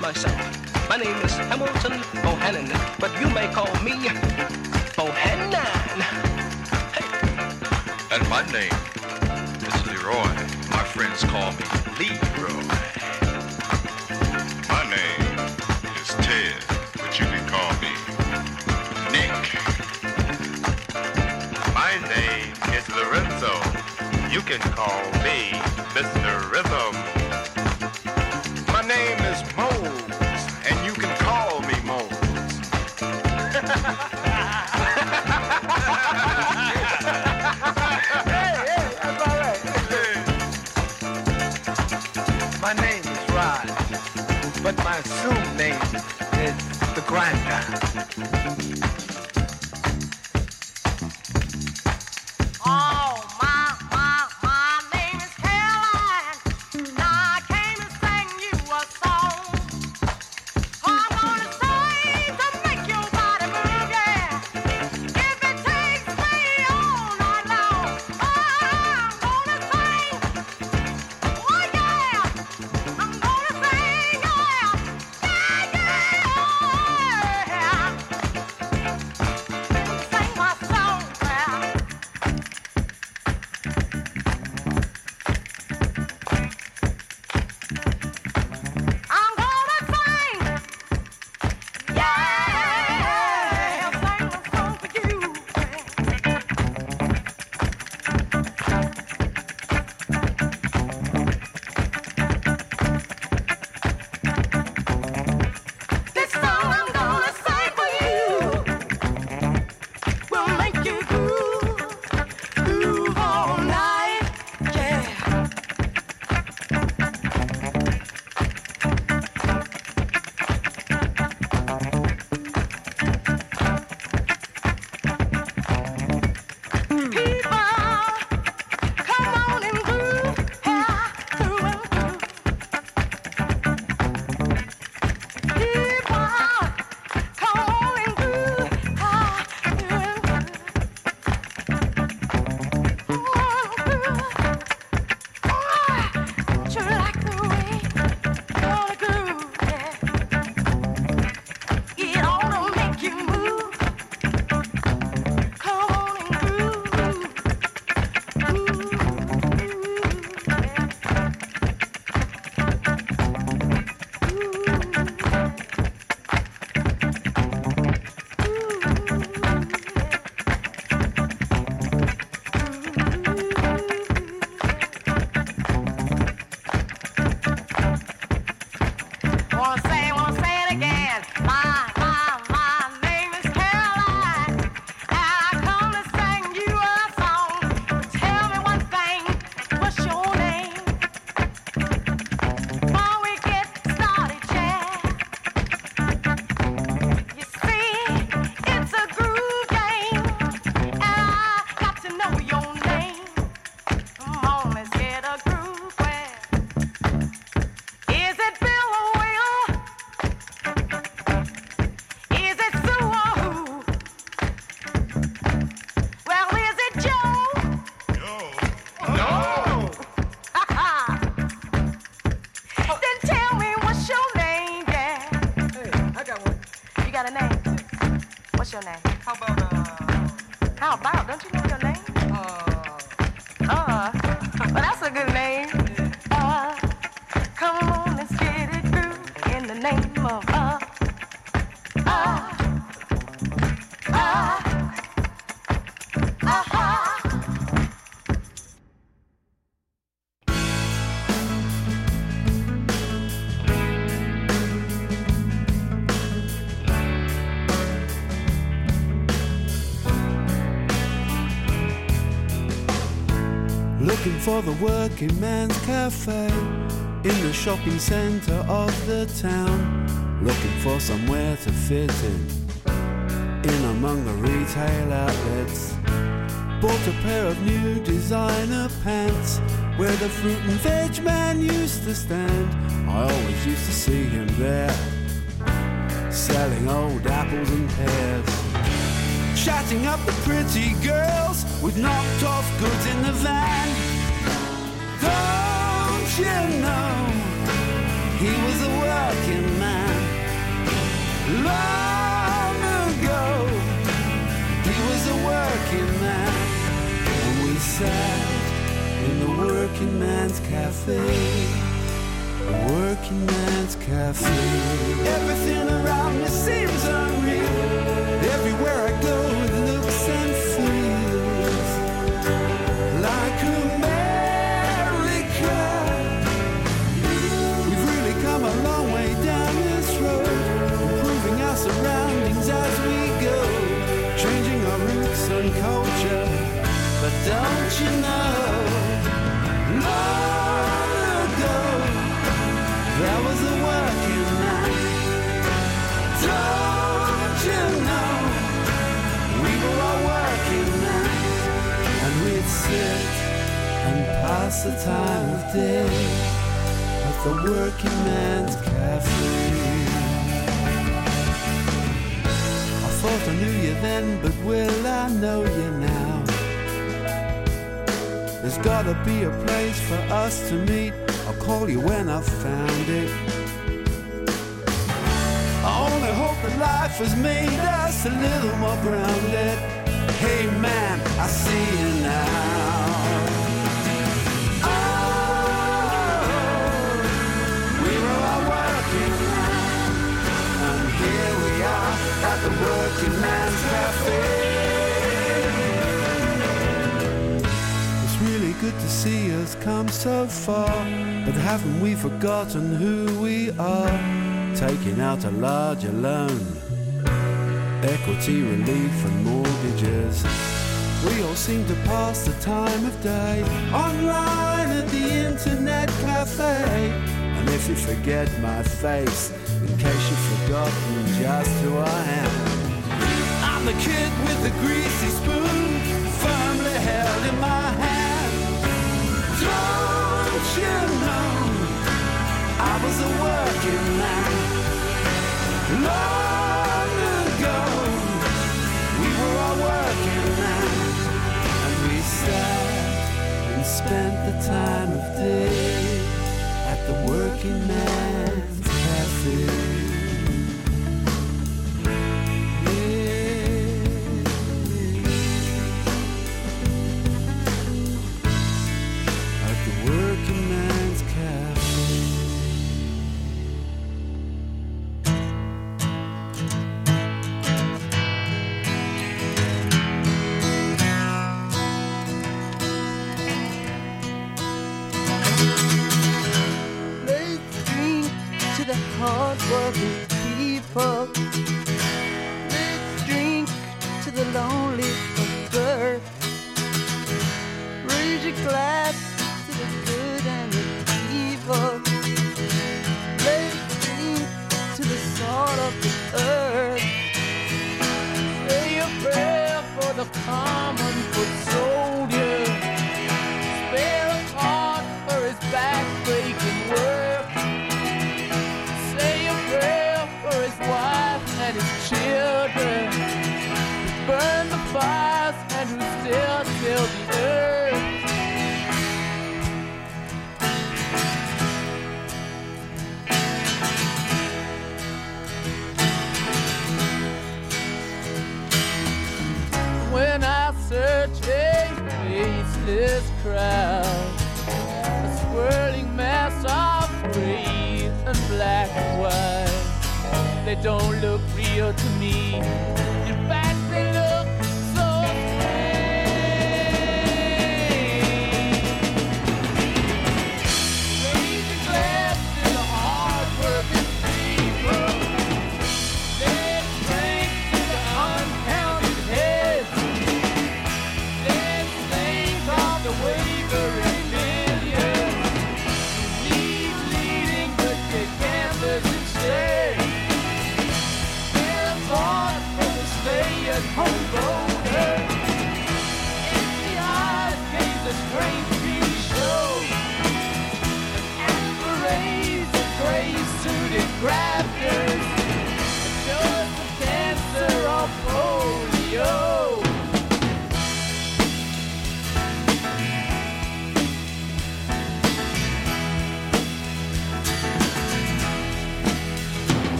myself. My name is Hamilton Bohannon, but you may call me Bohannon. Hey. And my name is Leroy. My friends call me Leroy. My name is Ted, but you can call me Nick. My name is Lorenzo. You can call me Mr. Rhythm. Your working man's cafe in the shopping centre of the town. Looking for somewhere to fit in, in among the retail outlets. Bought a pair of new designer pants where the fruit and veg man used to stand. I always used to see him there, selling old apples and pears. Chatting up the pretty girls with knocked off goods in the van. You know he was a working man? Long ago, he was a working man. And we sat in the working man's cafe. The working man's cafe. Everything around me seems unreal. Everywhere I go, pass the time of day at the working man's cafe. I thought I knew you then, but will I know you now? There's gotta be a place for us to meet. I'll call you when I've found it. I only hope that life has made us a little more grounded. Hey man, I see you now. Oh, all working man, and good to see us come so far, but haven't we forgotten who we are? Taking out a larger loan, equity relief and mortgages. We all seem to pass the time of day online at the internet cafe. And if you forget my face, in case you've forgotten just who I am, I'm the kid with the greasy spoon, was a working man long ago? We were all working men, and we sat and spent the time of day at the working man's cafe.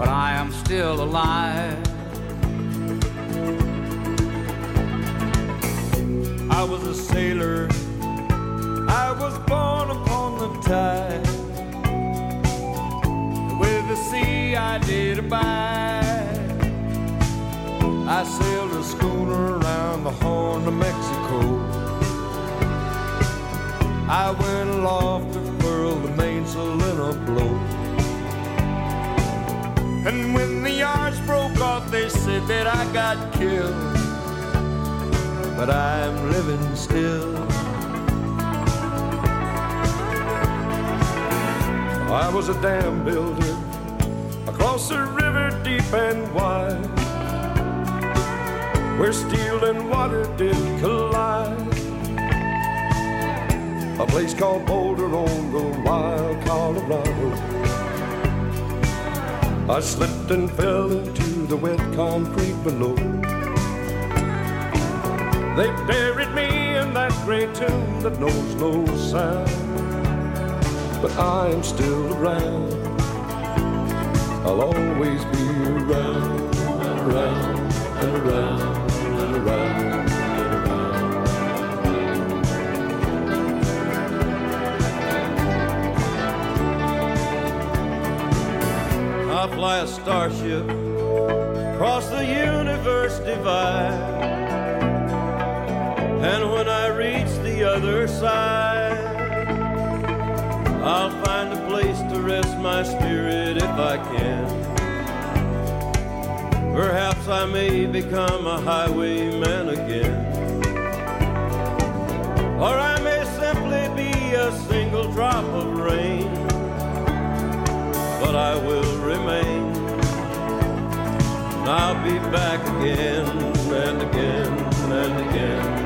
but I am still alive. I was a sailor, I was born upon the tide. With the sea I did abide. I sailed a schooner around the Horn of Mexico. I went aloft to furl the mainsail in a blow. they said that I got killed, but I'm living still. I was a dam builder across a river deep and wide, where steel and water did collide. A place called Boulder on the wild Colorado. I slipped and fell into the wet concrete below. They buried me in that gray tomb that knows no sound. But I am still around. I'll always be around and around and around and around. I fly a starship across the universe divide. And when I reach the other side, I'll find a place to rest my spirit if I can. Perhaps I may become a highwayman again. Or I may simply be a single drop of rain but I will remain. I'll be back again and again and again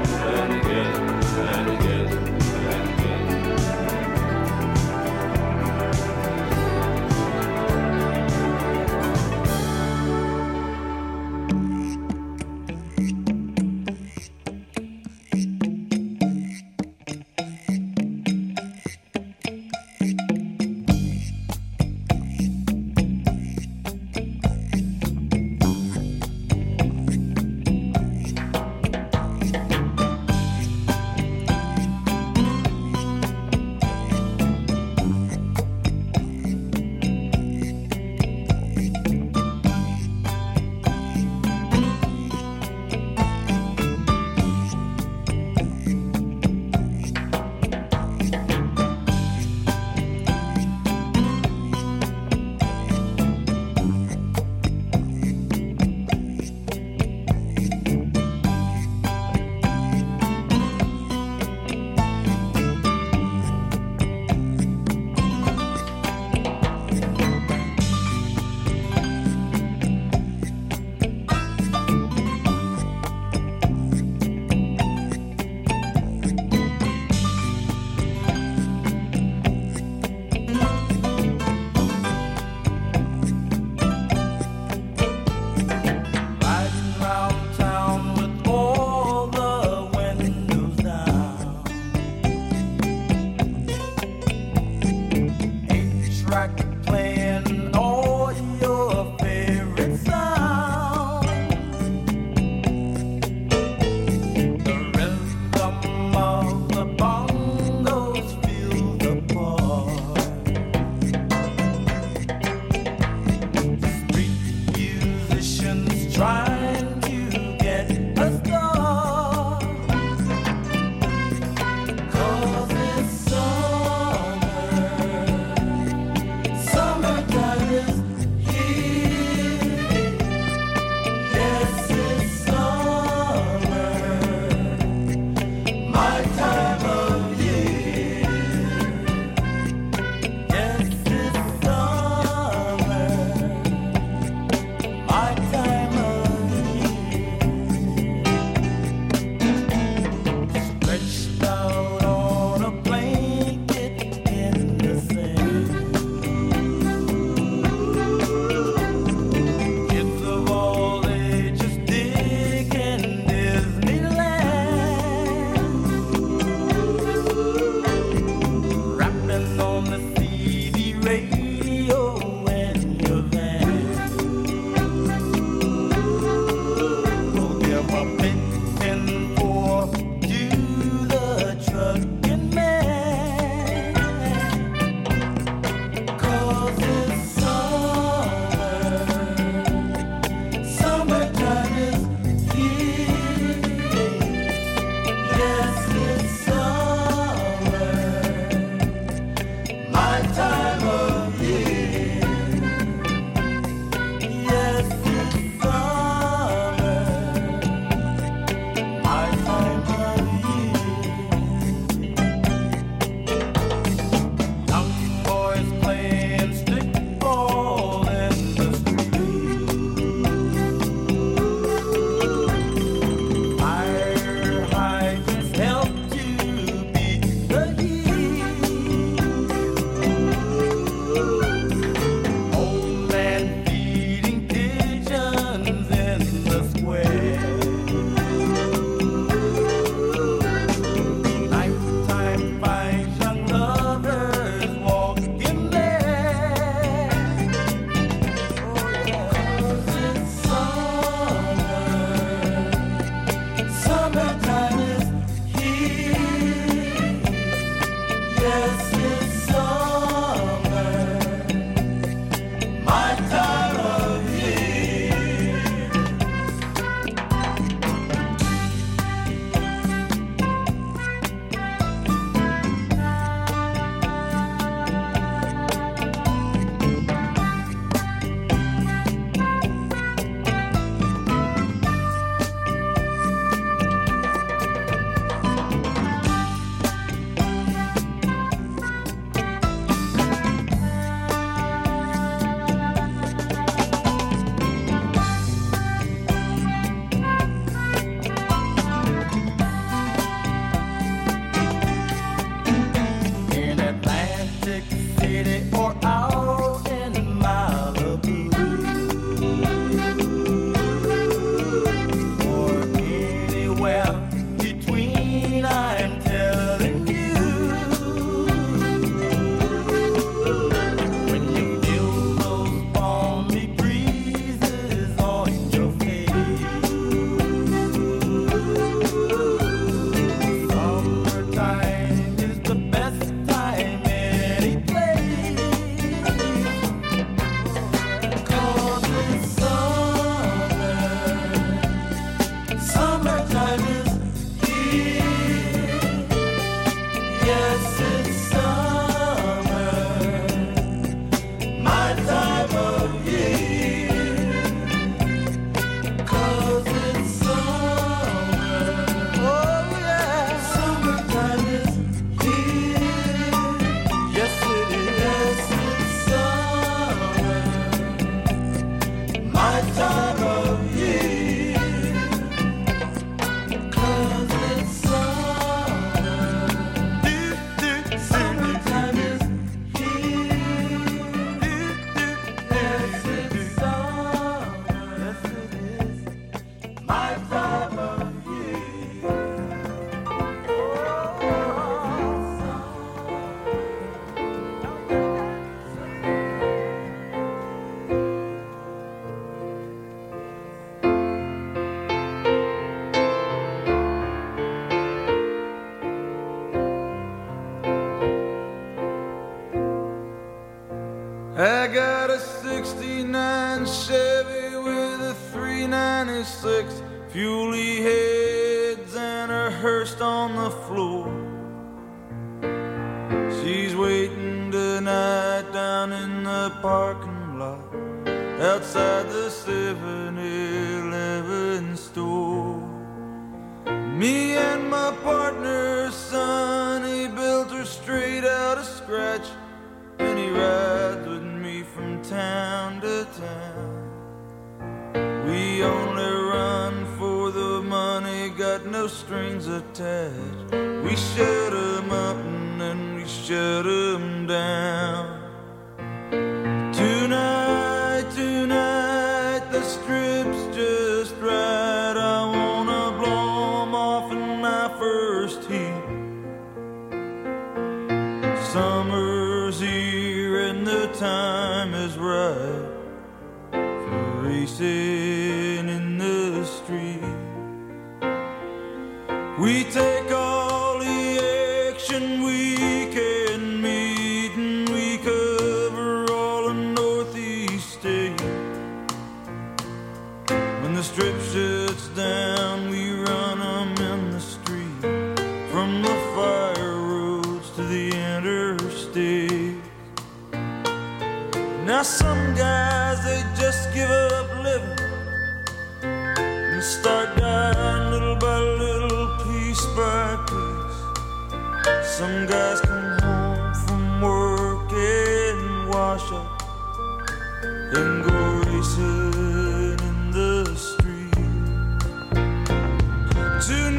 Tonight,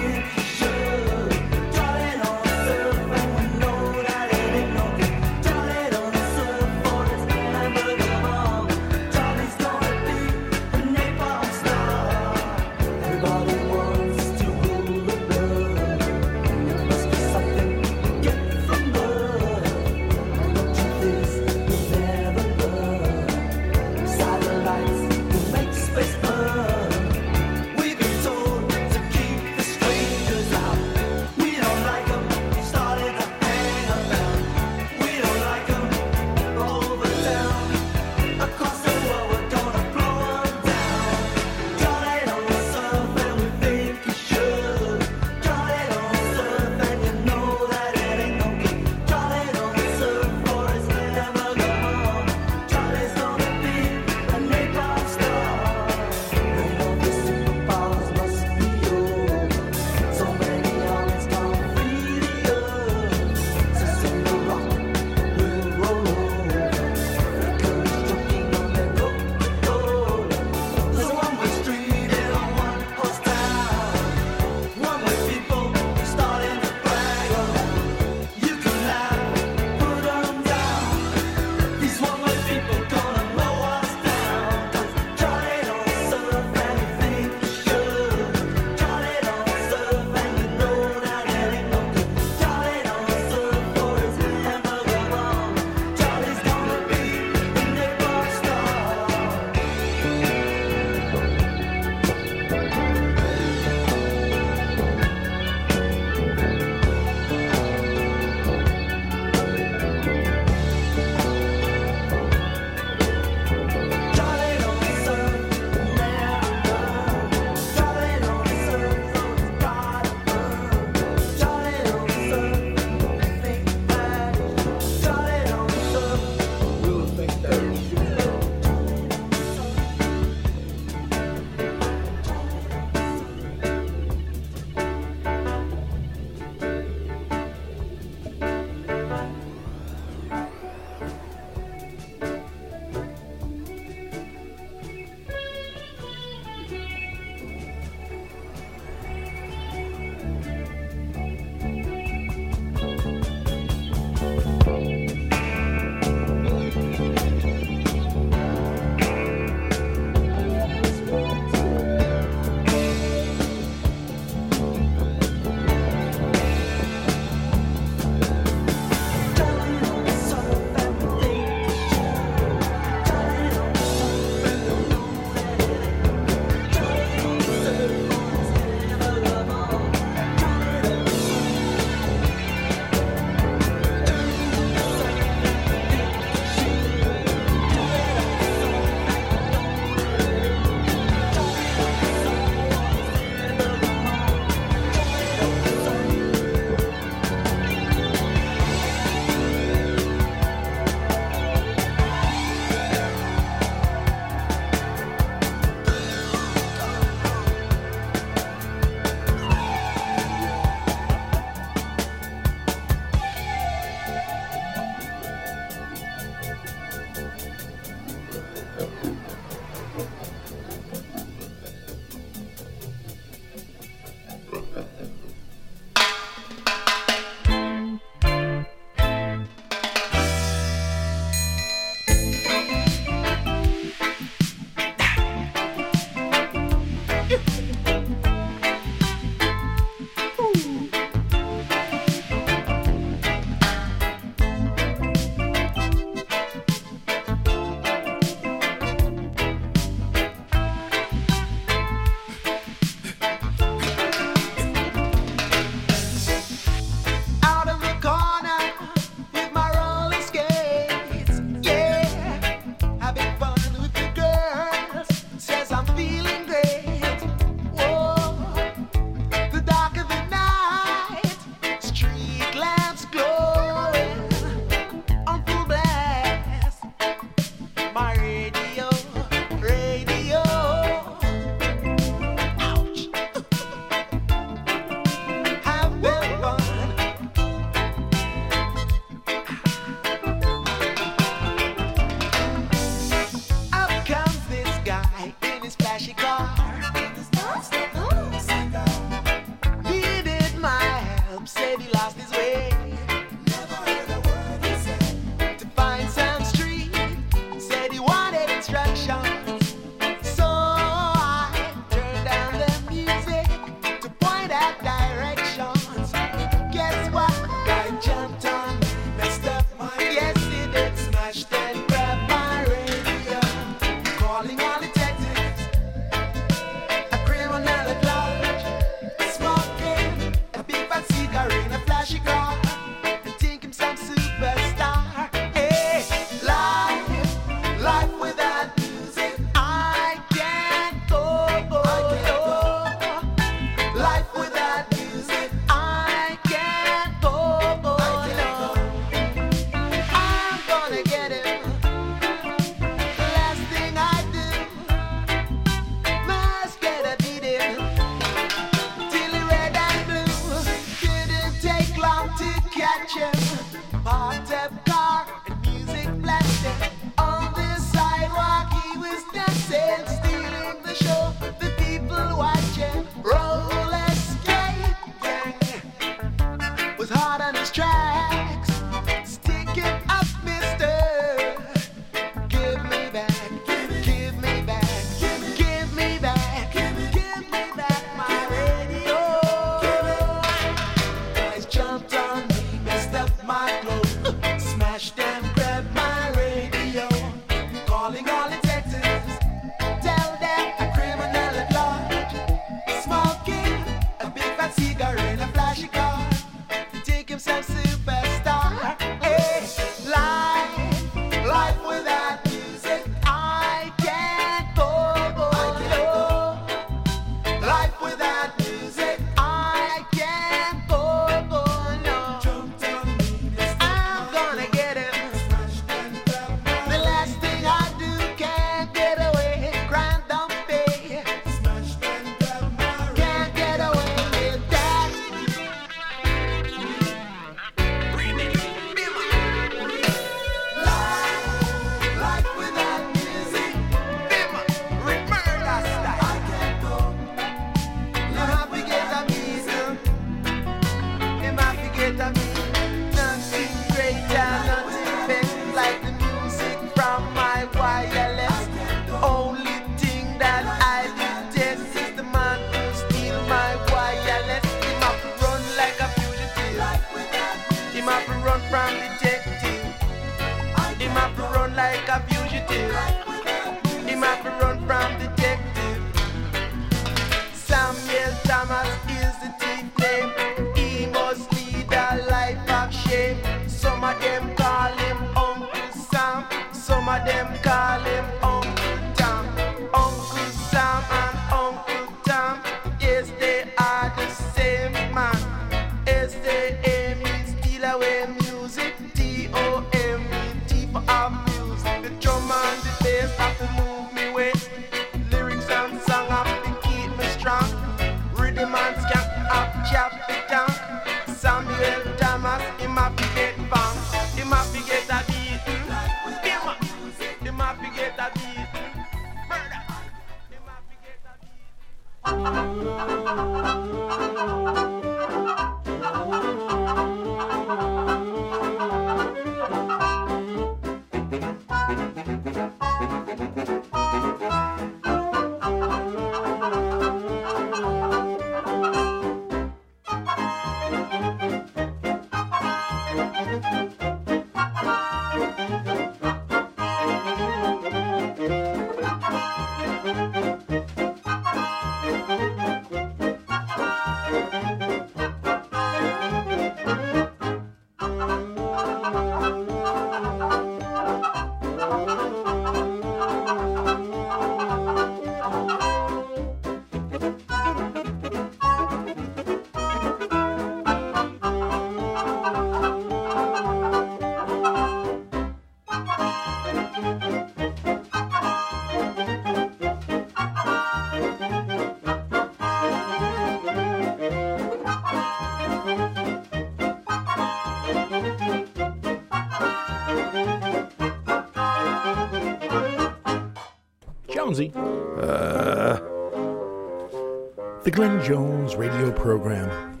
Glenn Jones radio program.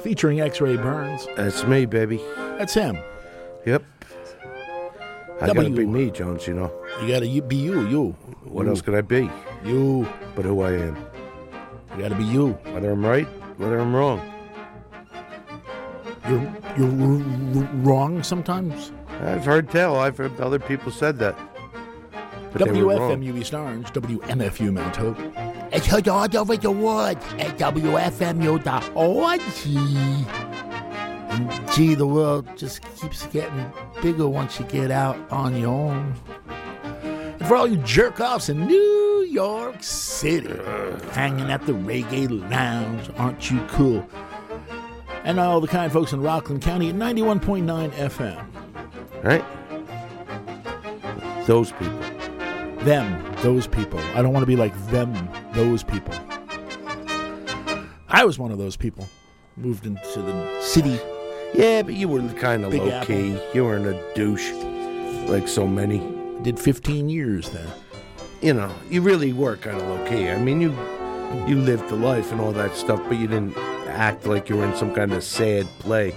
featuring X-Ray Burns. That's me, baby. That's him. Yep. I gotta be me, Jones. You know. You gotta be you. You. What You. else could I be? You. But who I am. You gotta be you. Whether I'm right, whether I'm wrong. You're you're r- r- wrong sometimes. I've heard tell. I've heard other people said that. But they were wrong. WFMU East Orange, WMFU Mount Hope. It's heard all over the world at WFMU.org. And gee, the world just keeps getting bigger once you get out on your own. And for all you jerk offs in New York City, hanging at the reggae lounge, aren't you cool? And all the kind folks in Rockland County at 91.9 FM. Right? Those people. Them, those people. I don't want to be like them, those people. I was one of those people. Moved into the city. Yeah, but you were kind of Big low key. You weren't a douche like so many. Did 15 years there. You know, you really were kind of low key. I mean, you you lived the life and all that stuff, but you didn't act like you were in some kind of sad play.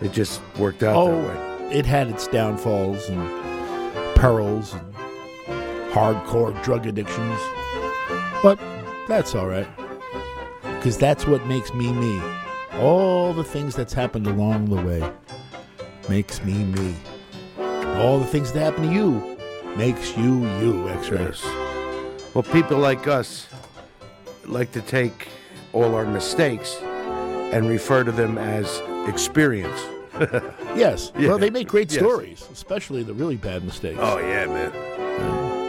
It just worked out oh, that way. it had its downfalls and perils and hardcore drug addictions. But that's all right. Because that's what makes me me. All the things that's happened along the way makes me me. All the things that happen to you makes you you, X-Ray. Yes. Well, people like us like to take all our mistakes and refer to them as experience. Yes. Yeah. Well, they make great Yes. stories, especially the really bad mistakes. Oh yeah, man.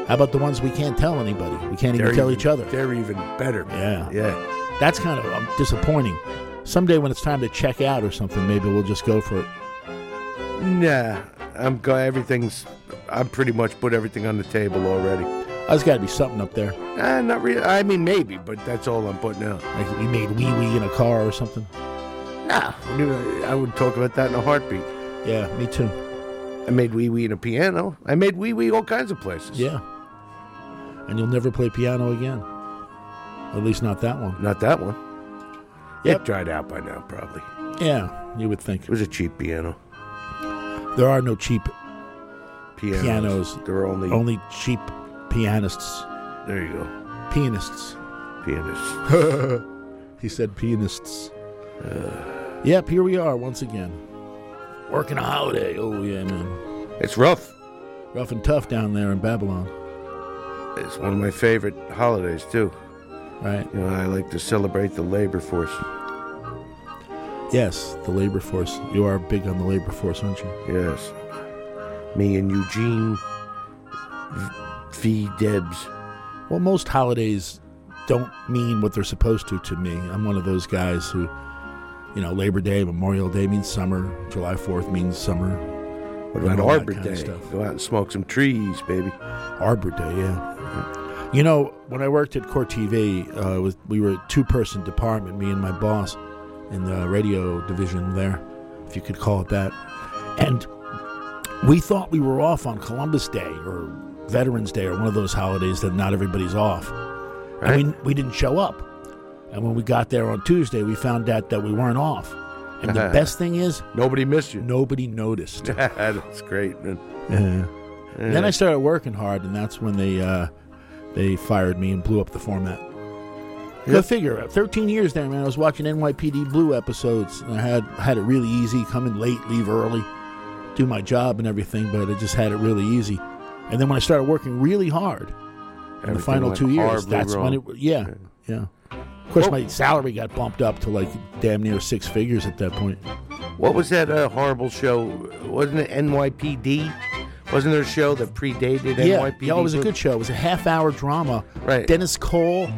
How about the ones we can't tell anybody? We can't even tell even- each other. They're even better. Yeah. Yeah. That's kind of um, disappointing. Someday when it's time to check out or something, maybe we'll just go for it. Nah, I'm go. Everything's. I'm pretty much put everything on the table already. There's got to be something up there. Uh, not really. I mean, maybe, but that's all I'm putting out. Like we made wee wee in a car or something. Nah, I would talk about that in a heartbeat. Yeah, me too. I made wee wee in a piano. I made wee wee all kinds of places. Yeah. And you'll never play piano again. At least not that one. Not that one. Yep. It dried out by now, probably. Yeah, you would think. It was a cheap piano. There are no cheap Pianos. pianos. There are only only cheap pianists. There you go. Pianists. Pianists. he said pianists. yep, here we are once again. Working a holiday. Oh yeah, man. It's rough. Rough and tough down there in Babylon. It's one of my favorite holidays too. Right. You know, I like to celebrate the labor force. Yes, the labor force. You are big on the labor force, aren't you? Yes. Me and Eugene V. Debs. Well, most holidays don't mean what they're supposed to to me. I'm one of those guys who, you know, Labor Day, Memorial Day means summer, July 4th means summer. What about all Arbor Day? stuff. Go out and smoke some trees, baby. Arbor Day, yeah. You know, when I worked at Court TV, uh, was, we were a two person department, me and my boss in the radio division there, if you could call it that. And we thought we were off on Columbus Day or Veterans Day or one of those holidays that not everybody's off. And we, we didn't show up. And when we got there on Tuesday, we found out that we weren't off. And the best thing is, nobody missed you. Nobody noticed. That's great, man. Yeah. Then I started working hard, and that's when they uh, they fired me and blew up the format. Go Yep. figure. 13 years there, man. I was watching NYPD Blue episodes. And I had had it really easy. Come in late, leave early, do my job and everything. But I just had it really easy. And then when I started working really hard in the final two years, that's when it. wrong. Yeah, yeah. Of course, my salary got bumped up to like damn near six figures at that point. What was that uh, horrible show? Wasn't it NYPD? Wasn't there a show that predated yeah, NYPD? yeah, it was a good show. It was a half hour drama. Right. Dennis Cole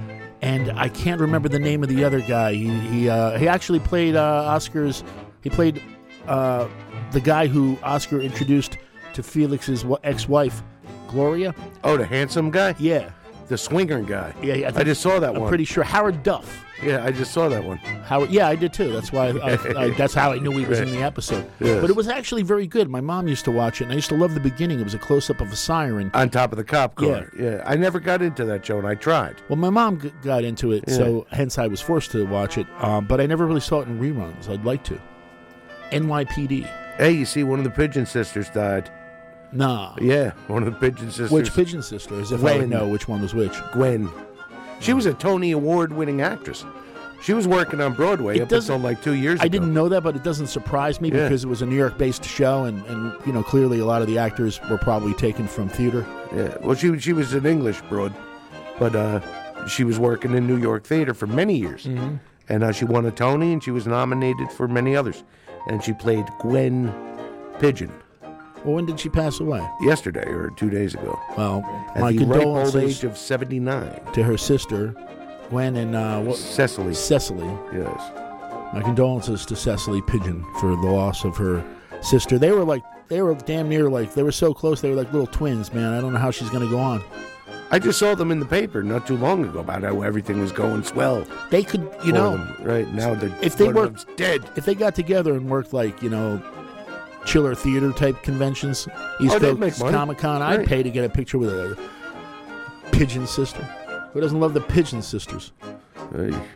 and I can't remember the name of the other guy. He he uh, he actually played uh, Oscar's. He played uh, the guy who Oscar introduced to Felix's ex-wife, Gloria. Oh, the handsome guy. Yeah. The swinger guy. Yeah, yeah. I, think- just saw that I'm one. pretty sure Howard Duff. Yeah, I just saw that one. Howard, yeah, I did too. That's why. I, I, that's how I knew he was in the episode. Yes. But it was actually very good. My mom used to watch it, and I used to love the beginning. It was a close up of a siren. On top of the cop car. Yeah. I never got into that show, and I tried. Well, my mom g- got into it, Yeah. so hence I was forced to watch it. Um, but I never really saw it in reruns. I'd like to. NYPD. Hey, you see, one of the Pigeon sisters died. Nah. Yeah, one of the Pigeon sisters. Which pigeon sister? As if I would Gwen. know which one was which. Gwen. She was a Tony Award winning actress. She was working on Broadway It up doesn't- until like two years I ago. didn't know that, but it doesn't surprise me Yeah. because it was a New York based show, and, and you know clearly a lot of the actors were probably taken from theater. Yeah, well, she she was an English broad, but uh, she was working in New York theater for many years, Mhm. and uh, she won a Tony, and she was nominated for many others, and she played Gwen Pigeon Well, when did she pass away? yesterday or two days ago. Well, at my the ripe old condolences age of seventy nine. to her sister, Gwen, and uh, what? Cecily. Cecily. Yes. My condolences to Cecily Pigeon for the loss of her sister. They were like, they were damn near like, they were so close. They were like little twins, man. I don't know how she's going to go on. I just saw them in the paper not too long ago about how everything was going swell. They could, you for know, them. right now they're if they one of worked them's dead. if they got together and worked like you know chiller theater type conventions, East Oh, Coast. Comic Con, I'd pay to get a picture with a pigeon sister. Who doesn't love the pigeon sisters?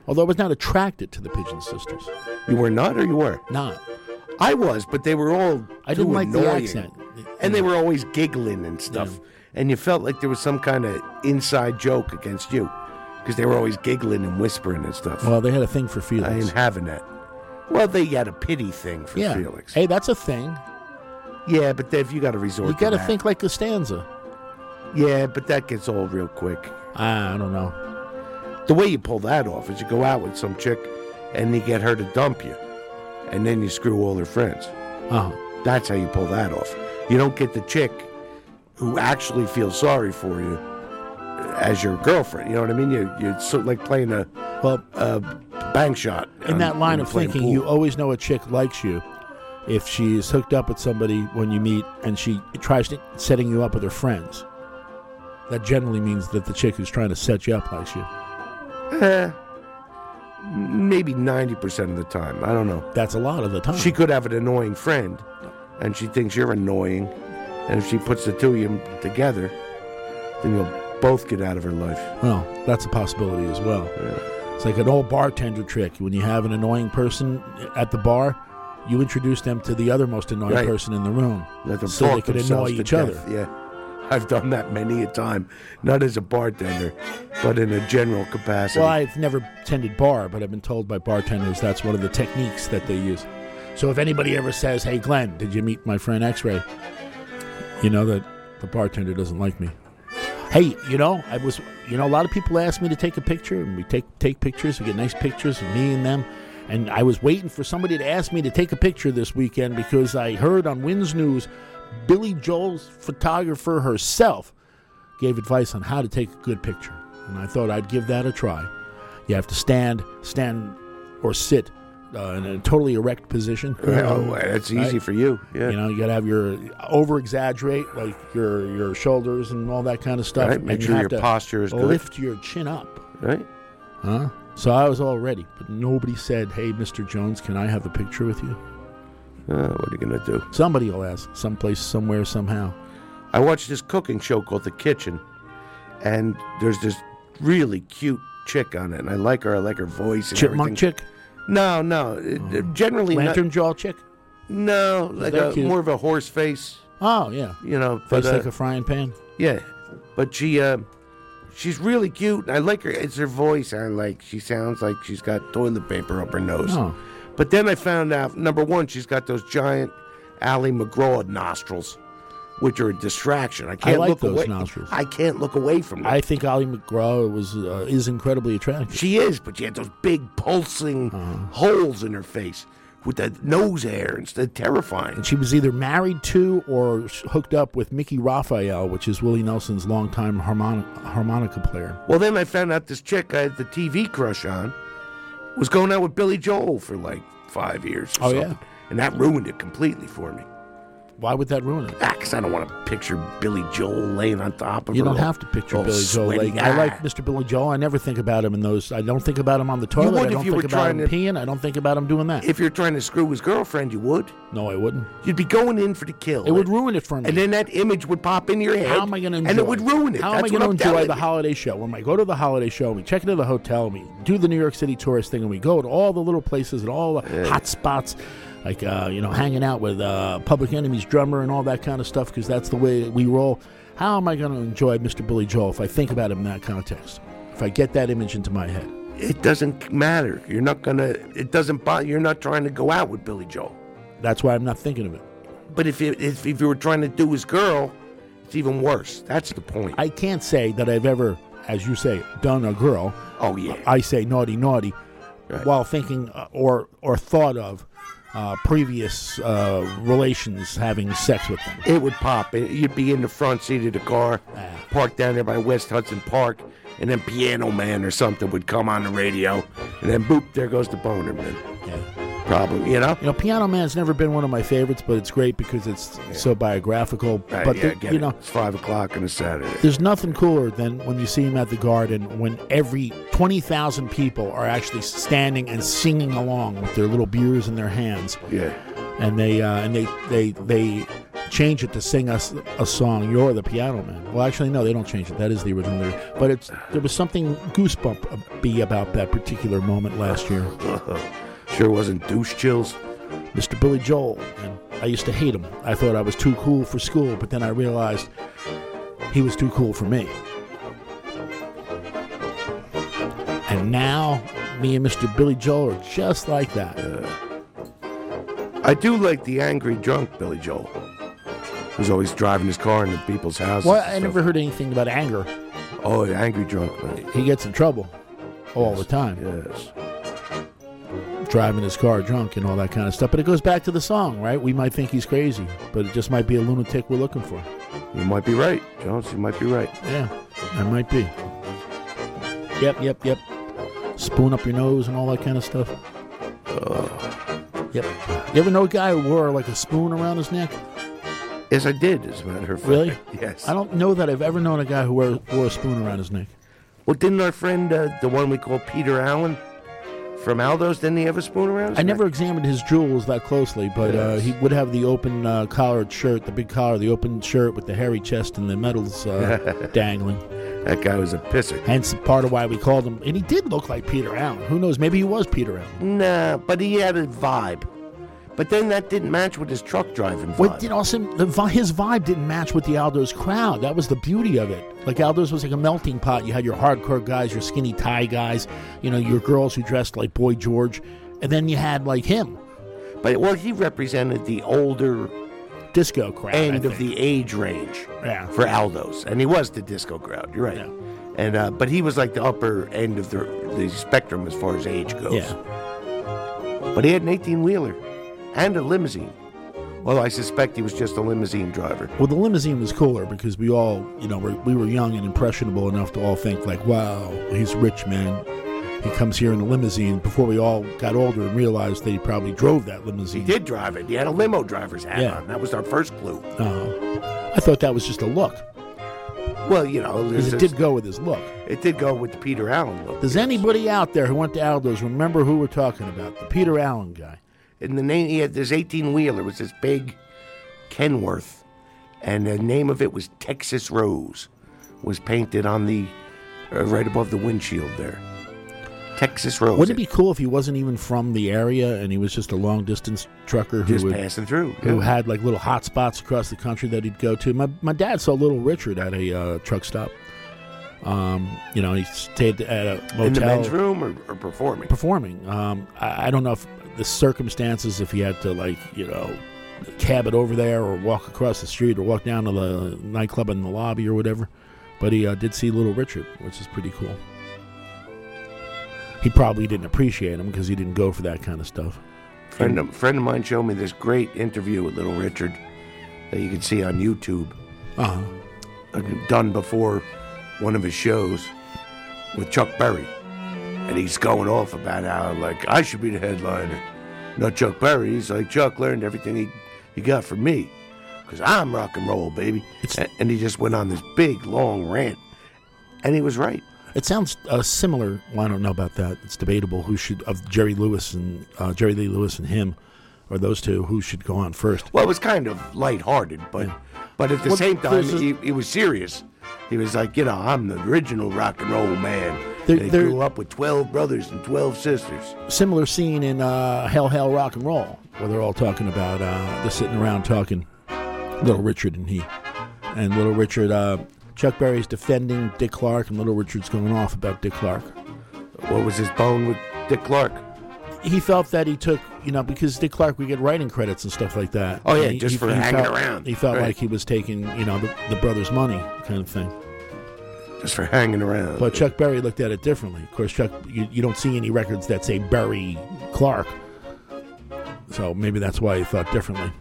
Although I was not attracted to the pigeon sisters. You were not, or you were not. I was, but they were all. I didn't like the annoying. accent. and they were always giggling and stuff, and you felt like there was some kind of inside joke against you because they were always giggling and whispering and stuff. Well, they had a thing for feelings. I ain't having that. Well, they had a pity thing for yeah. Felix. Hey, that's a thing. Yeah, but if you got to resort, You got to think like Costanza. Yeah, but that gets old real quick. I don't know. The way you pull that off is you go out with some chick, and you get her to dump you, and then you screw all her friends. Uh-huh. That's how you pull that off. You don't get the chick who actually feels sorry for you as your girlfriend. You know what I mean? You you're sort of like playing a well a bank shot. In that line of thinking, pool. you always know a chick likes you if she's hooked up with somebody when you meet and she tries to setting you up with her friends. That generally means that the chick who's trying to set you up likes you. Eh, maybe ninety percent of the time. I don't know. That's a lot of the time. She could have an annoying friend, and she thinks you're annoying, and if she puts the two of you together, then you'll both get out of her life. Well, that's a possibility as well. It's like an old bartender trick. When you have an annoying person at the bar, you introduce them to the other most annoying Right. person in the room, so they could annoy each death. other. Yeah, I've done that many a time, not as a bartender, but in a general capacity. Well, I've never tended bar, but I've been told by bartenders that's one of the techniques that they use. So if anybody ever says, "Hey, Glenn, did you meet my friend X-Ray?" You know that the bartender doesn't like me. Hey, you know, I was, you know, a lot of people ask me to take a picture, and we take take pictures. We get nice pictures of me and them. And I was waiting for somebody to ask me to take a picture this weekend because I heard on WINS News, Billy Joel's photographer herself gave advice on how to take a good picture, and I thought I'd give that a try. You have to stand, stand, or sit uh, in a totally erect position. Oh, that's easy for you. Yeah. You know, you got to have your over exaggerate like your your shoulders and all that kind of stuff. Right, make and you sure have your posture is good. Lift your chin up. Right. Huh? So I was all ready, but nobody said, "Hey, Mr. Jones, can I have a picture with you?" Uh, what are you gonna do? Somebody will ask, someplace, somewhere, somehow. I watched this cooking show called The Kitchen, and there's this really cute chick on it, and I like her. I like her voice. And Chipmunk everything. chick? No, no. it generally not- Lantern jaw chick? No, like a, cute. more of a horse face. Oh yeah, You know, face but, uh, like a frying pan. Yeah, but she uh, she's really cute. I like her. It's her voice. I like. She sounds like she's got toilet paper up her nose. Oh. But then I found out number one, she's got those giant Ali MacGraw nostrils, which are a distraction. I can't like look those away. nostrils. I can't look away from them. I think Ali MacGraw was uh, is incredibly attractive. She is, but she had those big pulsing Uh-huh. holes in her face with that nose hair. It's terrifying. And she was either married to or hooked up with Mickey Raphael, which is Willie Nelson's longtime harmonic- harmonica player. Well, then I found out this chick I had the TV crush on was going out with Billy Joel for like five years. Or Oh, yeah? and that ruined it completely for me. Why would that ruin it? Ah, 'cause I don't want to picture Billy Joel laying on top of You don't have to picture Billy Joel. Like, I Ah. like Mr. Billy Joel. I never think about him in those. I don't think about him on the toilet. would I if don't you think were about him trying to- peeing. I don't think about him doing that. If you're trying to screw his girlfriend, you would. No, I wouldn't. You'd be going in for the kill. It would ruin it for me. And then that image would pop in your head. How am I going to enjoy? And it would ruin it. How am I That's going to I'm enjoy telling the you. holiday show? When I go to the holiday show, we check into the hotel, we do the New York City tourist thing, and we go to all the little places and all the hot spots, like uh, you know, hanging out with uh, Public Enemy's drummer and all that kind of stuff, because that's the way we roll. How am I going to enjoy Mr. Billy Joel if I think about him in that context? If I get that image into my head, It doesn't matter. You're not gonna. It doesn't bother. You're not trying to go out with Billy Joel. that's why I'm not thinking of it. But if it, if, if you were trying to do his girl, it's even worse. That's the point. I can't say that I've ever, as you say, done a girl. Oh yeah. I say naughty, naughty, while thinking uh, or or thought of uh, previous uh, relations having sex with them. It would pop. You'd be in the front seat of the car, parked down there by West Hudson Park, and then Piano Man or something would come on the radio, and then boop, there goes the boner man. Yeah. Probably, you know. You know, Piano Man's never been one of my favorites, but it's great because it's so biographical. Right, but yeah, the- you it. know, it's five o'clock on a Saturday. there's nothing cooler than when you see him at the Garden when every twenty thousand people are actually standing and singing along with their little beers in their hands. Yeah. and they uh, and they they they change it to sing us a song. You're the piano man. Well, actually, no, they don't change it. That is the original lyric. But it's there was something goosebump be about that particular moment last year. sure wasn't douche chills. Mr. Billy Joel, and I used to hate him. I thought I was too cool for school, but then I realized he was too cool for me. And now, me and Mr. Billy Joel are just like that. Uh, I do like the angry drunk Billy Joel, who's always driving his car into people's houses. Well, I never heard anything about anger. Oh, the angry drunk man. He gets in trouble all the time. Yes. Driving his car drunk and all that kind of stuff. But it goes back to the song, right? We might think he's crazy, but it just might be a lunatic we're looking for. You might be right, Jones. You might be right. Yeah, I might be. Yep, yep, yep. Spoon up your nose and all that kind of stuff. Yep. You ever know a guy who wore like a spoon around his neck? Yes, I did. As a matter of fact. Really? Yes. I don't know that I've ever known a guy who wore, wore a spoon around his neck. Well, didn't our friend, uh, the one we call Peter Allen from Aldo's, didn't he have a spoon around? his I neck? never examined his jewels that closely, but uh, Yes. he would have the open uh, collared shirt, the big collar, the open shirt with the hairy chest and the medals uh, dangling. That guy was a pisser. Hence part of why we called him. And he did look like Peter Allen. Who knows? Maybe he was Peter Allen. Nah, but he had a vibe. But then that didn't match with his truck driving vibe. What did also the, his vibe didn't match with the Aldo's crowd. That was the beauty of it. Like Aldo's was like a melting pot. You had your hardcore guys, your skinny tie guys, you know, your girls who dressed like Boy George, and then you had like him, But well, he represented the older disco crowd. End of the age range Yeah. for Aldo's, and he was the disco crowd. You're right. Yeah. And uh, but he was like the upper end of the the spectrum as far as age goes. Yeah. But he had an 18 wheeler and a limousine. Well, I suspect he was just a limousine driver. Well, the limousine was cooler because we all, you know, were, we were young and impressionable enough to all think like, "Wow, he's rich, man." He comes here in a limousine. Before we all got older and realized that he probably drove that limousine. He did drive it. He had a limo driver's hat Yeah. on. That was our first clue. Uh, I thought that was just a look. Well, you know, it did go with his look. It did go with the Peter Allen look. Does anybody out there who went to Aldo's remember who we're talking about? The Peter Allen guy. And the name he had this 18 wheeler was this big Kenworth, and the name of it was Texas Rose, was painted on the uh, right above the windshield there. Texas Rose. Wouldn't it be cool if he wasn't even from the area and he was just a long distance trucker who Just would, passing through, who yeah. had like little hot spots across the country that he'd go to? My my dad saw Little Richard at a uh, truck stop. Um, you know, he stayed at a motel in the men's room or, or performing? performing. Um, I, I don't know if the circumstances, if he had to like you know cab it over there or walk across the street or walk down to the nightclub in the lobby or whatever. But he uh, did see Little Richard, which is pretty cool. He probably didn't appreciate him because he didn't go for that kind of stuff. Friend of, friend of mine showed me this great interview with Little Richard that you can see on YouTube. Uh-huh. uh, Done before one of his shows with Chuck Berry. And he's going off about how, like, I should be the headliner. Not Chuck Berry. He's like, Chuck learned everything he, he got from me. because I'm rock and roll, baby. A- and he just went on this big, long rant. And he was right. It sounds uh, similar. Well, I don't know about that. It's debatable who should of Jerry Lewis and uh, Jerry Lee Lewis and him, or those two, who should go on first. Well, it was kind of lighthearted, but but at the Well, same time, there's a- he, he was serious. He was like, you know, I'm the original rock and roll man. There- They grew up with 12 brothers and 12 sisters. Similar scene in uh, Hail Hail Rock and Roll, where they're all talking about uh, they're sitting around talking. Little Richard and he, and Little Richard. Uh, Chuck Berry's defending Dick Clark, and Little Richard's going off about Dick Clark. What was his bone with Dick Clark? He felt that he took, you know, because Dick Clark would get writing credits and stuff like that. Oh, yeah, he- just he- for he hanging felt- around. He felt Right. like he was taking, you know, the, the brother's money, kind of thing. Just for hanging around. But Chuck Berry looked at it differently. Of course, Chuck, you, you don't see any records that say Berry Clark. So maybe that's why he thought differently.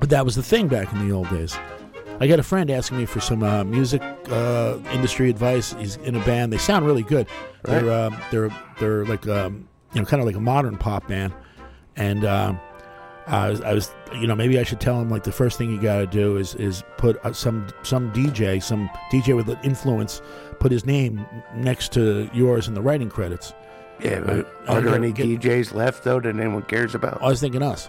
But that was the thing back in the old days. I got a friend asking me for some uh, music uh, industry advice. He's in a band. They sound really good. They're uh, they're they're like um, you know kind of like a modern pop band. And um, I was, I was you know maybe I should tell him like the first thing you got to do is is put uh, some some DJ some DJ with influence put his name next to yours in the writing credits. Yeah, but Uh, are there any get- DJs left, though, that anyone cares about? I was thinking us.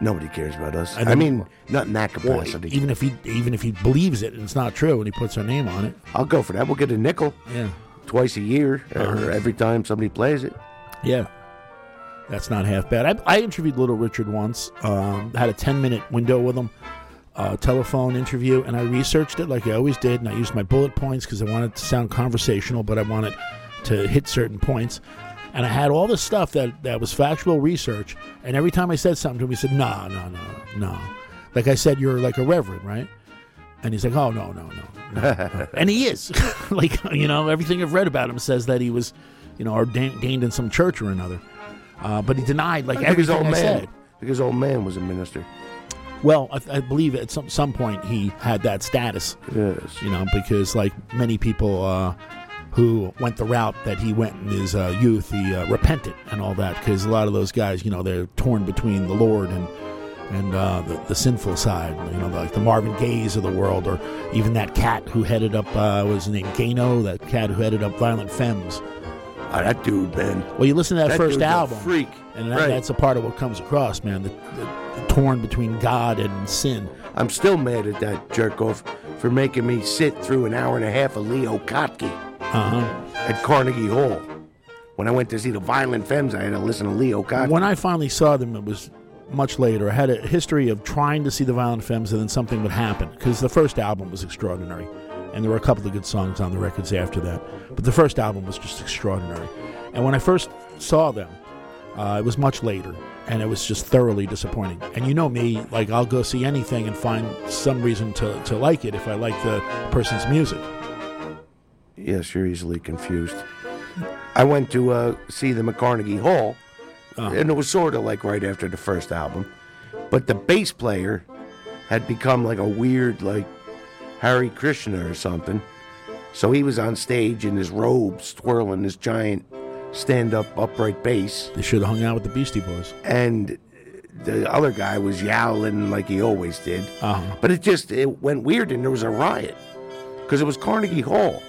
Nobody cares about us. I I, mean, not in that Well, capacity. even if he even if he believes it and it's not true and he puts our name on it. I'll go for that. We'll get a nickel. Yeah. Twice a year, Uh-huh. or every time somebody plays it. Yeah. That's not half bad. I, I interviewed Little Richard once. Um, had a 10 minute window with him, uh, telephone interview, and I researched it like I always did. And I used my bullet points because I wanted to sound conversational, but I wanted to hit certain points. And I had all this stuff that, that was factual research. And every time I said something to him, he said, No, no, no, no. Like I said, you're like a reverend, right? And he's like, Oh, no, no, no. no. and he is. like, you know, everything I've read about him says that he was, you know, ordained in some church or another. Uh, but he denied like I think his everything old I man. said. Because old man was a minister. Well, I, I believe at some some point he had that status. Yes. You know, because like many people uh, who went the route that he went in his uh, youth, he uh, repented and all that. Because a lot of those guys, you know, they're torn between the Lord and and uh, the, the sinful side. You know, like the Marvin Gaye's of the world, or even that cat who headed up uh, was his name Gano, that cat who headed up Violent Femmes. Oh, that dude, man. Well, you listen to that, That first album, freak. and that, Right. that's a part of what comes across, man. The, the, the torn between God and sin. I'm still mad at that jerk off for making me sit through an hour and a half of Leo Kottke Uh-huh. at Carnegie Hall. When I went to see the Violent Femmes, I had to listen to Leo Kottke. When I finally saw them, it was much later. I had a history of trying to see the Violent Femmes, and then something would happen because the first album was extraordinary, and there were a couple of good songs on the records after that. But the first album was just extraordinary. And when I first saw them, uh, it was much later, and it was just thoroughly disappointing. And you know me, like I'll go see anything and find some reason to, to like it if I like the person's music. Yes, you're easily confused. I went to uh, see them at Carnegie Hall, and it was sort of like right after the first album. But the bass player had become like a weird, like Hare Krishna or something. So he was on stage in his robes, twirling his giant stand-up upright bass. They should have hung out with the Beastie Boys. And the other guy was yowling like he always did. Uh-huh. But it just it went weird, and there was a riot because it was Carnegie Hall,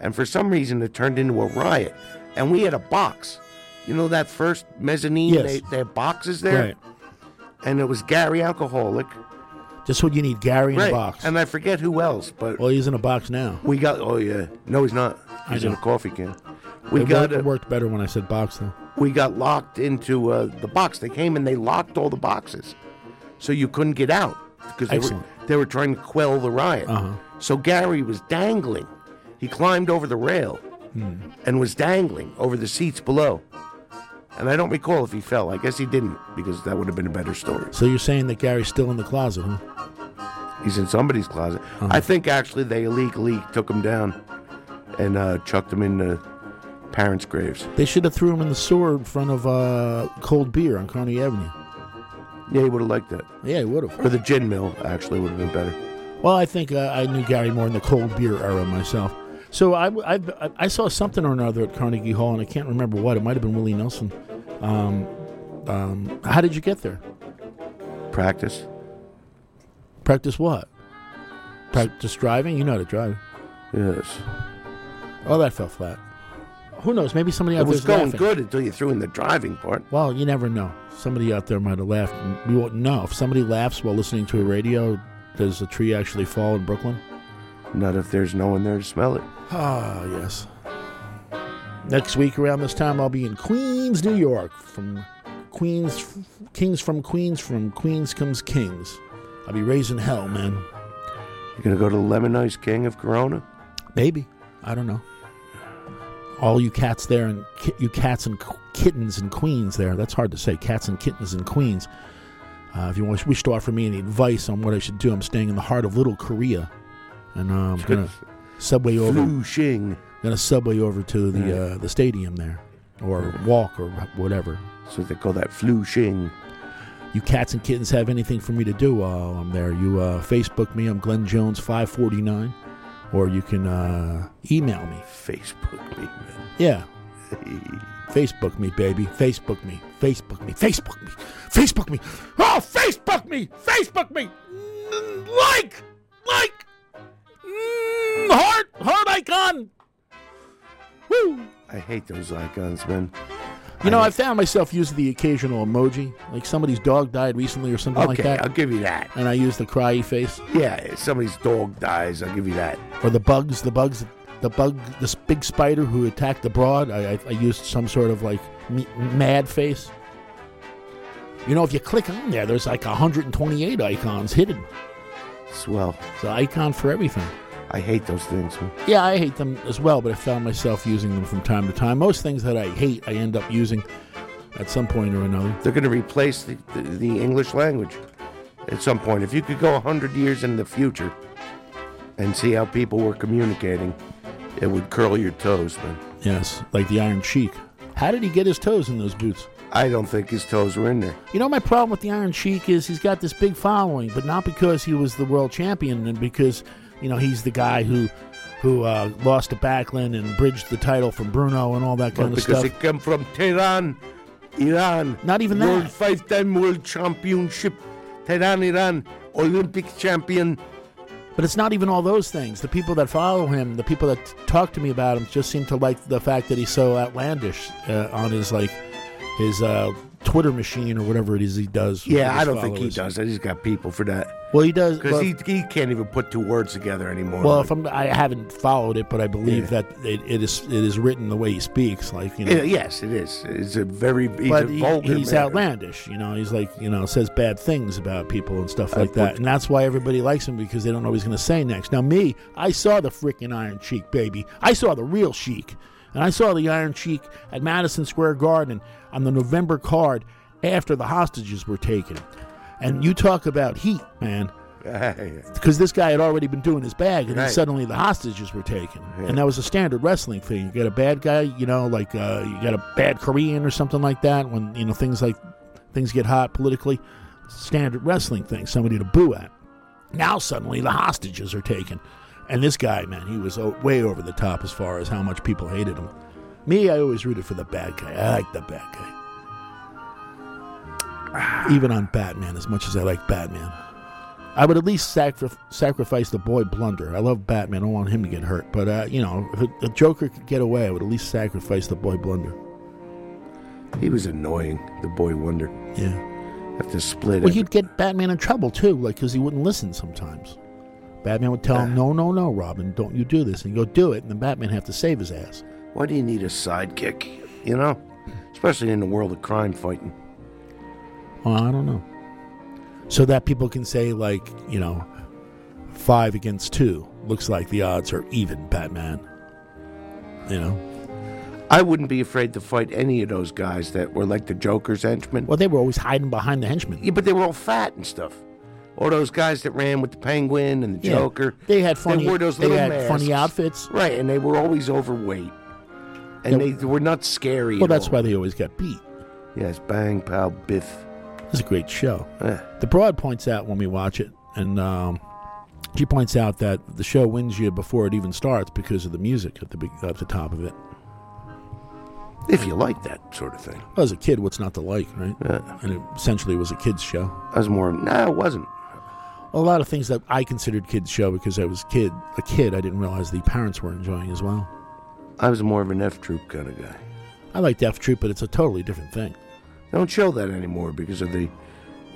and for some reason it turned into a riot. And we had a box, you know that first mezzanine. Yes. They, they have boxes there, Right. and it was Gary Alcoholic, Just what you need, Gary in right? a box. And I forget who else, but Well, he's in a box now. we got. Oh yeah, no, he's not. He's in a coffee can. We it got worked, it worked better when I said box, though. we got locked into uh, the box. They came and they locked all the boxes, so you couldn't get out because they were, they were trying to quell the riot. Uh-huh. So Gary was dangling. He climbed over the rail Hmm. and was dangling over the seats below. And I don't recall if he fell. I guess he didn't because that would have been a better story. So you're saying that Gary's still in the closet, huh? He's in somebody's closet. Uh-huh. I think actually they illegally took him down and uh, chucked him in the parents' graves. They should have threw him in the sewer in front of uh, cold beer on Carnegie Avenue. Yeah, he would have liked that. Yeah, he would have. Or the gin mill actually would have been better. Well, I think uh, I knew Gary more in the cold beer era myself. So I, I, I saw something or another at Carnegie Hall, and I can't remember what. It might have been Willie Nelson. Um, um, how did you get there? Practice. Practice what? Practice driving. You know how to drive. Yes. Oh, that fell flat. Who knows? Maybe somebody out It was going laughing. good until you threw in the driving part. Well, you never know. Somebody out there might have laughed. We won't know. If somebody laughs while listening to a radio, does a tree actually fall in Brooklyn? Not if there's no one there to smell it. Ah, yes. Next week around this time, I'll be in Queens, New York. From Queens, Kings from Queens, from Queens comes Kings. I'll be raising hell, man. You're gonna go to the Lemon Ice King of Corona? Maybe. I don't know. All you cats there and ki- you cats and kittens and Queens there. That's hard to say. Cats and kittens and Queens. Uh, if you wish, wish to offer me any advice on what I should do, I'm staying in the heart of Little Korea, and uh, I'm gonna subway over. Flushing. Gonna subway over to the uh, the stadium there, or walk or whatever. So they call that flushing. You cats and kittens have anything for me to do while I'm there? You uh, Facebook me. I'm Glenn Jones five forty nine, or you can uh, email me. Facebook me, man. Yeah. Facebook me, baby. Facebook me. Facebook me. Facebook me. Facebook me. Oh, Facebook me. Facebook me. Like. Like. Mm, heart. Heart icon. Woo. I hate those icons, man. You know, I found myself using the occasional emoji. Like somebody's dog died recently or something like Okay, that. I'll give you that. And I use the cryy face. Yeah, if somebody's dog dies, I'll give you that. Or the bugs, the bugs, the bug, this big spider who attacked the broad. I, I, I used some sort of like mad face. You know, if you click on there, there's like 128 icons hidden. Swell. It's an icon for everything. I hate those things. Yeah, I hate them as well, but I found myself using them from time to time. Most things that I hate, I end up using at some point or another. They're going to replace the, the, the English language at some point. If you could go 100 years in the future and see how people were communicating, it would curl your toes, man. Yes, like the Iron Sheik. How did he get his toes in those boots? I don't think his toes were in there. You know, my problem with the Iron Sheik is he's got this big following, but not because he was the world champion and because, you know, he's the guy who who uh, lost to Backlund and bridged the title from Bruno and all that kind of stuff. because he come from Tehran, Iran. Not even world that. five-time world championship, Tehran, Iran, Olympic champion. But it's not even all those things. The people that follow him, the people that talk to me about him, just seem to like the fact that he's so outlandish uh, on his like his uh, Twitter machine or whatever it is he does. Yeah, I don't think he followers. does. I just got people for that. Well, he does because well- he, he can't even put two words together anymore. Well, Like, if I'm, I haven't followed it, but I believe Yeah. that it, it is it is written the way he speaks. Like you know, Yeah, yes, it is. It's a very he's but a he- he's man. outlandish. You know, he's like you know says bad things about people and stuff I like that, put- and that's why everybody likes him because they don't know what he's going to say next. Now, me, I saw the freaking Iron Sheik baby. I saw the real Sheik, and I saw the Iron Sheik at Madison Square Garden on the November card after the hostages were taken. And you talk about heat, man. Because this guy had already been doing his bag, and then Right. suddenly the hostages were taken, and that was a standard wrestling thing. You get a bad guy, you know, like uh, you got a bad Korean or something like that. When you know things like things get hot politically, standard wrestling thing. Somebody to boo at. Now suddenly the hostages are taken, and this guy, man, he was o- way over the top as far as how much people hated him. Me, I always rooted for the bad guy. I like the bad guy. Even on Batman, as much as I like Batman. I would at least sacri- sacrifice the boy Blunder. I love Batman. I don't want him to get hurt. But, uh, you know, if a, a Joker could get away, I would at least sacrifice the boy Blunder. He was annoying, the boy wonder. Yeah. Have to split Well, he'd get Batman in trouble, too, like, because he wouldn't listen sometimes. Batman would tell him, no, no, no, Robin, don't you do this. And he'd go do it, and then Batman have to save his ass. Why do you need a sidekick? You know, especially in the world of crime fighting. Well, I don't know. So that people can say, like, you know, five against two. Looks like the odds are even, Batman. You know? I wouldn't be afraid to fight any of those guys that were like the Joker's henchmen. Well, they were always hiding behind the henchmen. Yeah, but they were all fat and stuff. Or those guys that ran with the Penguin and the Yeah, Joker. they had funny- wore those they little had masks. funny outfits. Right, and they were always overweight. And Yeah. they were not scary. Well, at that's all. why they always got beat. Yes, bang, pow, biff. It's a great show. Yeah. The Broad points out when we watch it, and um, she points out that the show wins you before it even starts because of the music at the at the top of it. If you like that sort of thing. Well, as a kid, what's not to like, right? And it essentially was a kids' show. I was more, no, it wasn't. a lot of things that I considered kids show because I was kid a kid. I didn't realize the parents were enjoying as well. I was more of an F Troop kind of guy. I like F Troop, but it's a totally different thing. They don't show that anymore because of the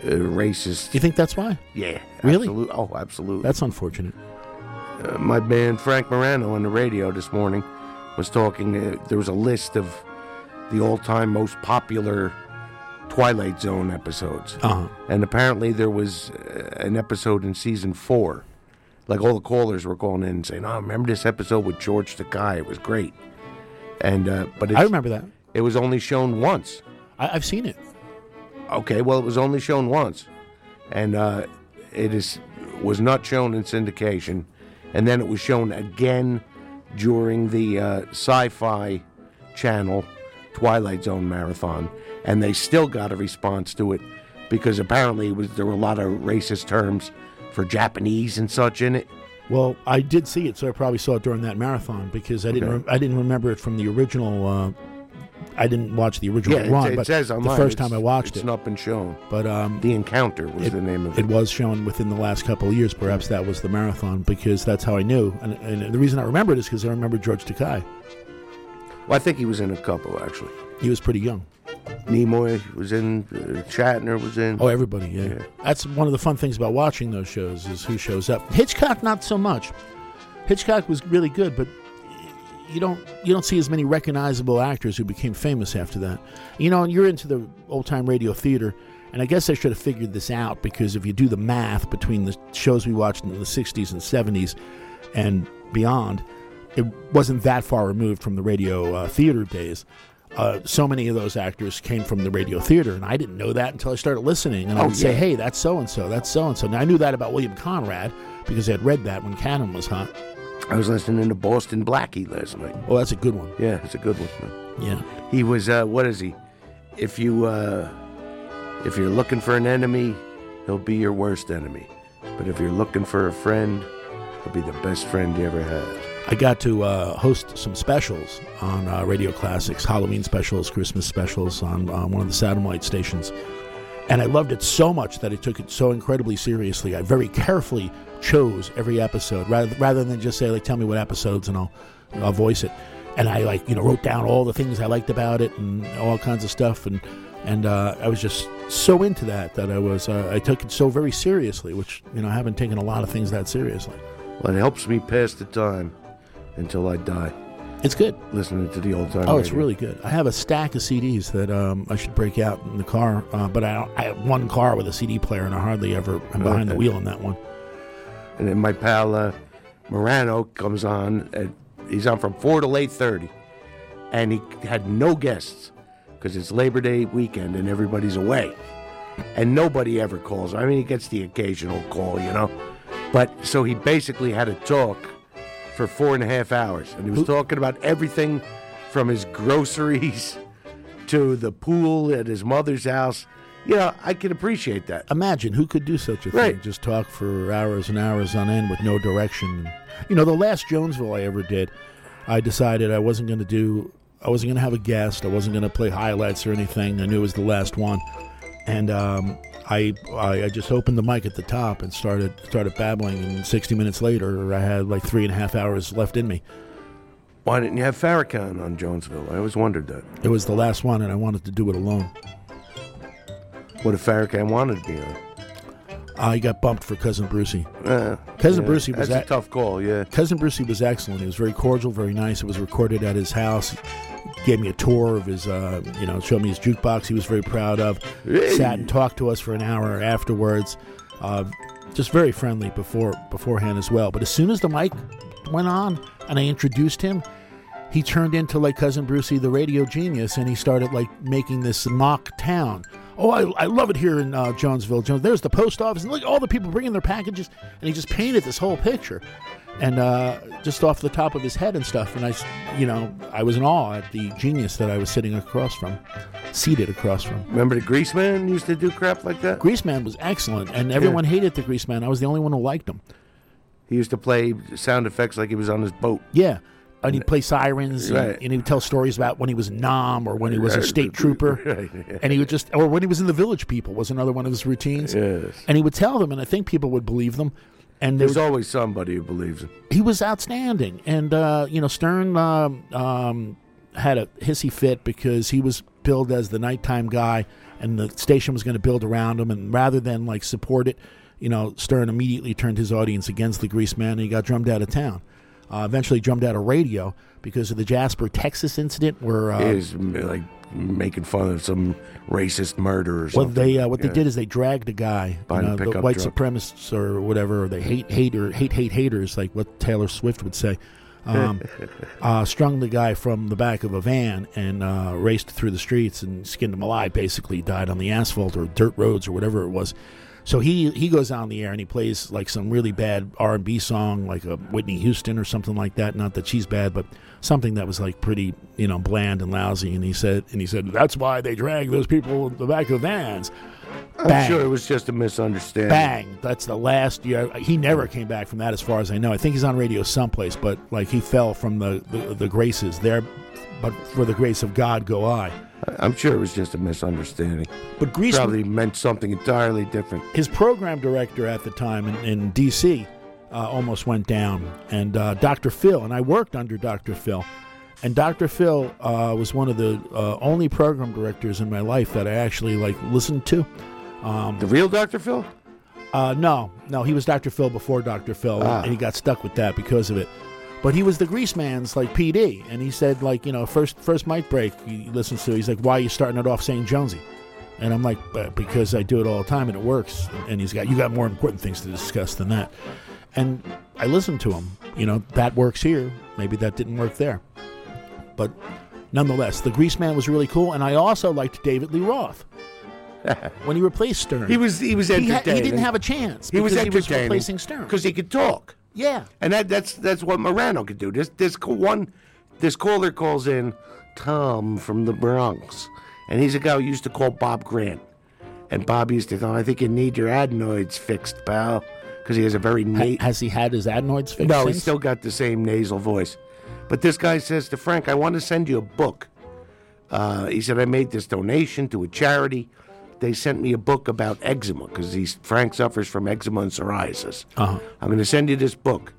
uh, racist. You think that's why? Yeah. Really? absolute- Oh, absolutely. That's unfortunate. uh, my man Frank Morano on the radio this morning was talking. Uh, there was a list of the all-time most popular Twilight Zone episodes, Uh-huh. and apparently there was uh, an episode in season four. Like all the callers were calling in and saying, "Oh, remember this episode with George Takei? It was great." And uh, but it's, I remember that. it was only shown once. I, I've seen it. Okay, well, it was only shown once, and uh, it is was not shown in syndication, and then it was shown again during the uh, Sci-Fi Channel Twilight Zone marathon, and they still got a response to it because apparently it was there were a lot of racist terms for Japanese and such in it. Well, I did see it, so I probably saw it during that marathon because I didn't. Okay. Rem- I didn't remember it from the original. Uh, I didn't watch the original Yeah, it, run, it but says the first time I watched it's it, it's not been shown. But um, the Encounter was the name of it. It was shown within the last couple of years. Perhaps that was the marathon because that's how I knew. And, and the reason I remember it is because I remember George Takei. Well, I think he was in a couple actually. He was pretty young. Nimoy was in. Uh, Shatner was in. Oh, everybody, yeah. That's one of the fun things about watching those shows is who shows up. Hitchcock, not so much. Hitchcock was really good, but you don't you don't see as many recognizable actors who became famous after that. You know, and you're into the old time radio theater, and I guess I should have figured this out because if you do the math between the shows we watched in the '60s and '70s and beyond, it wasn't that far removed from the radio uh, theater days. Uh, so many of those actors came from the radio theater, and I didn't know that until I started listening. And I Oh, would say, "Hey, that's so and so. That's so and so." Now I knew that about William Conrad because I had read that when Cannon was hot. I was listening to Boston Blackie last night. Oh, that's a good one. Yeah, it's a good one. Yeah. He was. Uh, what is he? If you uh, if you're looking for an enemy, he'll be your worst enemy. But if you're looking for a friend, he'll be the best friend you ever had. I got to uh, host some specials on uh, Radio Classics, Halloween specials, Christmas specials on uh, one of the satellite stations. And I loved it so much that I took it so incredibly seriously. I very carefully chose every episode rather, rather than just say, like, tell me what episodes and I'll, I'll voice it. And I, like, you know, wrote down all the things I liked about it and all kinds of stuff. And, and uh, I was just so into that that I was, uh, I took it so very seriously, which, you know, I haven't taken a lot of things that seriously. Well, it helps me pass the time until I die. It's good. Listening to the old time. Oh, it's radio. really good. I have a stack of CDs that um, I should break out in the car, uh, but I, I have one car with a CD player, and I hardly ever am behind the wheel in that one. And then my pal uh, Morano comes on. At, he's on from four to eight thirty, and he had no guests because it's Labor Day weekend and everybody's away, and nobody ever calls. I mean, he gets the occasional call, you know, but so he basically had to talk for four and a half hours, and he was talking about everything from his groceries to the pool at his mother's house. You know, I can appreciate that. Imagine who could do such a thing, Right. just talk for hours and hours on end with no direction. You know, the last Jonesville I ever did, I decided I wasn't going to do, I wasn't going to have a guest, I wasn't going to play highlights or anything. I knew it was the last one, and um, I, I I just opened the mic at the top and started started babbling. And 60 minutes later, I had like three and a half hours left in me. Why didn't you have Farrakhan on Jonesville? I always wondered that. It was the last one, and I wanted to do it alone. What if Farrakhan wanted to be on? I got bumped for cousin Brucey. Uh, cousin yeah, Brucey was that's a ac- tough call. Yeah, cousin Brucey was excellent. He was very cordial, very nice. It was recorded at his house. Gave me a tour of his, uh, you know, showed me his jukebox. He was very proud of. Hey. Sat and talked to us for an hour afterwards. Uh, just very friendly before beforehand as well. But as soon as the mic went on and I introduced him, he turned into like cousin Brucie, the radio genius, and he started like making this mock town. Oh, I, I love it here in uh, Jonesville. Jones, there's the post office, and look, all the people bringing their packages, and he just painted this whole picture, and uh, just off the top of his head and stuff. And I, you know, I was in awe at the genius that I was sitting across from, seated across from. Remember the Grease Man used to do crap like that? Grease Man was excellent, and everyone hated the Grease Man. I was the only one who liked him. He used to play sound effects like he was on his boat. Yeah. and he'd play sirens, and, Right. and he would tell stories about when he was Nam or when he was a state trooper, Right, yeah. and he would just, or when he was in the Village People was another one of his routines. Yes. And he would tell them, and I think people would believe them. And there There's was, always somebody who believes him. he was outstanding. And uh, you know, Stern um, um, had a hissy fit because he was billed as the nighttime guy, and the station was going to build around him. And rather than like support it, you know, Stern immediately turned his audience against the Grease Man, and he got drummed out of town. Uh, eventually, drummed out of radio because of the Jasper, Texas incident, where uh, He was like making fun of some racist murder or What something. they uh, what they did is they dragged a guy, you know, the white truck. supremacists or whatever, or they hate hater hate hate haters, like what Taylor Swift would say. Um, uh, strung the guy from the back of a van and uh, raced through the streets and skinned him alive. Basically, died on the asphalt or dirt roads or whatever it was. So he he goes on the air and he plays like some really bad R and B song, like a Whitney Houston or something like that. Not that she's bad, but something that was like pretty you know bland and lousy. And he said and he said that's why they drag those people in the back of vans. I'm Bang. sure it was just a misunderstanding. Bang! That's the last year. He never came back from that, as far as I know. I think he's on radio someplace, but like he fell from the the, the graces there. But for the grace of God, go I. I'm sure it was just a misunderstanding. But Grease probably meant something entirely different. his program director at the time in, in D.C. Uh, almost went down, and uh, Dr. Phil, and I worked under Dr. Phil, and Dr. Phil uh, was one of the uh, only program directors in my life that I actually like listened to. Um, the real Dr. Phil? Uh, no, no, he was Dr. Phil before Dr. Phil, Ah. and he got stuck with that because of it. But he was the Grease Man's like PD, and he said like you know first first mic break he listens to. He's like, why are you starting it off saying Jonesy? And I'm like, "Uh, because I do it all the time and it works. And he's got you got more important things to discuss than that. And I listened to him. You know that works here. Maybe that didn't work there. But nonetheless, the Grease Man was really cool, and I also liked David Lee Roth when he replaced Stern. He was he was He, ha- he didn't have a chance. He was because he was entertaining replacing Stern. because he could talk. Yeah. And that that's that's what Morano could do. This this one this caller calls in Tom from the Bronx, and he's a guy who used to call Bob Grant, and Bob used to tell him, "I think you need your adenoids fixed, pal," because he has a very na- has he had his adenoids fixed? no, he's still got the same nasal voice. But this guy says to Frank, I want to send you a book. Uh, he said, I made this donation to a charity. They sent me a book about eczema because Frank suffers from eczema and psoriasis. Uh-huh. I'm going to send you this book,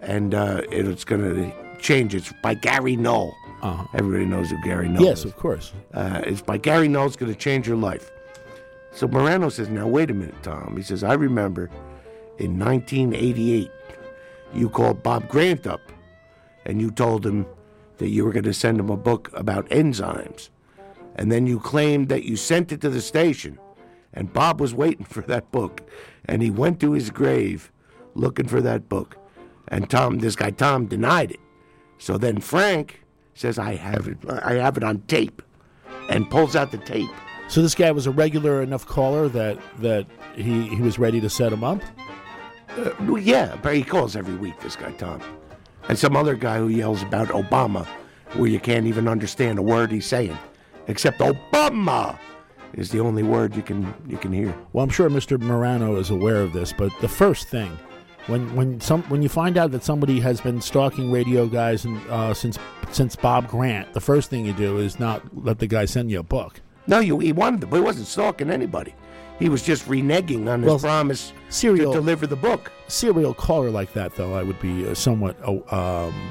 and uh, it- it's going to change. It's by Gary Null. Uh-huh. Everybody knows who Gary Null Yes, is. of course. Uh, it's by Gary Null. It's going to change your life. So Morano says, Now, wait a minute, Tom. He says, I remember in 1988, you called Bob Grant up and you told him that you were going to send him a book about enzymes. And then you claimed that you sent it to the station. And Bob was waiting for that book. And he went to his grave looking for that book. And Tom, this guy Tom, denied it. So then Frank says, I have it, I have it on tape, and pulls out the tape. So this guy was a regular enough caller that that he, he was ready to set him up. Uh, well, yeah, but he calls every week, this guy Tom. And some other guy who yells about Obama, where you can't even understand a word he's saying, except Obama is the only word you can you can hear. Well, I'm sure Mr. Morano is aware of this, but the first thing when when some when you find out that somebody has been stalking radio guys and uh, since since Bob Grant, the first thing you do is not let the guy send you a book. No, you, he wanted to, but he wasn't stalking anybody. He was just reneging on his Well, promise serial- to deliver the book. Serial caller like that, though, I would be uh, somewhat oh, um,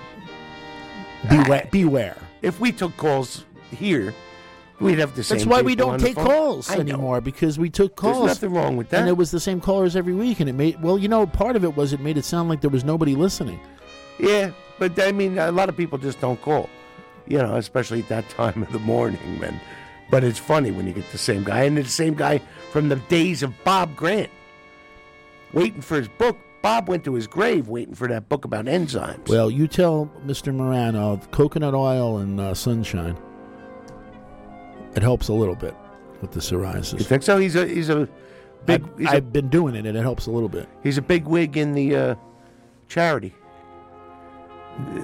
beware. beware. If we took calls here, we'd have the same. That's why we don't take calls I know. anymore because we took calls. There's nothing wrong with that. And it was the same callers every week, and it made well, you know, part of it was it made it sound like there was nobody listening. Yeah, but I mean, a lot of people just don't call, you know, especially at that time of the morning, man. But it's funny when you get the same guy, and it's the same guy from the days of Bob Grant, waiting for his book. Bob went to his grave waiting for that book about enzymes. Well, you tell Mr. Morano coconut oil and uh, sunshine. It helps a little bit with the psoriasis. You think so? He's a he's a big. I've, he's, I've a, been doing it, and it helps a little bit. he's a big wig in the uh, charity.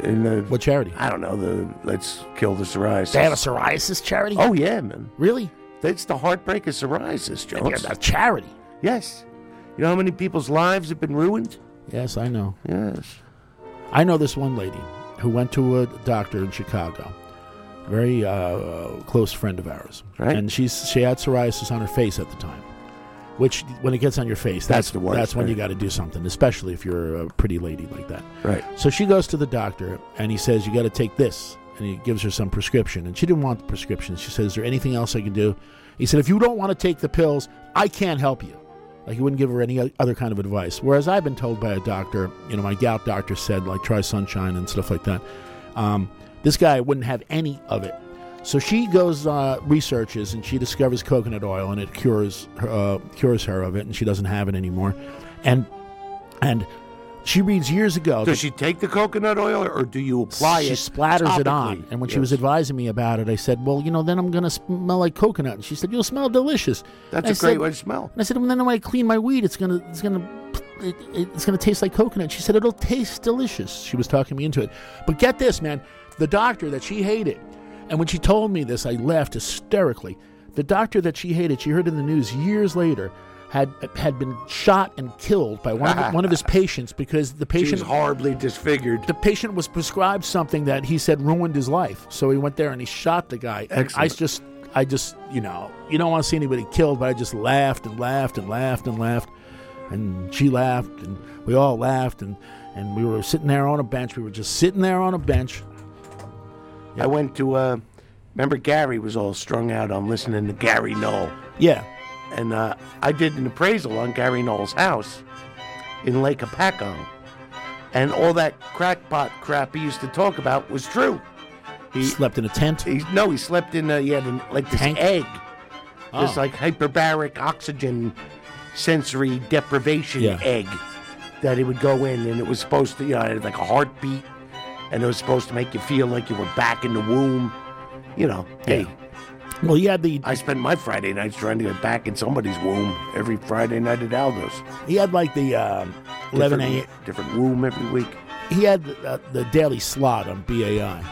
In the what charity? I don't know. The Let's Kill the Psoriasis. They have a psoriasis charity? Oh yeah, man. Really? That's the heartbreak of psoriasis, Jones. A charity. Yes. You know how many people's lives have been ruined? Yes, I know. Yes. I know this one lady, who went to a doctor in Chicago, very uh, close friend of ours, Right. and she's she had psoriasis on her face at the time. Which, when it gets on your face, That's that's the worst, That's when you got to do something, especially if you're a pretty lady like that. Right. So she goes to the doctor, and he says, "You got to take this," and he gives her some prescription, and she didn't want the prescription. She says, "Is there anything else I can do?" He said, "If you don't want to take the pills, I can't help you." Like he wouldn't give her any other kind of advice. Whereas I've been told by a doctor, you know, my gout doctor said like try sunshine and stuff like that. Um, this guy wouldn't have any of it. So she goes uh, researches and she discovers coconut oil and it cures her, uh, cures her of it and she doesn't have it anymore. And and she reads years ago. Does she take the coconut oil or do you apply she it? She splatters it on. And when she was advising me about it, I said, "Well, you know, then I'm going to smell like coconut." And she said, "You'll smell delicious." That's And a I great said- way to smell. And I said, "Well, then when I clean my weed, it's gonna, it's gonna, it, it's gonna taste like coconut." She said, "It'll taste delicious." She was talking me into it. But get this, man, the doctor that she hated, and when she told me this, I laughed hysterically. The doctor that she hated, she heard in the news years later. Had, had been shot and killed by one of, one of his patients because the patient was horribly disfigured. the patient was prescribed something that he said ruined his life. So he went there and he shot the guy. And I just, I just, you know, you don't want to see anybody killed, but I just laughed and laughed and laughed and laughed. And she laughed and we all laughed and, and we were sitting there on a bench. We were just sitting there on a bench. I went to, uh, remember Gary was all strung out on listening to Gary Null. Yeah. And uh, I did an appraisal on Gary Null's house in Lake Hopatcong. And all that crackpot crap he used to talk about was true. He slept in a tent. He, no, he slept in a, he had an, like this Tank? egg, this Oh. like hyperbaric oxygen sensory deprivation Yeah. egg that he would go in, and it was supposed to, you know, it had like a heartbeat, and it was supposed to make you feel like you were back in the womb. You know, hey. Well, he had the. I spent my Friday nights trying to get back in somebody's womb every Friday night at Aldo's. He had like the um, 11 Different- a.m. Different womb every week. He had the, uh, the daily slot on BAI.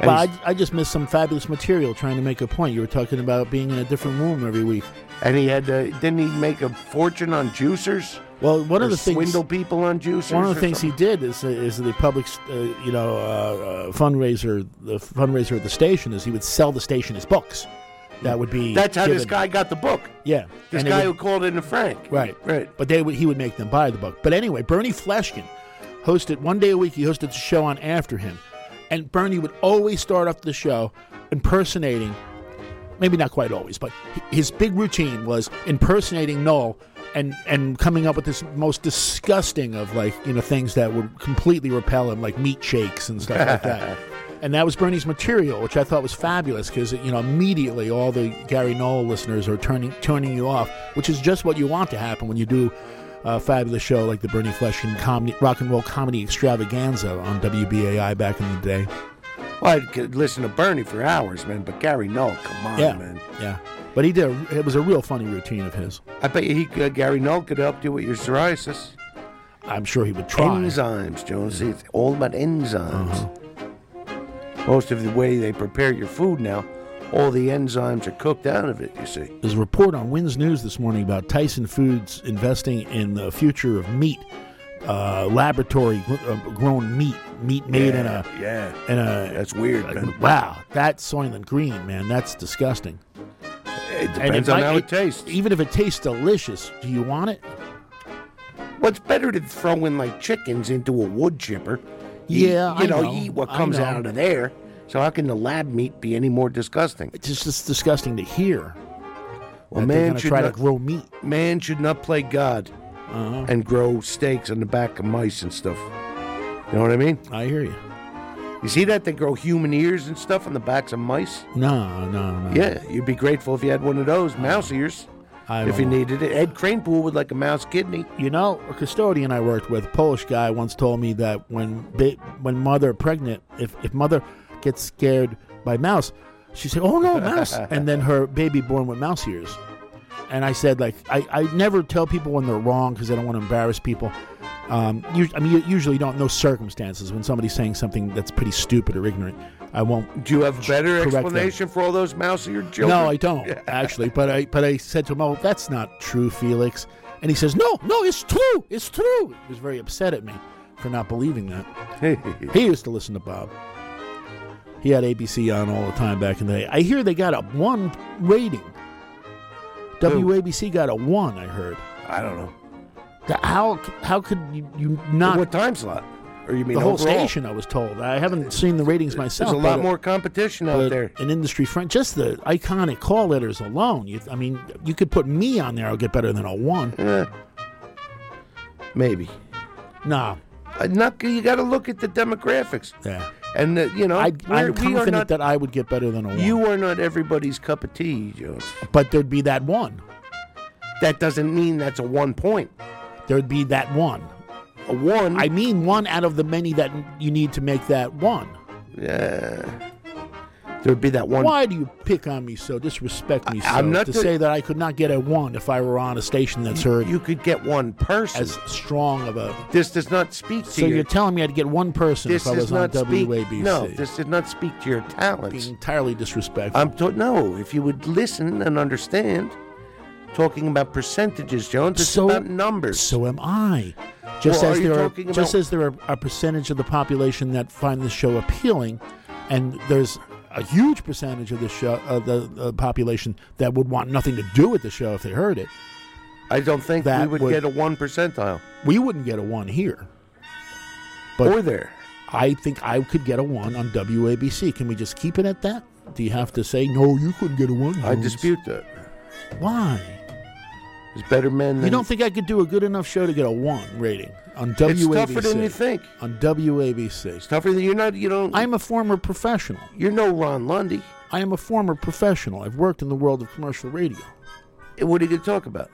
But I, I just missed some fabulous material trying to make a point. You were talking about being in a different womb every week. And he had, uh, didn't he make a fortune on juicers? Well, one of the things swindle people on juicers. One of the things he did is is the public, uh, you know, uh, uh, fundraiser. The fundraiser at the station is he would sell the station his books. That would be That's how this guy got the book. Yeah, This And guy would- who called in to Frank. Right, right. But they would, he would make them buy the book. But anyway, Bernie Fleshkin hosted one day a week. He hosted the show on After Him, and Bernie would always start off the show impersonating. Maybe not quite always, but his big routine was impersonating Noel and and coming up with this most disgusting of like you know things that would completely repel him, like meat shakes and stuff like that. And that was Bernie's material, which I thought was fabulous because you know immediately all the Gary Null listeners are turning turning you off, which is just what you want to happen when you do a fabulous show like the Bernie Fleshkin comedy, rock and roll comedy extravaganza on WBAI back in the day. Well, I could listen to Bernie for hours, man. But Gary, no, come on, yeah, man. yeah. But he did. It was a real funny routine of his. I bet you he, uh, Gary Null could help you with your psoriasis. I'm sure he would try. Uh-huh. Enzymes, Jones. It's all about enzymes. Most of the way they prepare your food now, all the enzymes are cooked out of it. You see. There's a report on WINS News this morning about Tyson Foods investing in the future of meat, uh, laboratory gr- uh, grown meat, meat made in a yeah. in a. That's weird, uh, man. Wow, that's Soylent Green, man. That's disgusting. It depends on might- how it tastes. Even if it tastes delicious, do you want it? What's better to throw in like chickens into a wood chipper? You- Yeah, you I know, know, you eat what comes out of there. So how can the lab meat be any more disgusting? It's just it's disgusting to hear. Well, man should try not, to grow meat. Man should not play God Uh-huh. and grow steaks on the back of mice and stuff. You know what I mean? I hear you. You see that they grow human ears and stuff on the backs of mice? No, no, no. Yeah, you'd be grateful if you had one of those mouse ears. I if you needed it. Ed Kranepool would like a mouse kidney. You know, a custodian I worked with, a Polish guy, once told me that when ba- when mother pregnant, if if mother gets scared by mouse, she said, "Oh no, mouse!" and then her baby born with mouse ears. And I said, like, I, I never tell people when they're wrong because I don't want to embarrass people. Um, I mean, you usually don't know circumstances when somebody's saying something that's pretty stupid or ignorant. I won't. Do you have a better correct them. explanation for all those mouse eared children? No, I don't actually. But I but I said to him, "Oh, that's not true, Felix." And he says, "No, no, it's true. It's true." He was very upset at me for not believing that. he used to listen to Bob. He had ABC on all the time back in the day. I hear they got a one rating. WABC got a one. I heard. I don't know. The- How how could you, you not what time slot? Or you mean the whole overall? station? I was told. I haven't seen the ratings myself. There's a lot more competition out there. An industry friend, just the iconic call letters alone. You, I mean, you could put me on there. I'll get better than a one. Yeah. Maybe. Nah. Uh, not, you got to look at the demographics. Yeah. And, uh, you know, I, I'm confident not, that I would get better than a one. you are not everybody's cup of tea, Jones. but there'd be that one. That doesn't mean that's a one point. There'd be that one. A one. I mean, one out of the many that you need to make that one. Yeah. There'd be that one. Why do you pick on me so, disrespect me so, I'm not to the- say that I could not get a one if I were on a station that's heard You could get one person. as strong of a. this does not speak to you. So your you're telling me I had to get one person if I was on speak, WABC? No, this did not speak to your talents. being entirely disrespectful. I'm to- no. If you would listen and understand, talking about percentages, Jones, it's So- about numbers. So am I. Just Well, as there are, talking just as there are a percentage of the population that find the show appealing, and there's a huge percentage of the show of the, the population that would want nothing to do with the show if they heard it. I don't think That we would, would- get a one percentile. We wouldn't get a one here. But or there. I think I could get a one on WABC. Can we just keep it at that? Do you have to say no? You couldn't get a one. I dispute that. Why? There's better men than You don't think I could do a good enough show to get a one rating on WABC? It's tougher than you think. On WABC. It's tougher than you're not. You don't. I'm a former professional. You're no Ron Lundy. I am a former professional. I've worked in the world of commercial radio. Eh, What are you going to talk about?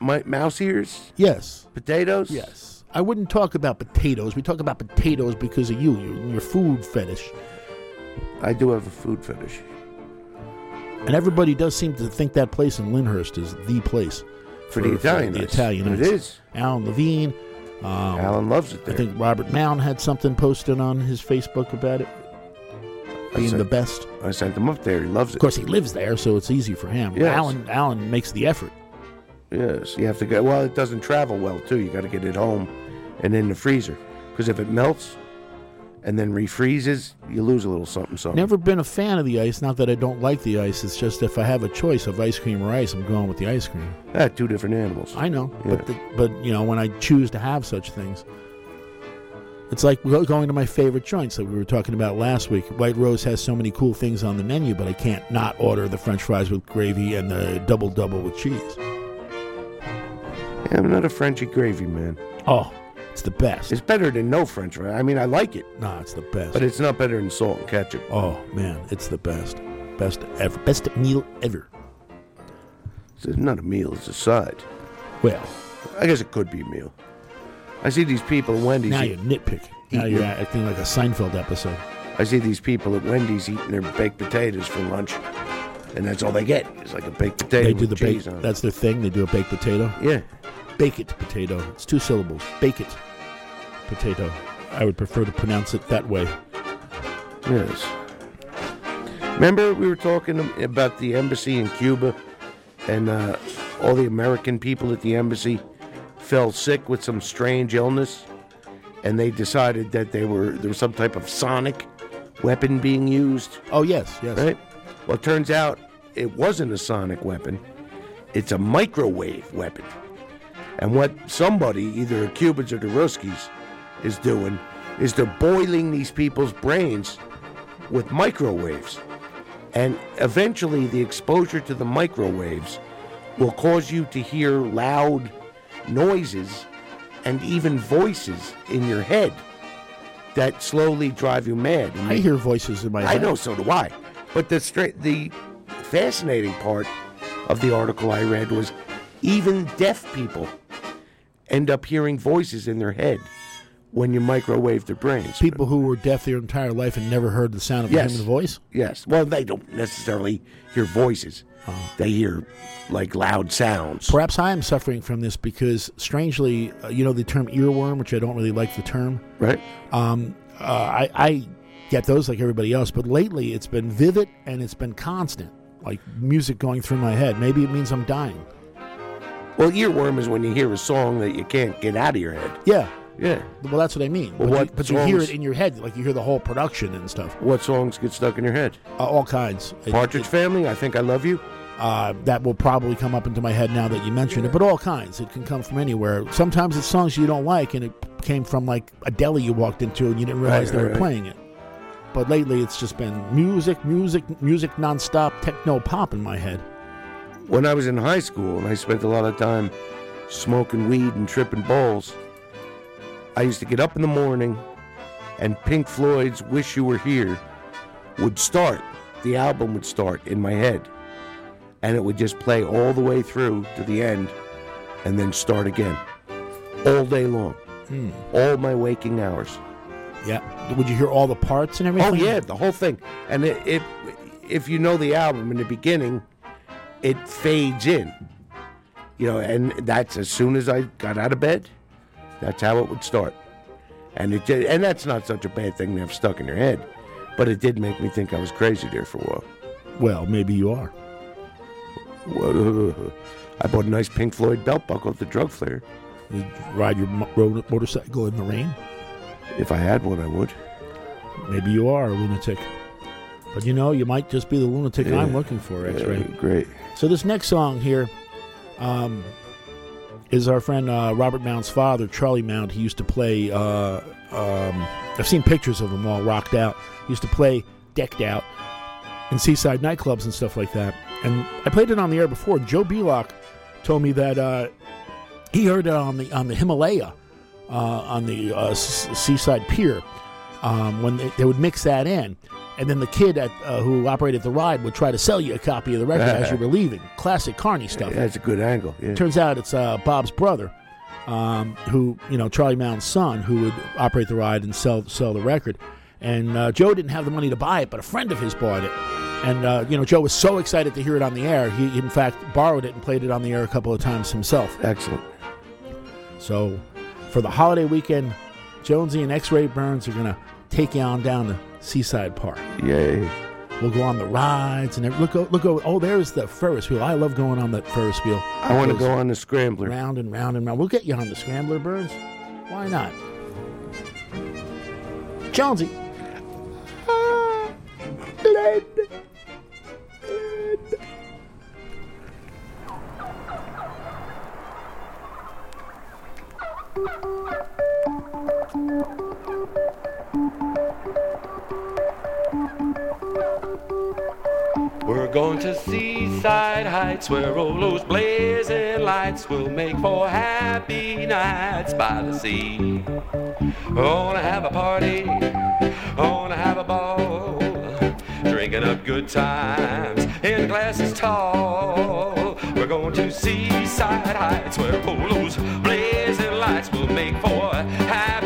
My, mouse ears? Yes. Potatoes? Yes. I wouldn't talk about potatoes. We talk about potatoes because of you, your, your food fetish. I do have a food fetish. And everybody does seem to think that place in Lyndhurst is the place For the Italian The. Italian It is. Alan Levine. Um, Alan loves it I think Robert Mount had something posted on his Facebook about it being sent- the best. I sent him up there. He loves it. Of course, he lives there, so it's easy for him. Yes. Alan Alan makes the effort. Yes, you have to go. Well, it doesn't travel well too. You got to get it home and in the freezer because if it melts and then refreezes, you lose a little something. So Never been a fan of the ice. Not that I don't like the ice. It's just if I have a choice of ice cream or ice, I'm going with the ice cream. Ah, two different animals. I know, Yeah. but the, but you know when I choose to have such things, it's like going to my favorite joints that we were talking about last week. White Rose has so many cool things on the menu, but I can't not order the French fries with gravy and the double double with cheese. Yeah, I'm not a Frenchy gravy man. Oh, it's the best. It's better than no French fry. I mean, I like it, Nah, it's the best. but it's not better than salt and ketchup. oh man, it's the best, best ever, best meal ever. It's not a meal; it's a side. Well, I guess it could be a meal. I see these people at Wendy's. now eat- you're nitpicking. Now you're your- acting like a Seinfeld episode. I see these people at Wendy's eating their baked potatoes for lunch, and that's all they get. It's like a baked potato They do with the cheese baked. on it. That's their thing. They do a baked potato. Yeah, Bake it potato. It's two syllables. Bake it potato. I would prefer to pronounce it that way. yes. Remember we were talking about the embassy in Cuba, and uh, all the American people at the embassy fell sick with some strange illness, and they decided that they were there was some type of sonic weapon being used. Oh yes, yes. Right. Well, it turns out it wasn't a sonic weapon; it's a microwave weapon. And what somebody, either the Cubans or the Ruskies, is doing is they're boiling these people's brains with microwaves. And eventually, the exposure to the microwaves will cause you to hear loud noises and even voices in your head that slowly drive you mad. And I hear voices in my I head. I know, so do I. But the straight, the fascinating part of the article I read was even deaf people end up hearing voices in their head when you microwave their brains. People who were deaf their entire life and never heard the sound of a human voice. Yes. Well, they don't necessarily hear voices. Oh. They hear like loud sounds. Perhaps I am suffering from this because, strangely, uh, you know the term earworm, which I don't really like the term. Right. Um, uh, I, I get those like everybody else, but lately it's been vivid and it's been constant, like music going through my head. Maybe it means I'm dying. Well, earworm is when you hear a song that you can't get out of your head. Yeah. Yeah. Well, that's what I mean. Well, but what you, but you hear songs- it in your head, like you hear the whole production and stuff. What songs get stuck in your head? Uh, all kinds. It- Partridge Family. I think I love you. Uh, that will probably come up into my head now that you mentioned it, but all kinds. It can come from anywhere. Sometimes it's songs you don't like, and it came from like a deli you walked into and you didn't realize Right, they were right, right. playing it. But lately, it's just been music, music, music nonstop, techno pop in my head. When I was in high school and I spent a lot of time smoking weed and tripping bowls, I used to get up in the morning and Pink Floyd's Wish You Were Here would start. The album would start in my head. And it would just play all the way through to the end and then start again. All day long. Hmm. All my waking hours. Yeah. Would you hear all the parts and everything? Oh yeah, the whole thing. And it, it, if you know the album in the beginning, it fades in. You know, and that's as soon as I got out of bed, that's how it would start. And it did, and that's not such a bad thing to have stuck in your head, but it did make me think I was crazy there for a while. Well, maybe you are. Whoa. I bought a nice Pink Floyd belt buckle at the drug flare. You ride your mo- motorcycle in the rain? If I had one, I would. Maybe you are a lunatic. But you know, you might just be the lunatic Yeah. I'm looking for, X Ray. Yeah, great. So this next song here um, is our friend uh, Robert Mount's father, Charlie Mount. He used to play. Uh, um, I've seen pictures of him all rocked out. He used to play decked out in seaside nightclubs and stuff like that. And I played it on the air before. Joe Belock told me that uh, he heard it on the on the Himalaya uh, on the uh, s- seaside pier um, when they, they would mix that in. And then the kid at, uh, who operated the ride would try to sell you a copy of the record as you were leaving. Classic Carney stuff. That's a good angle. Yeah. Turns out it's uh, Bob's brother, um, who you know Charlie Mount's son, who would operate the ride and sell sell the record. And uh, Joe didn't have the money to buy it, but a friend of his bought it. And uh, you know Joe was so excited to hear it on the air, he in fact borrowed it and played it on the air a couple of times himself. Excellent. So for the holiday weekend, Jonesy and X Ray Burns are gonna take you on down to Seaside Park. Yay. We'll go on the rides and look, oh, look. o- Oh, oh there's the Ferris wheel. I love going on that Ferris wheel. I want to go on the scrambler. round and round and round. We'll get you on the scrambler, Burns. Why not? Jonesy. Ah, Glenn. We're going to Seaside Heights where all those blazing lights will make for happy nights by the sea. Gonna have a party, gonna have a ball, drinking up good times in glasses tall. We're going to Seaside Heights where all those blazing lights will make for happy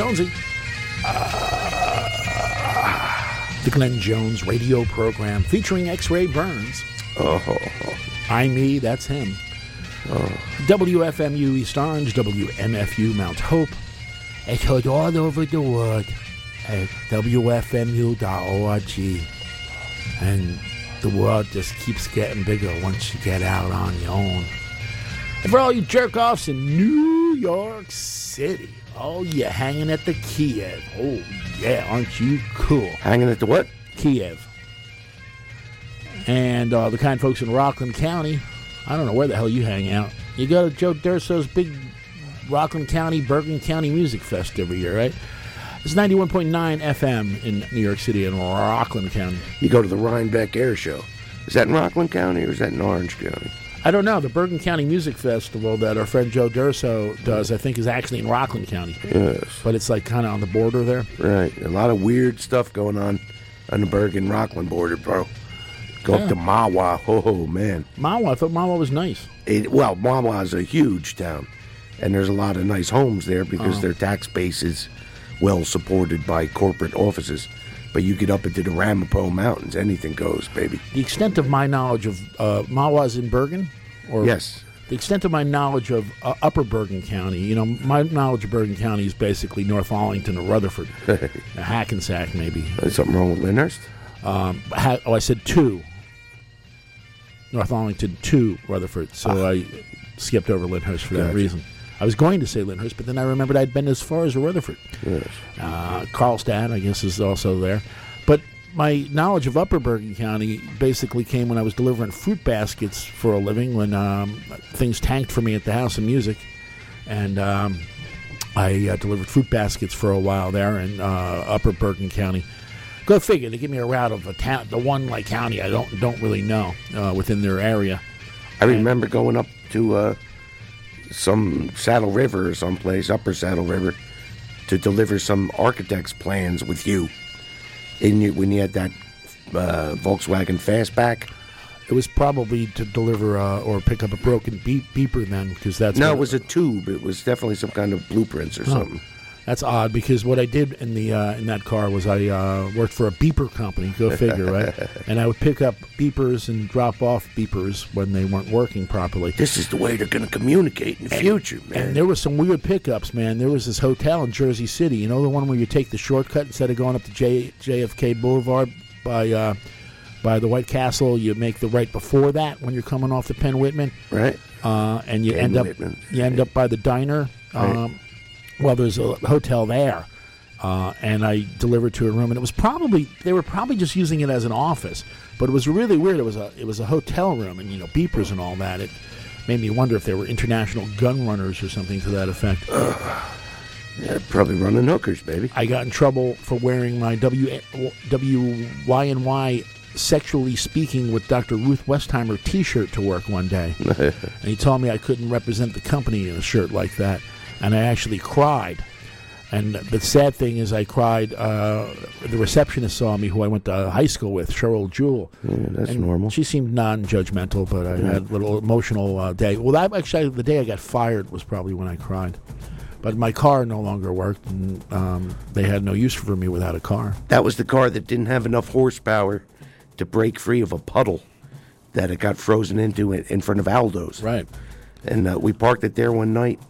Jonesy. the Glenn Jones radio program featuring X Ray Burns. Oh. I me, that's him. WFMU East Orange, WMFU Mount Hope. Echoed all over the world at WFMU.org. And the world just keeps getting bigger once you get out on your own. And for all you jerk offs in New York City, oh, yeah, hanging at the Kiev. Oh, yeah, aren't you cool? Hanging at the what? Kiev. And uh, the kind folks in Rockland County, I don't know where the hell you hang out. You go to Joe Durso's big Rockland County, Bergen County Music Fest every year, right? It's 91.9 FM in New York City and Rockland County. You go to the Rhinebeck Air Show. Is that in Rockland County or is that in Orange County? I don't know. The Bergen County Music Festival that our friend Joe Durso does, I think, is actually in Rockland County. Yes. But it's like kind of on the border there. Right. A lot of weird stuff going on on the Bergen Rockland border, bro. Go Yeah. up to Mahwah. Oh, man. Mahwah, I thought Mahwah was nice. It, well, Mahwah is a huge town, and there's a lot of nice homes there because Oh. their tax base is well supported by corporate offices. But you get up into the Ramapo Mountains, anything goes, baby. The extent of my knowledge of uh, Mahwah's in Bergen? Or Yes. The extent of my knowledge of uh, Upper Bergen County, you know, my knowledge of Bergen County is basically North Arlington or Rutherford, Hackensack maybe. There's something wrong with Lyndhurst? Um, ha- oh, I said two. North Arlington, two Rutherford. So I skipped over Lyndhurst for that reason. I was going to say Lyndhurst, but then I remembered I'd been as far as Rutherford. Yes. Uh, Carlstadt, I guess, is also there. But my knowledge of Upper Bergen County basically came when I was delivering fruit baskets for a living when um, things tanked for me at the House of Music. And um, I uh, delivered fruit baskets for a while there in uh, Upper Bergen County. Go figure, they give me a route of a town, the one like county I don't don't really know uh, within their area. I remember going up to uh, some Saddle River or someplace, Upper Saddle River, to deliver some architect's plans with you. In you, when you had that uh, Volkswagen Fastback. It was probably to deliver uh, or pick up a broken beep, beeper then, because that's no, it was a tube. It was definitely some kind of blueprints or Oh. something. That's odd because what I did in the uh, in that car was I uh, worked for a beeper company. Go figure, right? And I would pick up beepers and drop off beepers when they weren't working properly. This is the way they're going to communicate in the future, man. And there was some weird pickups, man. There was this hotel in Jersey City. You know the one where you take the shortcut instead of going up to J, JFK Boulevard by uh, by the White Castle. You make the right before that when you're coming off the Penn Whitman, right? Uh, and you Penn end up Whitman. you end up by the diner. Right. Um, well, there's a hotel there. Uh, and I delivered to a room, and it was probably they were probably just using it as an office, but it was really weird. It was a it was a hotel room, and you know beepers and all that. It made me wonder if there were international gun runners or something to that effect. Yeah, probably running hookers, baby. I got in trouble for wearing my W W Y N Y sexually speaking with Dr. Ruth Westheimer T-shirt to work one day, and he told me I couldn't represent the company in a shirt like that, and I actually cried. And the sad thing is, I cried. Uh, the receptionist saw me, who I went to high school with, Cheryl Jewell. Yeah, that's and normal. She seemed non-judgmental, but I Yeah. had a little emotional uh, day. Well, that actually, the day I got fired was probably when I cried. But my car no longer worked, and um, they had no use for me without a car. That was the car that didn't have enough horsepower to break free of a puddle that it got frozen into in, in front of Aldo's. Right. And uh, we parked it there one night,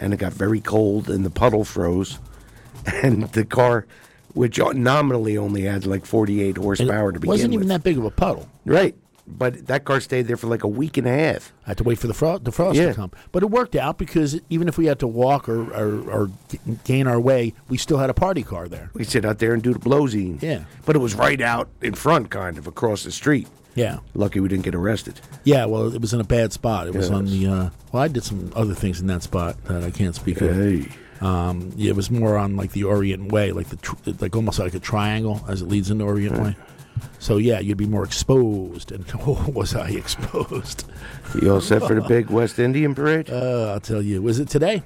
and it got very cold, and the puddle froze, and the car, which nominally only had like 48 horsepower to begin with, wasn't with. even that big of a puddle. Right. But that car stayed there for like a week and a half. I had to wait for the, fro- the frost Yeah. to come. But it worked out because even if we had to walk or, or, or gain our way, we still had a party car there. We sit out there and do the blowzine. Yeah. But it was right out in front, kind of across the street. Yeah. Lucky we didn't get arrested. Yeah, well, it was in a bad spot. It was on the. Uh, well, I did some other things in that spot that I can't speak Hey. of. Um, yeah, it was more on like the Orient Way, like the tr- like almost like a triangle as it leads into Orient Way. So yeah, you'd be more exposed. And oh, was I exposed? You all set for the big West Indian parade? Uh, I'll tell you. Was it today?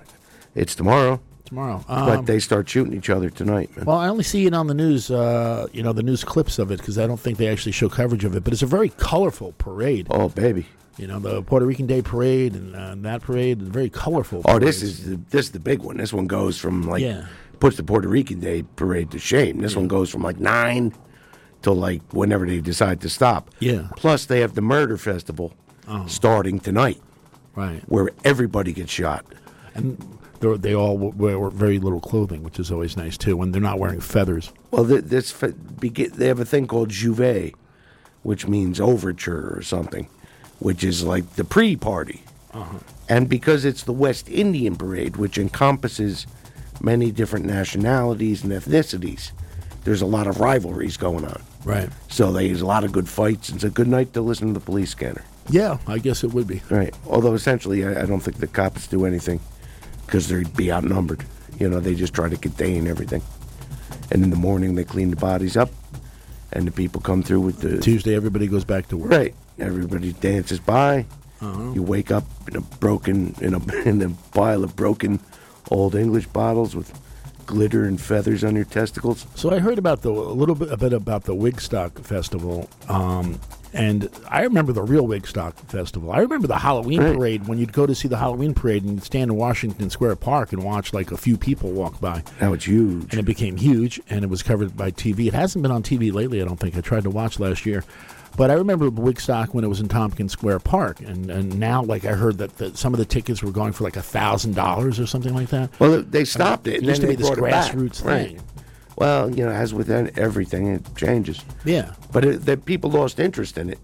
It's tomorrow. Tomorrow. but Um, they start shooting each other tonight, man. Well, I only see it on the news, uh, you know, the news clips of it because I don't think they actually show coverage of it. But it's a very colorful parade. Oh, baby! You know, the Puerto Rican Day parade and uh, that parade is very colorful. Oh, this is the, this is the big one. This one goes from like Yeah. puts the Puerto Rican Day parade to shame. This one goes from like nine till like whenever they decide to stop. Yeah. Plus, they have the murder festival Oh. starting tonight, right, where everybody gets shot. and they all wear, very little clothing, which is always nice too. When they're not wearing feathers. Well, this they have a thing called J'ouvert, which means overture or something, which is like the pre-party. Uh-huh. And because it's the West Indian Parade, which encompasses many different nationalities and ethnicities, there's a lot of rivalries going on. Right. So there's a lot of good fights. It's a good night to listen to the police scanner. Yeah, I guess it would be. Right. Although essentially, I, I don't think the cops do anything because they'd be outnumbered. You know, they just try to contain everything. and in the morning they clean the bodies up, and the people come through with the Tuesday, everybody goes back to work. Right. Everybody dances by. Uh-huh. You wake up in a broken in a in a pile of broken old English bottles with glitter and feathers on your testicles. So I heard about the a little bit a bit about the Wigstock festival, um, and I remember the real Wigstock festival. I remember the Halloween Right. parade when you'd go to see the Halloween parade and you'd stand in Washington Square Park and watch like a few people walk by. That was huge, and it became huge, and it was covered by TV. It hasn't been on TV lately. I don't think. I tried to watch last year. But I remember Wigstock when it was in Tompkins Square Park, and, and now like I heard that, that some of the tickets were going for like a thousand dollars or something like that. Well, they stopped it. It used to be this brought it back. grassroots Right. Well, you know, as with everything, it changes. Yeah. But it, the people lost interest in it,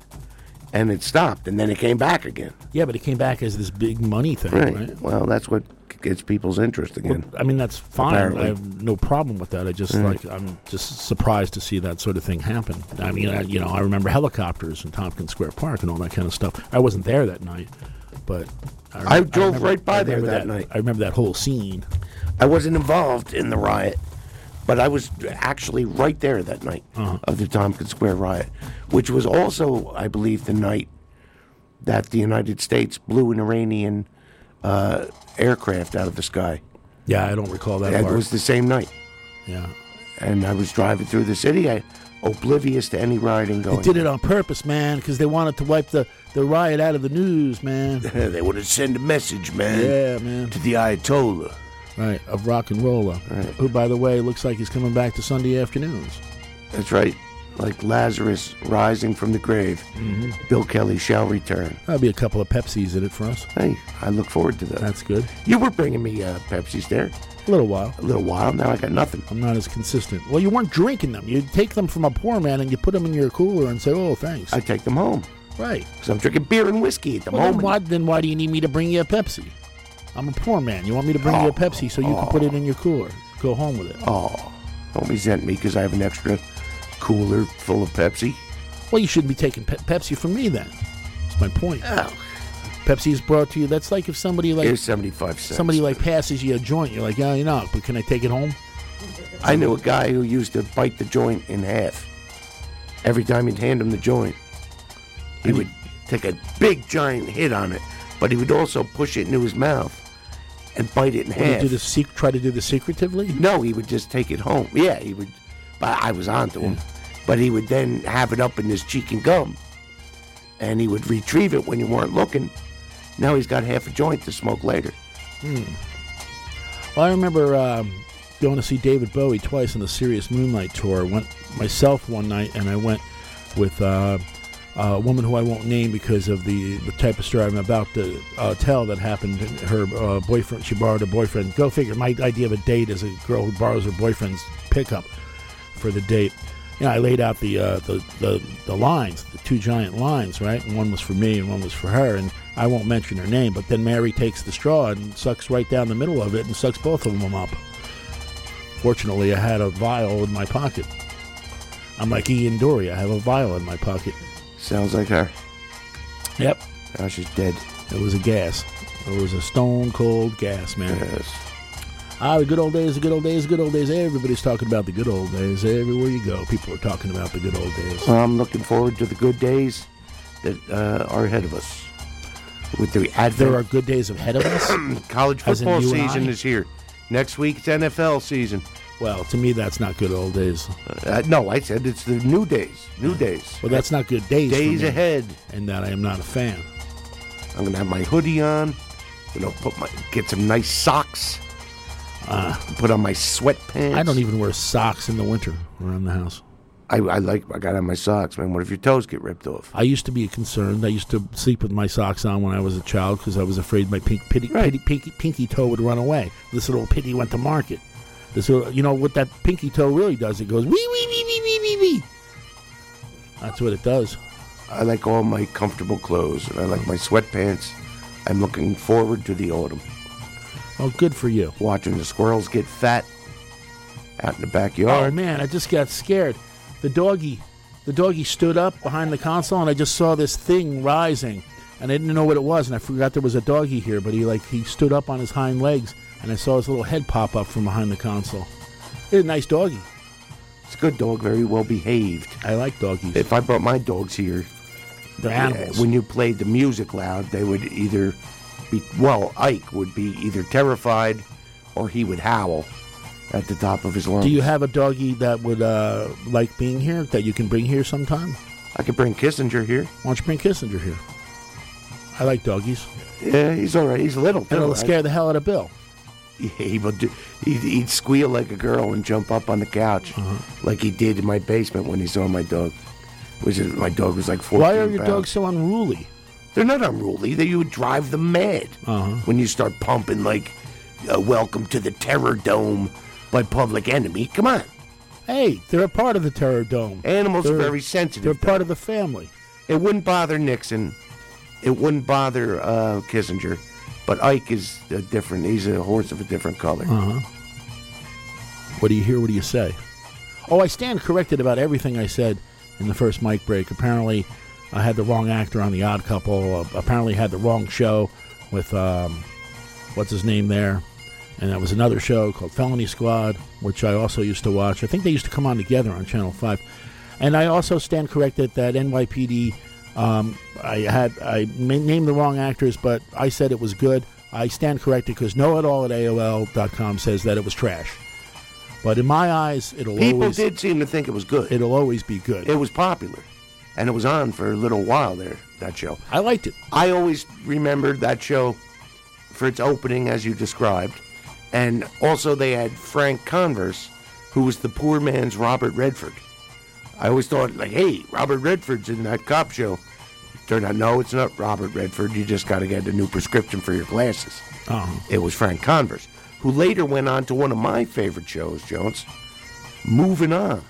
and it stopped, and then it came back again. Yeah, but it came back as this big money thing, Right. right? Well, that's what gets people's interest again. I mean, that's fine. Apparently. I have no problem with that. I just Mm. like I'm just surprised to see that sort of thing happen. I mean, I, you know, I remember helicopters in Tompkins Square Park and all that kind of stuff. I wasn't there that night, but I drove remember- right by I there remember that night. I remember that whole scene. I wasn't involved in the riot, but I was actually right there that night Uh-huh. of the Tompkins Square riot, which was also, I believe, the night that the United States blew an Iranian uh, aircraft out of the sky. Yeah, I don't recall that It part. was the same night. Yeah. And I was driving through the city, I, oblivious to any rioting going They did it on purpose, man, because they wanted to wipe the, the riot out of the news, man. they wanted to send a message, man. Yeah, man. To the Ayatollah. Right, of rock and roller. Who, by the way, looks like he's coming back to Sunday afternoons. That's right. Like Lazarus rising from the grave, Mhm. Bill Kelly shall return. That'll be a couple of Pepsis in it for us. Hey, I look forward to that. That's good. You were bringing me uh, Pepsis there. A little while. A little while. Now I got nothing. I'm not as consistent. Well, you weren't drinking them. You'd take them from a poor man and you put them in your cooler and say, "Oh, thanks." I take them home. Right. Because I'm drinking beer and whiskey at the Well, then moment. why, then why do you need me to bring you a Pepsi? I'm a poor man. You want me to bring you a Pepsi so you can put it in your cooler? Go home with it. Oh, don't resent me because I have an extra cooler full of Pepsi. Well, you shouldn't be taking pe- Pepsi from me then. That's my point. Oh. Pepsi is brought to you. That's like if somebody like Here's 75 cents. somebody like passes you a joint. You're like, yeah, you know, but can I take it home? I knew a guy who used to bite the joint in half. Every time you'd hand him the joint, he would take a big giant hit on it, but he would also push it into his mouth and bite it in Would half. do the sec- try to do this secretively? No, he would just take it home. Yeah, he would. But I was onto him. But he would then have it up in his cheek and gum, and he would retrieve it when you weren't looking. Now he's got half a joint to smoke later. Hmm. Well, I remember um, going to see David Bowie twice on the Serious Moonlight tour. Went myself one night, and I went with uh, a woman who I won't name because of the, the type of story I'm about to uh, tell that happened. Her uh, boyfriend, she borrowed her boyfriend. Go figure. My idea of a date is a girl who borrows her boyfriend's pickup for the date. You know, I laid out the, uh, the the the lines, the two giant lines, right? And one was for me, and one was for her. And I won't mention her name, but then Mary takes the straw and sucks right down the middle of it and sucks both of them up. Fortunately, I had a vial in my pocket. I'm like Ian Dury. I have a vial in my pocket. Sounds like her. Yep. Now she's dead. It was a gas. It was a stone cold gas, man. Yes. Ah, the good old days, the good old days, the good old days. Everybody's talking about the good old days. Everywhere you go, people are talking about the good old days. Well, I'm looking forward to the good days that uh, are ahead of us. With the advent, There are good days ahead of us. college football season is here. Next week's NFL season. Well, to me, that's not good old days. Uh, no, I said it's the new days. New days. Well, that's not good days. Days ahead. and that I am not a fan. I'm gonna have my hoodie on. You know, put my get some nice socks. Uh, put on my sweatpants. I don't even wear socks in the winter around the house. I, I like. I got on my socks, man. What if your toes get ripped off? I used to be concerned. I used to sleep with my socks on when I was a child because I was afraid my pink, pitty, pitty, pinky, pinky toe would run away. This little pitty went to market. Little, you know what that pinky toe really does? It goes wee wee wee wee wee wee wee. That's what it does. I like all my comfortable clothes, and I like my sweatpants. I'm looking forward to the autumn. Oh, good for you. Watching the squirrels get fat out in the backyard. Oh man, I just got scared. The doggy, the doggy stood up behind the console, and I just saw this thing rising, and I didn't know what it was, and I forgot there was a doggy here. But he like he stood up on his hind legs, and I saw his little head pop up from behind the console. It's a nice doggy. It's a good dog, very well behaved. I like doggies. If I brought my dogs here, They're animals. when you played the music loud, they would either be well, Ike would be either terrified or he would howl at the top of his lungs. Do you have a doggy that would uh, like being here that you can bring here sometime? I could bring Kissinger here. Why don't you bring Kissinger here? I like doggies. Yeah, he's all right. He's little. And it'll too, scare the hell out of Bill. He would do, he'd, he'd squeal like a girl and jump up on the couch, Uh-huh. like he did in my basement when he saw my dog. Which is my dog was like 14 Why are your pounds. dogs so unruly? They're not unruly. They you would drive them mad Uh-huh. when you start pumping like uh, "Welcome to the Terror Dome" by Public Enemy. Come on, Hey, they're a part of the Terror Dome. animals are They're- very sensitive. They're part of the family. It wouldn't bother Nixon. It wouldn't bother uh, Kissinger. But Ike is a different. He's a horse of a different color. Uh huh. What do you hear? What do you say? Oh, I stand corrected about everything I said in the first mic break. Apparently, I had the wrong actor on The Odd Couple. Uh, apparently, had the wrong show with um, what's his name there, and that was another show called Felony Squad, which I also used to watch. I think they used to come on together on Channel Five. And I also stand corrected that NYPD. Um, I had I named the wrong actors, but I said it was good. I stand corrected because know it all at AOL.com says that it was trash. But in my eyes, it'll People always did seem to think it was good. it'll always be good. It was popular, and it was on for a little while there. That show. I liked it. I always remembered that show for its opening, as you described, and also they had Frank Converse, who was the poor man's Robert Redford. I always thought, like, hey, Robert Redford's in that cop show. Turned out, no, it's not Robert Redford. You just got to get a new prescription for your glasses. Uh-huh. It was Frank Converse, who later went on to one of my favorite shows, Jones, Moving On.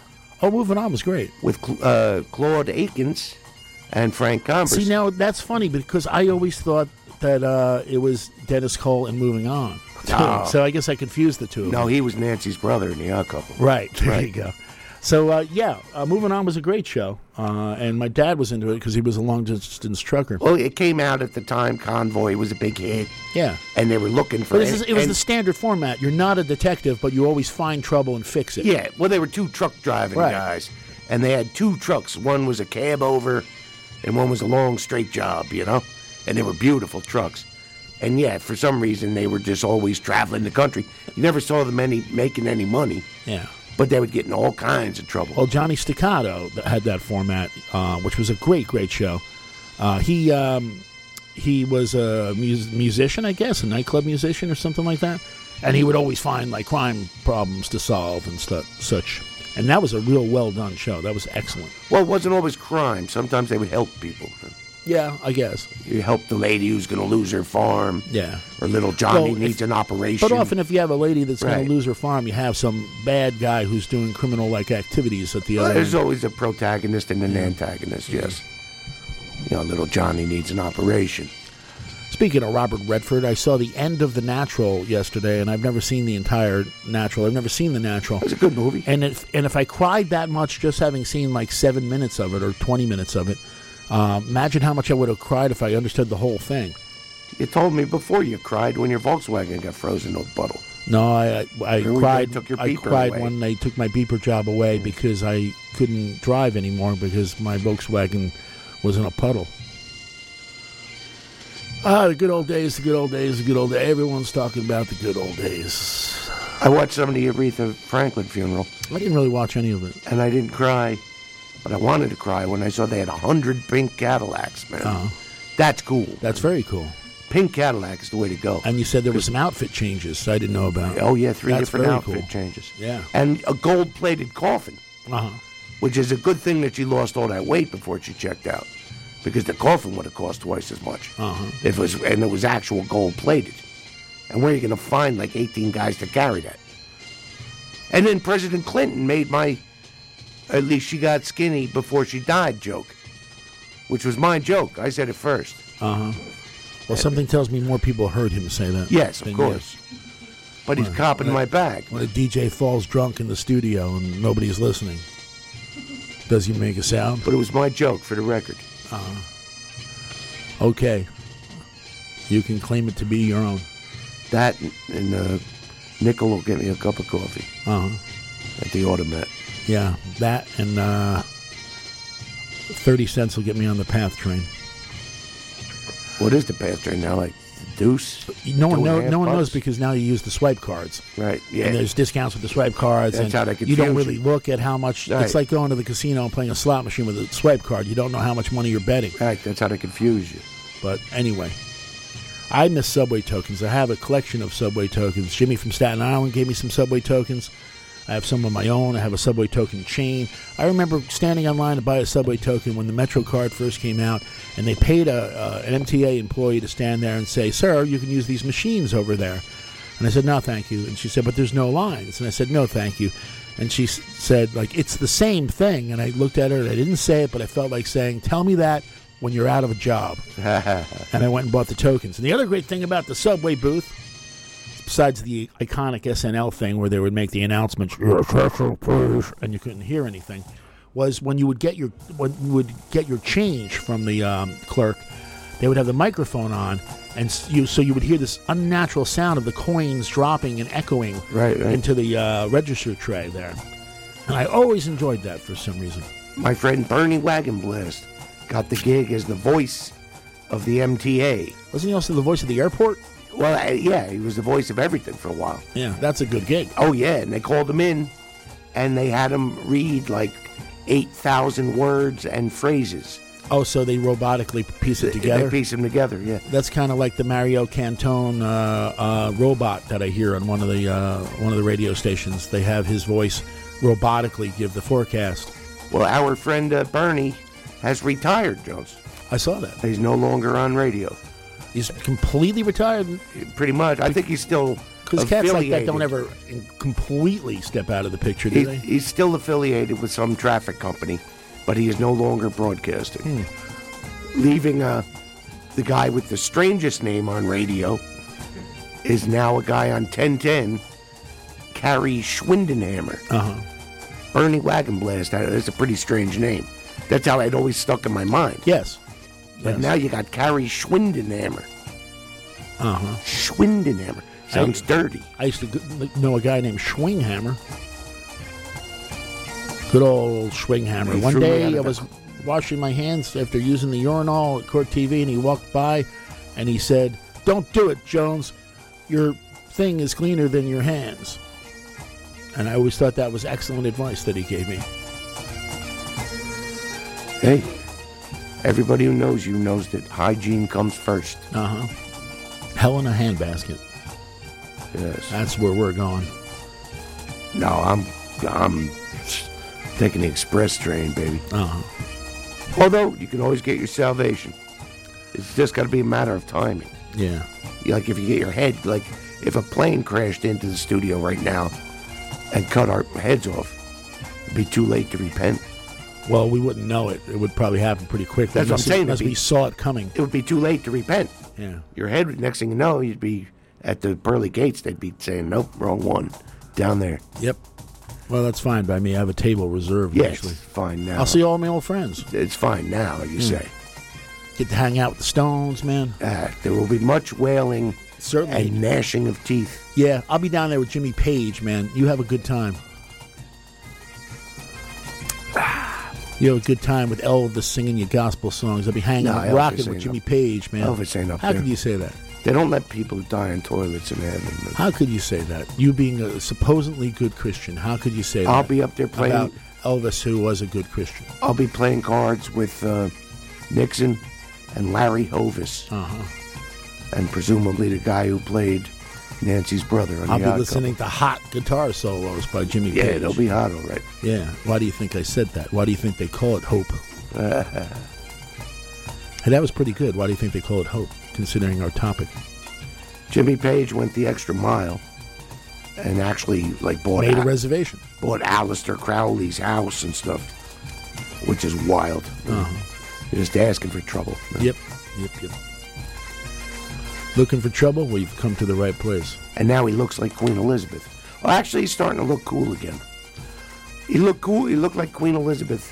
Oh, Moving On was great. With uh, Claude Akins and Frank Converse. See, now that's funny because I always thought that uh, it was Dennis Cole and Moving On. No. so I guess I confused the two. of No, he was Nancy's brother in the Odd Couple. Right. There Right. you go. So uh, yeah, uh, Moving On was a great show, uh, and my dad was into it because he was a long distance trucker. Well, it came out at the time. Convoy was a big hit, Yeah. and they were looking for But it was, it. it was the standard format. You're not a detective, but you always find trouble and fix it. yeah. Well, they were two truck driving Right. guys, and they had two trucks. One was a cab over, and one was a long straight job. You know, and they were beautiful trucks. And yeah, for some reason they were just always traveling the country. You never saw them any making any money, Yeah. But they would get in all kinds of trouble. Well, Johnny Staccato had that format, uh, which was a great, great show. Uh, he um, he was a mus- musician, I guess, a nightclub musician or something like that, and he would always find like crime problems to solve and stu- such. And that was a real well done show. That was excellent. Well, it wasn't always crime. Sometimes they would help people. Yeah, I guess. You help the lady who's going to lose her farm. Yeah. Or little Johnny Well, needs if- an operation. But often, if you have a lady that's going to lose her farm, you have some bad guy who's doing criminal like activities at the Well, other there's end. always a protagonist and an antagonist, yes. You know, little Johnny needs an operation. Speaking of Robert Redford, I saw the end of The Natural yesterday, and I've never seen the entire Natural. I've never seen The Natural. It's a good movie. And if and if I cried that much just having seen like seven minutes of it or twenty minutes of it, uh, imagine how much I would have cried if I understood the whole thing. You told me before you cried when your Volkswagen got frozen to a puddle. No, I I, I cried. took your I cried away? when they took my beeper job away because I couldn't drive anymore because my Volkswagen was in a puddle. Ah, the good old days, the good old days, the good old days. Everyone's talking about the good old days. I watched some of the Aretha Franklin funeral, I didn't really watch any of it. and I didn't cry, but I wanted to cry when I saw they had a hundred pink Cadillacs, man. Uh-huh. That's cool. That's very cool. Pink Cadillac is the way to go. And you said there were some outfit changes I didn't know about. Oh yeah, three That's different outfit cool. changes. Yeah. And a gold-plated coffin, Uh-huh. which is a good thing that she lost all that weight before she checked out, because the coffin would have cost twice as much. Uh-huh. If it was, and it was actual gold-plated. And where are you going to find like 18 guys to carry that? And then President Clinton made my, at least she got skinny before she died joke, which was my joke. I said it first. Uh huh. Well, something tells me more people heard him say that. Yes, of course. But he's copping my bag. When a DJ falls drunk in the studio and nobody's listening, does he make a sound? But it was my joke for the record. Uh, huh. okay. You can claim it to be your own. That and uh, Nickel will get me a cup of coffee Uh huh. at the automat. Yeah, that and uh, thirty cents will get me on the path train. What is the path train now? Like Deuce? No one no one knows because now you use the swipe cards. Right. Yeah. And there's discounts with the swipe cards. That's and how they you don't really look at how much. Right. It's like going to the casino and playing a slot machine with a swipe card. You don't know how much money you're betting. Right. That's how they confuse you. But anyway, I miss Subway tokens. I have a collection of Subway tokens. Jimmy from Staten Island gave me some Subway tokens. I have some of my own. I have a Subway token chain. I remember standing online to buy a Subway token when the Metro card first came out, and they paid a, uh, an MTA employee to stand there and say, "Sir, you can use these machines over there." And I said, "No, thank you." And she said, "But there's no lines." And I said, "No, thank you." And she s- said, "Like it's the same thing." And I looked at her and I didn't say it, but I felt like saying, "Tell me that when you're out of a job." and I went and bought the tokens. And the other great thing about the Subway booth, besides the iconic SNL thing where they would make the announcements, and you couldn't hear anything, was when you would get your when you would get your change from the um, clerk, they would have the microphone on, and you so you would hear this unnatural sound of the coins dropping and echoing Right, right. into the uh, register tray there. And I always enjoyed that for some reason. My friend Bernie Wagenblast got the gig as the voice of the MTA. Wasn't he also the voice of the airport? Well, yeah, he was the voice of everything for a while. Yeah, that's a good gig. Oh yeah, and they called him in, and they had him read like eight thousand words and phrases. Oh, so they robotically piece it together? They piece them together. Yeah. That's kind of like the Mario Cantone uh, uh, robot that I hear on one of the uh, one of the radio stations. They have his voice robotically give the forecast. Well, our friend uh, Bernie has retired, Jones. I saw that. He's no longer on radio. He's completely retired. Pretty much. I think he's still Because cats like that don't ever completely step out of the picture, do He, they? he's still affiliated with some traffic company, but he is no longer broadcasting. Hmm. Leaving uh, the guy with the strangest name on radio is now a guy on 1010, Carrie Schwindenhammer. Uh huh. Bernie Wagenblast. that- That's a pretty strange name. That's how it always stuck in my mind. Yes. But Yes. now you got Carrie Schwindenhammer. Uh huh. Schwindenhammer. Sounds dirty. I used to know a guy named Schwinghammer. Good old Schwinghammer. One threw me out day I was washing my hands after using the urinal at Court TV, and he walked by and he said, Don't do it, Jones. Your thing is cleaner than your hands. And I always thought that was excellent advice that he gave me. Hey, everybody who knows you knows that hygiene comes first. Uh huh. Hell in a handbasket. Yes. That's where we're going. No, I'm I'm taking the express train, baby. Uh huh. Although you can always get your salvation. It's just got to be a matter of timing. Yeah. Like if you get your head, like if a plane crashed into the studio right now and cut our heads off, it'd be too late to repent. Well, we wouldn't know it. It would probably happen pretty quickly. That's what I'm unless- saying. Unless It'd be- we saw it coming. It would be too late to repent. Yeah. Your head, next thing you know, you'd be at the pearly gates. They'd be saying, "Nope, wrong one." Down there. Yep. Well, that's fine by me. I have a table reserved. Yes, actually. fine now. I'll see all my old friends. It's fine now, you Hmm. say. Get to hang out with the Stones, man. Uh, there will be much wailing Certainly. and gnashing of teeth. Yeah, I'll be down there with Jimmy Page, man. You have a good time. You have a good time with Elvis singing your gospel songs. I'll be hanging, out, rocking with Jimmy up- Page, man. Elvis ain't up How there. could you say that? They don't let people die in toilets in heaven. How could you say that? You being a supposedly good Christian, how could you say that? I'll be up there playing- about Elvis, who was a good Christian. I'll be playing cards with uh, Nixon and Larry Hovis, Uh-huh. and presumably the guy who played Nancy's brother on I'll the be listening to hot guitar solos by Jimmy Yeah, Page. they'll be hot, all right. Yeah. Why do you think I said that? Why do you think they call it hope? Hey, that was pretty good. Why do you think they call it hope, considering our topic? Jimmy Page went the extra mile and actually like bought Made a Al- reservation. bought Aleister Crowley's house and stuff, which is wild. Uh-huh. You're just asking for trouble. Yep, yep, yep. Looking for trouble? Well, you've come to the right place. And now he looks like Queen Elizabeth. Well, actually, he's starting to look cool again. He looked cool. He looked like Queen Elizabeth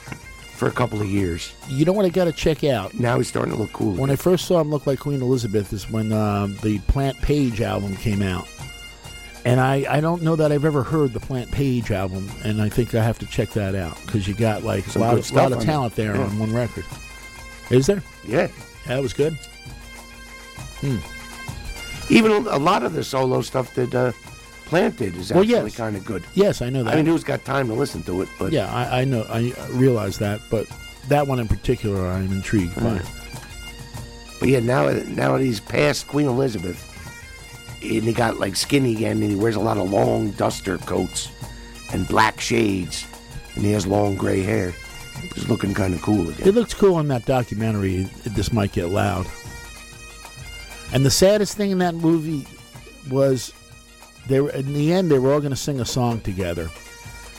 for a couple of years. You know what I got to check out? Now he's starting to look cool. When I first saw him look like Queen Elizabeth is when um, the Plant Page album came out. And I, I don't know that I've ever heard the Plant Page album, and I think I have to check that out because you got like Some a lot of, stuff lot of talent there Yeah. on one record. Is there? Yeah. That was good. Hmm. Even a lot of the solo stuff that uh, Plant did is Well, actually yes. kind of good. Yes, I know that. I mean, who's got time to listen to it? But yeah, I, I know, I realize that, but that one in particular, I'm intrigued by. But yeah, now now that he's past Queen Elizabeth, and he got like skinny again, and he wears a lot of long duster coats and black shades, and he has long gray hair. He's looking kind of cool again. It looks cool in that documentary. This might get loud. And the saddest thing in that movie was they were in the end they were all going to sing a song together,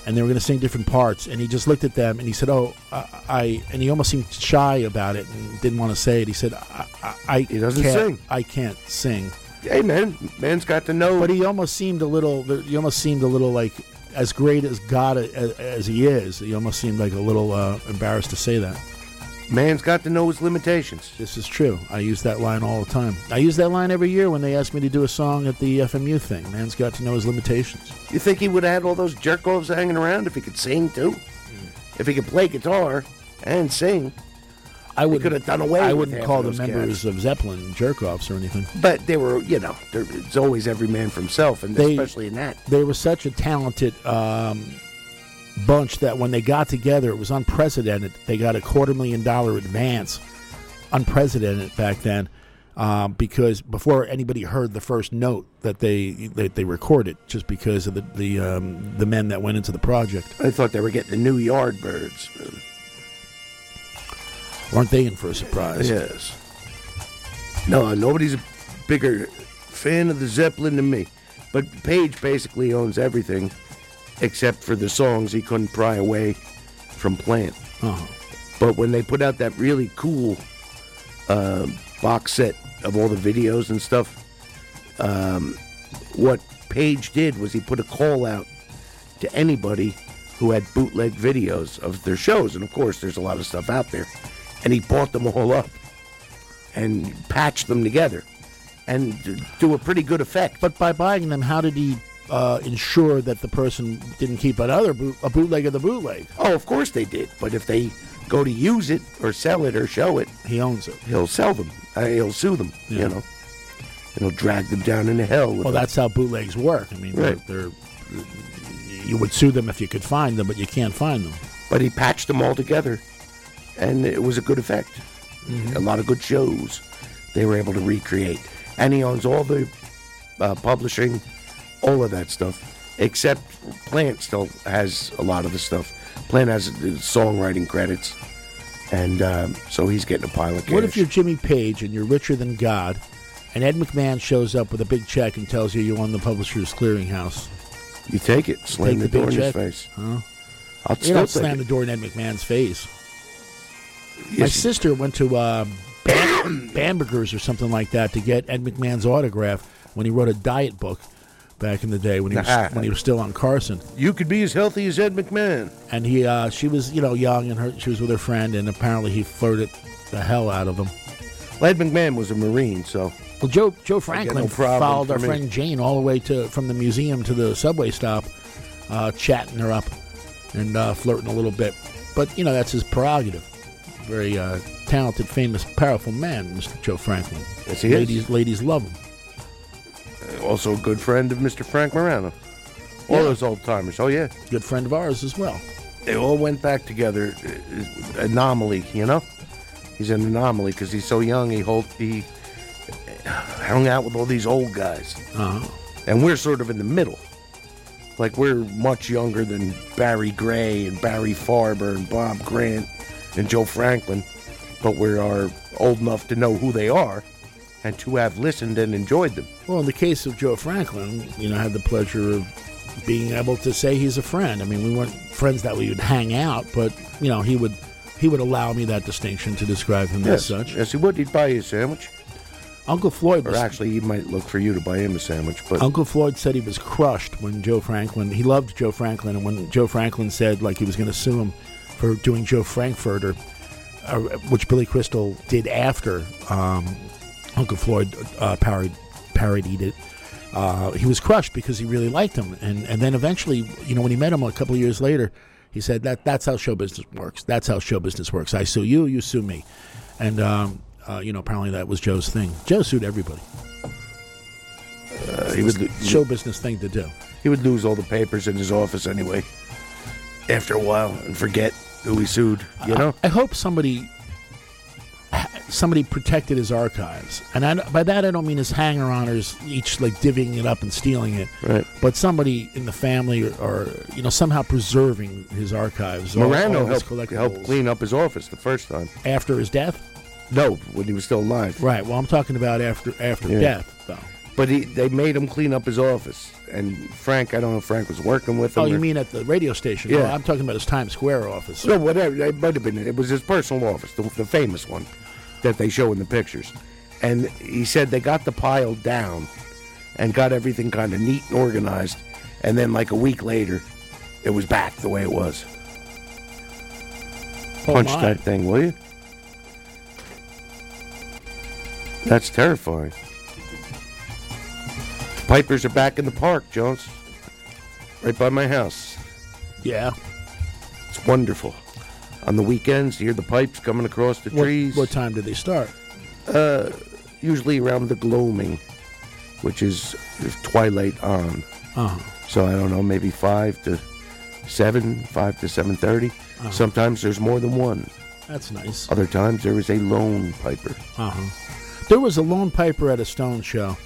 and they were going to sing different parts. And he just looked at them and he said, "Oh, I,", I and he almost seemed shy about it and didn't want to say it. He said, "I, I, I He doesn't can't, sing. I can't sing." Hey man, man's got to know. But he almost seemed a little. He almost seemed a little like as great as God as, as he is. He almost seemed like a little uh, embarrassed to say that. Man's got to know his limitations. This is true. I use that line all the time. I use that line every year when they ask me to do a song at the FMU thing. Man's got to know his limitations. You think he would have had all those jerk offs hanging around if he could sing too? If he could play guitar and sing, I would could have done away. I wouldn't call the members cats. of Zeppelin jerk offs or anything. But they were, you know, it's always every man for himself, and They- especially in that. They were such a talented um, bunch that when they got together, it was unprecedented. They got a quarter million dollar advance, unprecedented back then, um, because before anybody heard the first note that they that they recorded, just because of the the um, the men that went into the project. I thought they were getting the new Yardbirds. Weren't they in for a surprise? Yes. No, nobody's a bigger fan of the Zeppelin than me. But Page basically owns everything except for the songs he couldn't pry away from playing. Uh-huh. But when they put out that really cool uh, box set of all the videos and stuff, um, what Page did was he put a call out to anybody who had bootleg videos of their shows. And of course, there's a lot of stuff out there. And he bought them all up and patched them together and do a pretty good effect. But by buying them, how did he uh, ensure that the person didn't keep another boot, a bootleg of the bootleg? Oh, of course they did. But if they go to use it or sell it or show it, he owns it. He'll sell them. Uh, he'll sue them. Yeah. You know, and he'll drag them down into hell. with Well, them. that's how bootlegs work. I mean, Right. they're, they're you would sue them if you could find them, but you can't find them. But he patched them all together, and it was a good effect. Mm-hmm. A lot of good shows they were able to recreate. And he owns all the uh, publishing, all of that stuff, except Plant still has a lot of the stuff. Plant has the songwriting credits, and um, so he's getting a pile of cash. What if you're Jimmy Page and you're richer than God, and Ed McMahon shows up with a big check and tells you you won the Publishers Clearinghouse? You take it, slam Take the the door in his face. Huh? I'll You don't slam it. the door in Ed McMahon's face. Yes, My sister went to uh, Bam- Bamberger's or something like that to get Ed McMahon's autograph when he wrote a diet book back in the day when he was when he was still on Carson. You could be as healthy as Ed McMahon. And he, uh, she was, you know, young, and her, she was with her friend, and apparently he flirted the hell out of him. Well, Ed McMahon was a Marine, so. Well, Joe Joe Franklin no followed our me. friend Jane all the way to from the museum to the subway stop, uh, chatting her up and uh, flirting a little bit. But you know that's his prerogative. Very uh, talented, famous, powerful man, Mr. Joe Franklin. Yes, he is. ladies, Ladies love him. Uh, Also a good friend of Mr. Frank Morano. All Yeah. those old timers. Oh, yeah. Good friend of ours as well. They all went back together. Uh, Anomaly, you know? He's an anomaly because he's so young. He hold, he hung out with all these old guys. Uh-huh. And we're sort of in the middle. Like we're much younger than Barry Gray and Barry Farber and Bob Grant and Joe Franklin, but we are old enough to know who they are and to have listened and enjoyed them. Well, in the case of Joe Franklin, you know, I had the pleasure of being able to say he's a friend. I mean, we weren't friends that we would hang out, but you know, he would he would allow me that distinction to describe him Yes, as such. yes, he would. He'd buy you a sandwich. Uncle Floyd Or was actually, he might look for you to buy him a sandwich. But Uncle Floyd said he was crushed when Joe Franklin. He loved Joe Franklin, and when Joe Franklin said like he was going to sue him for doing Joe Frankfurter, uh, which Billy Crystal did after um, Uncle Floyd uh, parodied, parodied it, uh, he was crushed because he really liked him. And and then eventually, you know, when he met him a couple of years later, he said that that's how show business works. That's how show business works. I sue you, you sue me. And um, uh, you know, apparently that was Joe's thing. Joe sued everybody. Uh, he would lo- show business thing to do. He would lose all the papers in his office anyway. After a while, and forget who he sued. You know. I, I hope somebody somebody protected his archives, and I, by that I don't mean his hanger-oners each like divvying it up and stealing it, Right. but somebody in the family or, or you know somehow preserving his archives. all- all helped, helped clean up his office the first time. after his death. No, when he was still alive. Right. Well, I'm talking about after after Yeah. death, though. But he, they made him clean up his office. And Frank, I don't know if Frank was working with him. Oh, you or- mean at the radio station? Yeah. No, I'm talking about his Times Square office. No, whatever. It might have been. It was his personal office, the, the famous one that they show in the pictures. And he said they got the pile down and got everything kind of neat and organized. And then, like a week later, it was back the way it was. Oh, Punch my. that thing, will you? That's terrifying. Pipers are back in the park, Jones. Right by my house. Yeah. It's wonderful. On the weekends, you hear the pipes coming across the What, trees. what time do they start? Uh, usually around the gloaming, which is, twilight on. Uh-huh. So I don't know, maybe five to seven, five to seven Uh-huh. Sometimes there's more than one. That's nice. Other times there is a lone piper. Uh huh. There was a lone piper at a Stone show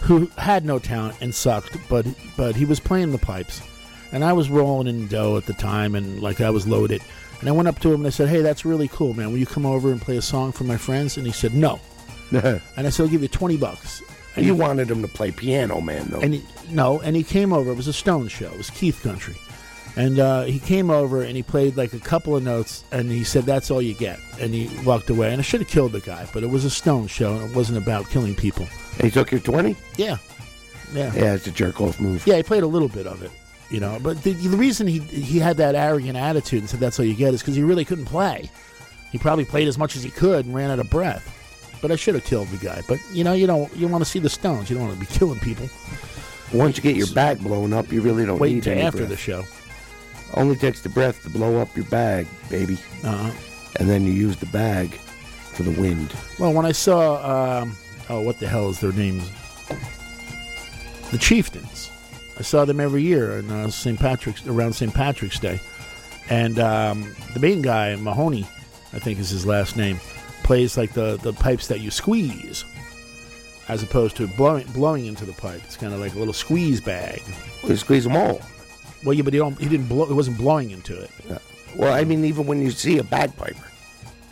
who had no talent and sucked, but but he was playing the pipes, and I was rolling in dough at the time, and like I was loaded, and I went up to him and I said, "Hey, that's really cool, man. Will you come over and play a song for my friends?" And he said, "No," and I said, "I'll give you twenty bucks." And you he- wanted him to play piano, man, though. and he, no, and he came over. It was a Stone show. It was Keith Country, and uh, he came over and he played like a couple of notes, and he said, "That's all you get," and he walked away. And I should have killed the guy, but it was a Stone show, and it wasn't about killing people. he took your 20? Yeah, yeah, Yeah, it's a jerk off move. yeah. He played a little bit of it, you know. But the, the reason he he had that arrogant attitude and said, "That's all you get," is because he really couldn't play. He probably played as much as he could and ran out of breath. But I should have killed the guy. But you know, you don't you want to see the Stones. You don't want to be killing people. Once you get your bag blown up, you really don't Wait need any after breath. the show. Only takes the breath to blow up your bag, baby. Uh-huh. And then you use the bag for the wind. Well, when I saw, um, oh, what the hell is their names? The Chieftains. I saw them every year on uh, St. Patrick's around St. Patrick's Day, and um, the main guy Mahoney, I think is his last name, plays like the the pipes that you squeeze, as opposed to blowing blowing into the pipe. It's kind of like a little squeeze bag. Well, you squeeze them all. Well, yeah, but he don't. He didn't blow. It wasn't blowing into it. Well, I mean, even when you see a bagpiper,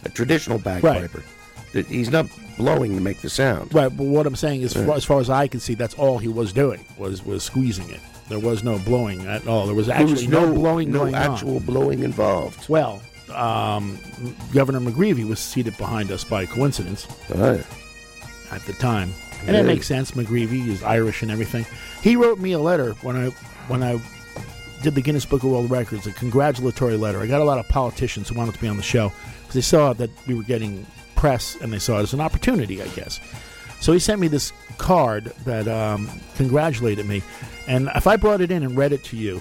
a traditional bagpiper, that he's not blowing to make the sound. Right, but what I'm saying is, Yeah. as far as I can see, that's all he was doing was was squeezing it. There was no blowing at all. There was There actually was no, no- blowing no actual on. blowing involved. Well, um, Governor McGreevey was seated behind us by coincidence at the time, and that makes sense. McGreevey is Irish and everything. He wrote me a letter when I when I did the Guinness Book of World Records, a congratulatory letter. I got a lot of politicians who wanted to be on the show because they saw that we were getting press and they saw it as an opportunity, I guess. So he sent me this card that um, congratulated me, and if I brought it in and read it to you,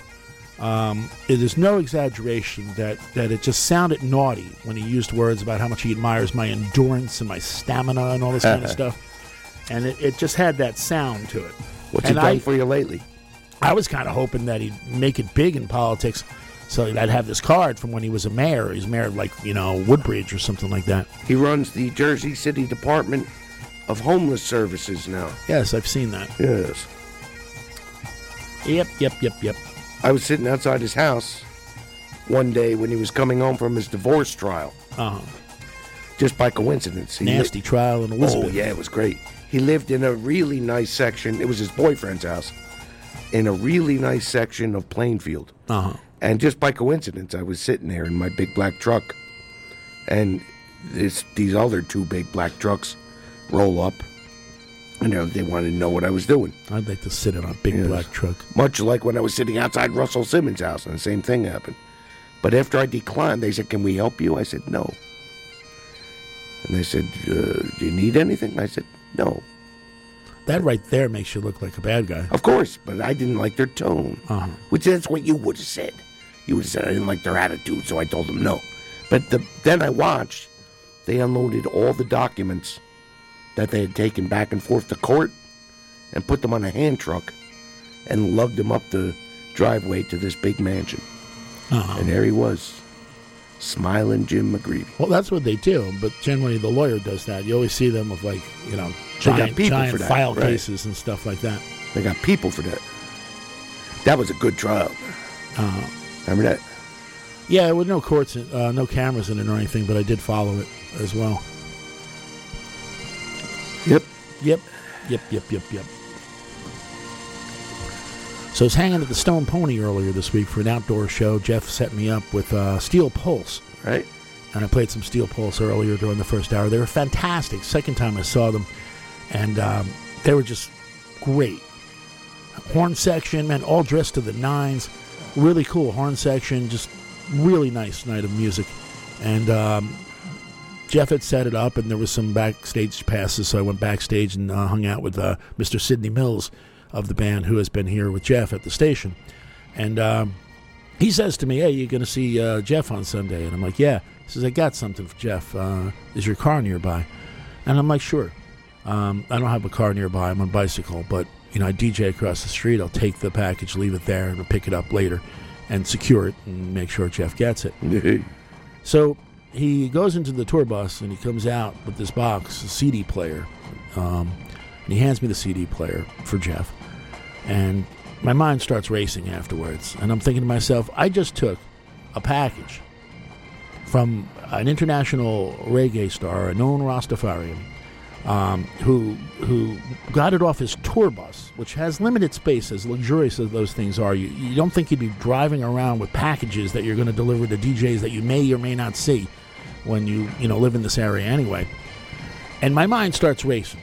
um, it is no exaggeration that, that it just sounded naughty when he used words about how much he admires my endurance and my stamina and all this kind of stuff. And it, it just had that sound to it. What's and he done I, for you lately? I was kind of hoping that he'd make it big in politics, so I'd have this card from when he was a mayor. He's mayor of like you know Woodbridge or something like that. He runs the Jersey City Department of Homeless Services now. Yes, I've seen that. Yes. Yep, yep, yep, yep. I was sitting outside his house one day when he was coming home from his divorce trial. Uh-huh. Just by coincidence. He Nasty trial in Elizabeth. Oh, yeah, it was great. He lived in a really nice section. It was his boyfriend's house. In a really nice section of Plainfield. Uh-huh. And just by coincidence, I was sitting there in my big black truck. And this, these other two big black trucks roll up. And know, they wanted to know what I was doing. I'd like to sit in a big Yes. black truck. Much like when I was sitting outside Russell Simmons' house, and the same thing happened. But after I declined, they said, Can we help you? I said, No. And they said, uh, Do you need anything? I said, No. That right there makes you look like a bad guy. Of course, but I didn't like their tone. Uh-huh. Which that's what you would have said. You would have said I didn't like their attitude, so I told them no. But the, then I watched. They unloaded all the documents that they had taken back and forth to court, and put them on a hand truck, and lugged them up the driveway to this big mansion. Uh-huh. And there he was, smiling Jim McGreevey. Well, that's what they do, but generally the lawyer does that. You always see them with like you know giant, people giant for that, file right. cases and stuff like that. They got people for that. That was a good trial. Uh, Remember that? yeah, with no courts, uh, no cameras in it or anything, but I did follow it as well. Yep. Yep. Yep. Yep. Yep. Yep. So I was hanging at the Stone Pony earlier this week for an outdoor show. Jeff set me up with uh, Steel Pulse. Right. And I played some Steel Pulse earlier during the first hour. They were fantastic. Second time I saw them, and um, they were just great. Horn section, man, all dressed to the nines. Really cool horn section. Just really nice night of music. And um, Jeff had set it up, and there was some backstage passes, so I went backstage and uh, hung out with uh, Mr. Sidney Mills of the band, who has been here with Jeff at the station. And um, he says to me, "Hey, you're going to see uh, Jeff on Sunday?" And I'm like, "Yeah." He says, "I got something for Jeff. Uh, is your car nearby?" And I'm like, "Sure." Um, I don't have a car nearby. I'm on bicycle, but you know, I DJ across the street. I'll take the package, leave it there, and I'll pick it up later, and secure it and make sure Jeff gets it. so he goes into the tour bus and he comes out with this box, a CD player, um, and he hands me the CD player for Jeff, and my mind starts racing afterwards, and I'm thinking to myself, I just took a package from an international reggae star, a known Rastafarian, um, who who got it off his tour bus, which has limited space, as luxurious as those things are. You, you don't think you'd be driving around with packages that you're going to deliver to DJs that you may or may not see when you you know live in this area anyway. And my mind starts racing.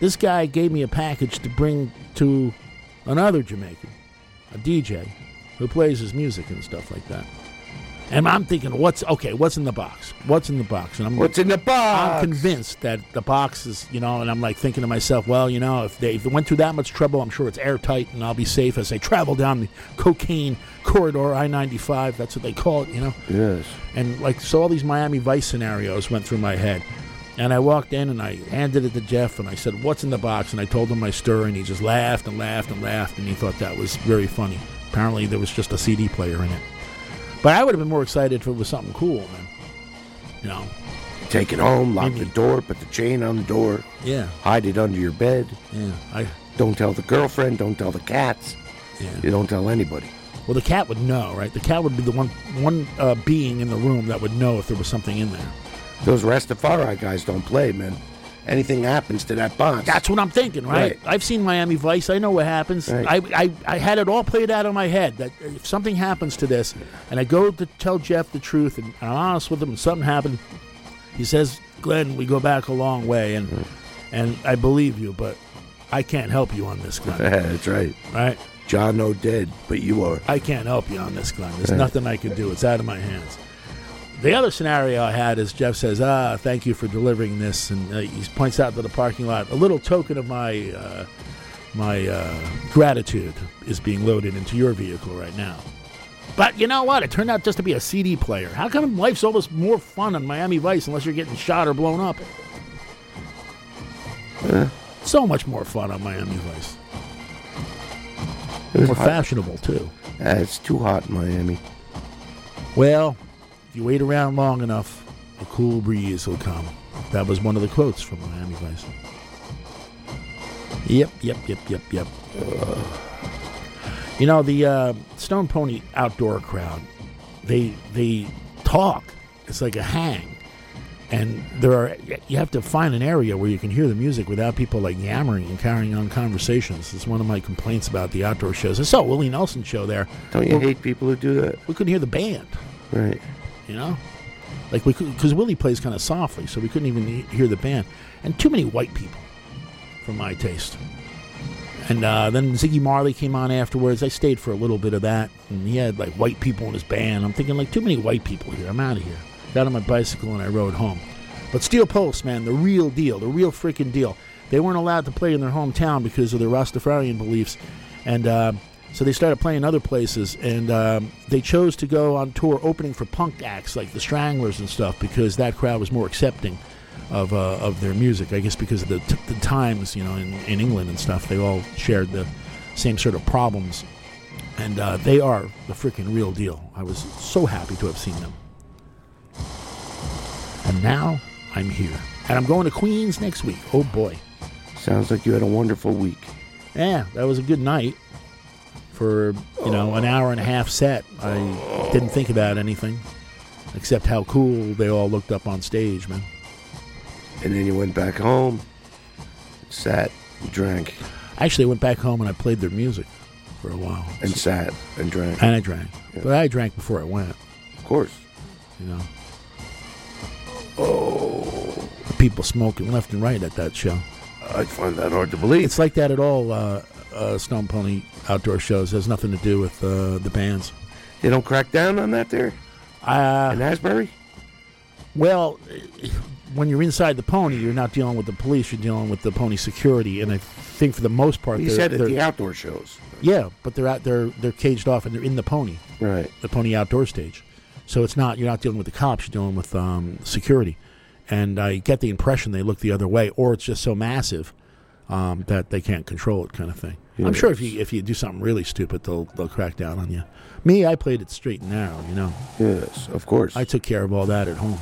This guy gave me a package to bring to another Jamaican, a DJ, who plays his music and stuff like that. And I'm thinking, what's okay? What's in the box? What's in the box? And I'm What's in the box? I'm convinced that the box is, you know, and I'm like thinking to myself, well, you know, if they, if they went through that much trouble, I'm sure it's airtight and I'll be safe as they travel down the cocaine corridor, I-95. That's what they call it, you know. Yes. And like, so all these Miami Vice scenarios went through my head. And I walked in and I handed it to Jeff and I said, What's in the box? And I told him my story and he just laughed and laughed and laughed and he thought that was very funny. Apparently, there was just a CD player in it. But I would have been more excited if it was something cool, man. You know? Take it home, lock the door, put the chain on the door. Yeah. Hide it under your bed. Yeah. I don't tell the girlfriend, don't tell the cats. Yeah. You don't tell anybody. Well, the cat would know, right? The cat would be the one one uh, being in the room that would know if there was something in there. Those Rastafari guys don't play, man. Anything happens to that box. That's what I'm thinking, right? Right. I've seen Miami Vice. I know what happens. Right. I, I, I had it all played out in my head that if something happens to this, and I go to tell Jeff the truth, and I'm honest with him, and something happened, he says, Glenn, we go back a long way, and and I believe you, but I can't help you on this, Glenn. That's right. Right. John no dead, but you are. I can't help you on this, Glenn. There's nothing I can do. It's out of my hands. The other scenario I had is Jeff says, "Ah, thank you for delivering this," and uh, he points out to the parking lot a little token of my uh, my uh, gratitude is being loaded into your vehicle right now. But you know what? It turned out just to be a CD player. How come life's almost more fun on Miami Vice unless you're getting shot or blown up? So much more fun on Miami Vice. It was More hot. fashionable too. Uh, it's too hot in Miami. Well, if you wait around long enough, a cool breeze will come. That was one of the quotes from Miami Vice. Yep, yep, yep, yep, yep. You know the uh, Stone Pony outdoor crowd. They they talk. It's like a hang, and there are you have to find an area where you can hear the music without people like yammering and carrying on conversations. It's one of my complaints about the outdoor shows. I saw a Willie Nelson show there. Don't you Well, hate people who do that? We couldn't hear the band. Right. You know, like we because Willie plays kind of softly, so we couldn't even hear the band, and too many white people for my taste. And uh, then Ziggy Marley came on afterwards. I stayed for a little bit of that, and he had like white people in his band. I'm thinking like too many white people here. I'm out of here. Got on my bicycle and I rode home. But Steel Pulse, man, the real deal, the real freaking deal. They weren't allowed to play in their hometown because of their Rastafarian beliefs, and uh, so they started playing other places. And um, they chose to go on tour opening for punk acts like the Stranglers and stuff because that crowd was more accepting of uh, of their music. I guess because of the, t- the times, you know, in, in England and stuff, they all shared the same sort of problems. And uh, they are the freaking real deal. I was so happy to have seen them. And now I'm here. And I'm going to Queens next week. Oh boy. Sounds like you had a wonderful week. Yeah, that was a good night for, you know, an hour and a half set. I didn't think about anything except how cool they all looked up on stage, man. And then you went back home, sat, drank, Actually, I went back home and I played their music for a while. and sat and drank. And I drank. Yeah. But I drank before I went. Of course. You know. Oh. People smoking left and right at that show. I find that hard to believe. It's like that at all uh, uh, Stone Pony outdoor shows. It has nothing to do with uh, the bands. They don't crack down on that there? Uh, In Asbury? Well, when you're inside the pony, you're not dealing with the police. You're dealing with the pony security, and I think for the most part, You said at the outdoor shows. Yeah, but they're out. They're they're caged off, and they're in the pony. Right. The pony outdoor stage. So it's not you're not dealing with the cops. You're dealing with um, security, and I get the impression they look the other way, or it's just so massive um, that they can't control it, kind of thing. I'm sure if you if you do something really stupid, they'll they'll crack down on you. Me, I played it straight and narrow. You know. Yes, of course. I took care of all that at home.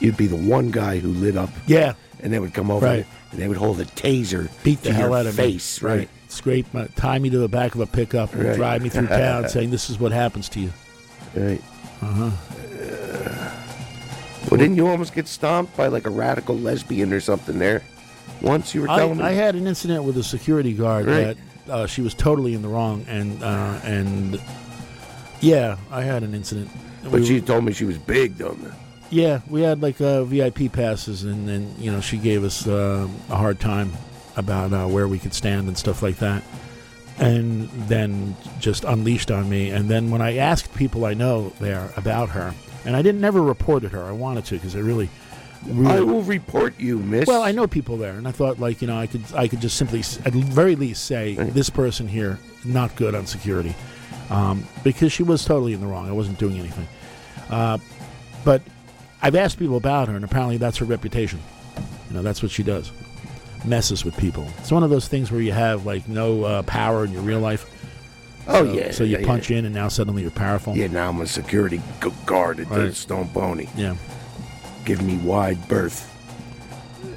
You'd be the one guy who lit up. Yeah. And they would come over Right. and they would hold a taser beat the to hell your out of face. me. Right. Scrape my, tie me to the back of a pickup and Right. drive me through town saying, This is what happens to you. Right. Uh huh. Well, didn't you almost get stomped by like a radical lesbian or something there? Once you were I, telling me. I had an incident with a security guard Right. that uh, she was totally in the wrong, and uh, and yeah, I had an incident. but We- she told me she was big, though. man. yeah, we had like uh, VIP passes, and then you know she gave us uh, a hard time about uh, where we could stand and stuff like that, and then just unleashed on me. And then when I asked people I know there about her, and I didn't never reported her, I wanted to because I really, really I will report you, miss. well, I know people there, and I thought like you know I could I could just simply at very least say this person here not good on security, um, because she was totally in the wrong. I wasn't doing anything, uh, but I've asked people about her, and apparently that's her reputation. You know that's what she does, messes with people. It's one of those things where you have like no uh, power in your real life. Oh, So- yeah, So you yeah, punch in, and now suddenly you're powerful. Yeah, now I'm a security guard at the Stone Pony. Yeah. Give me wide berth.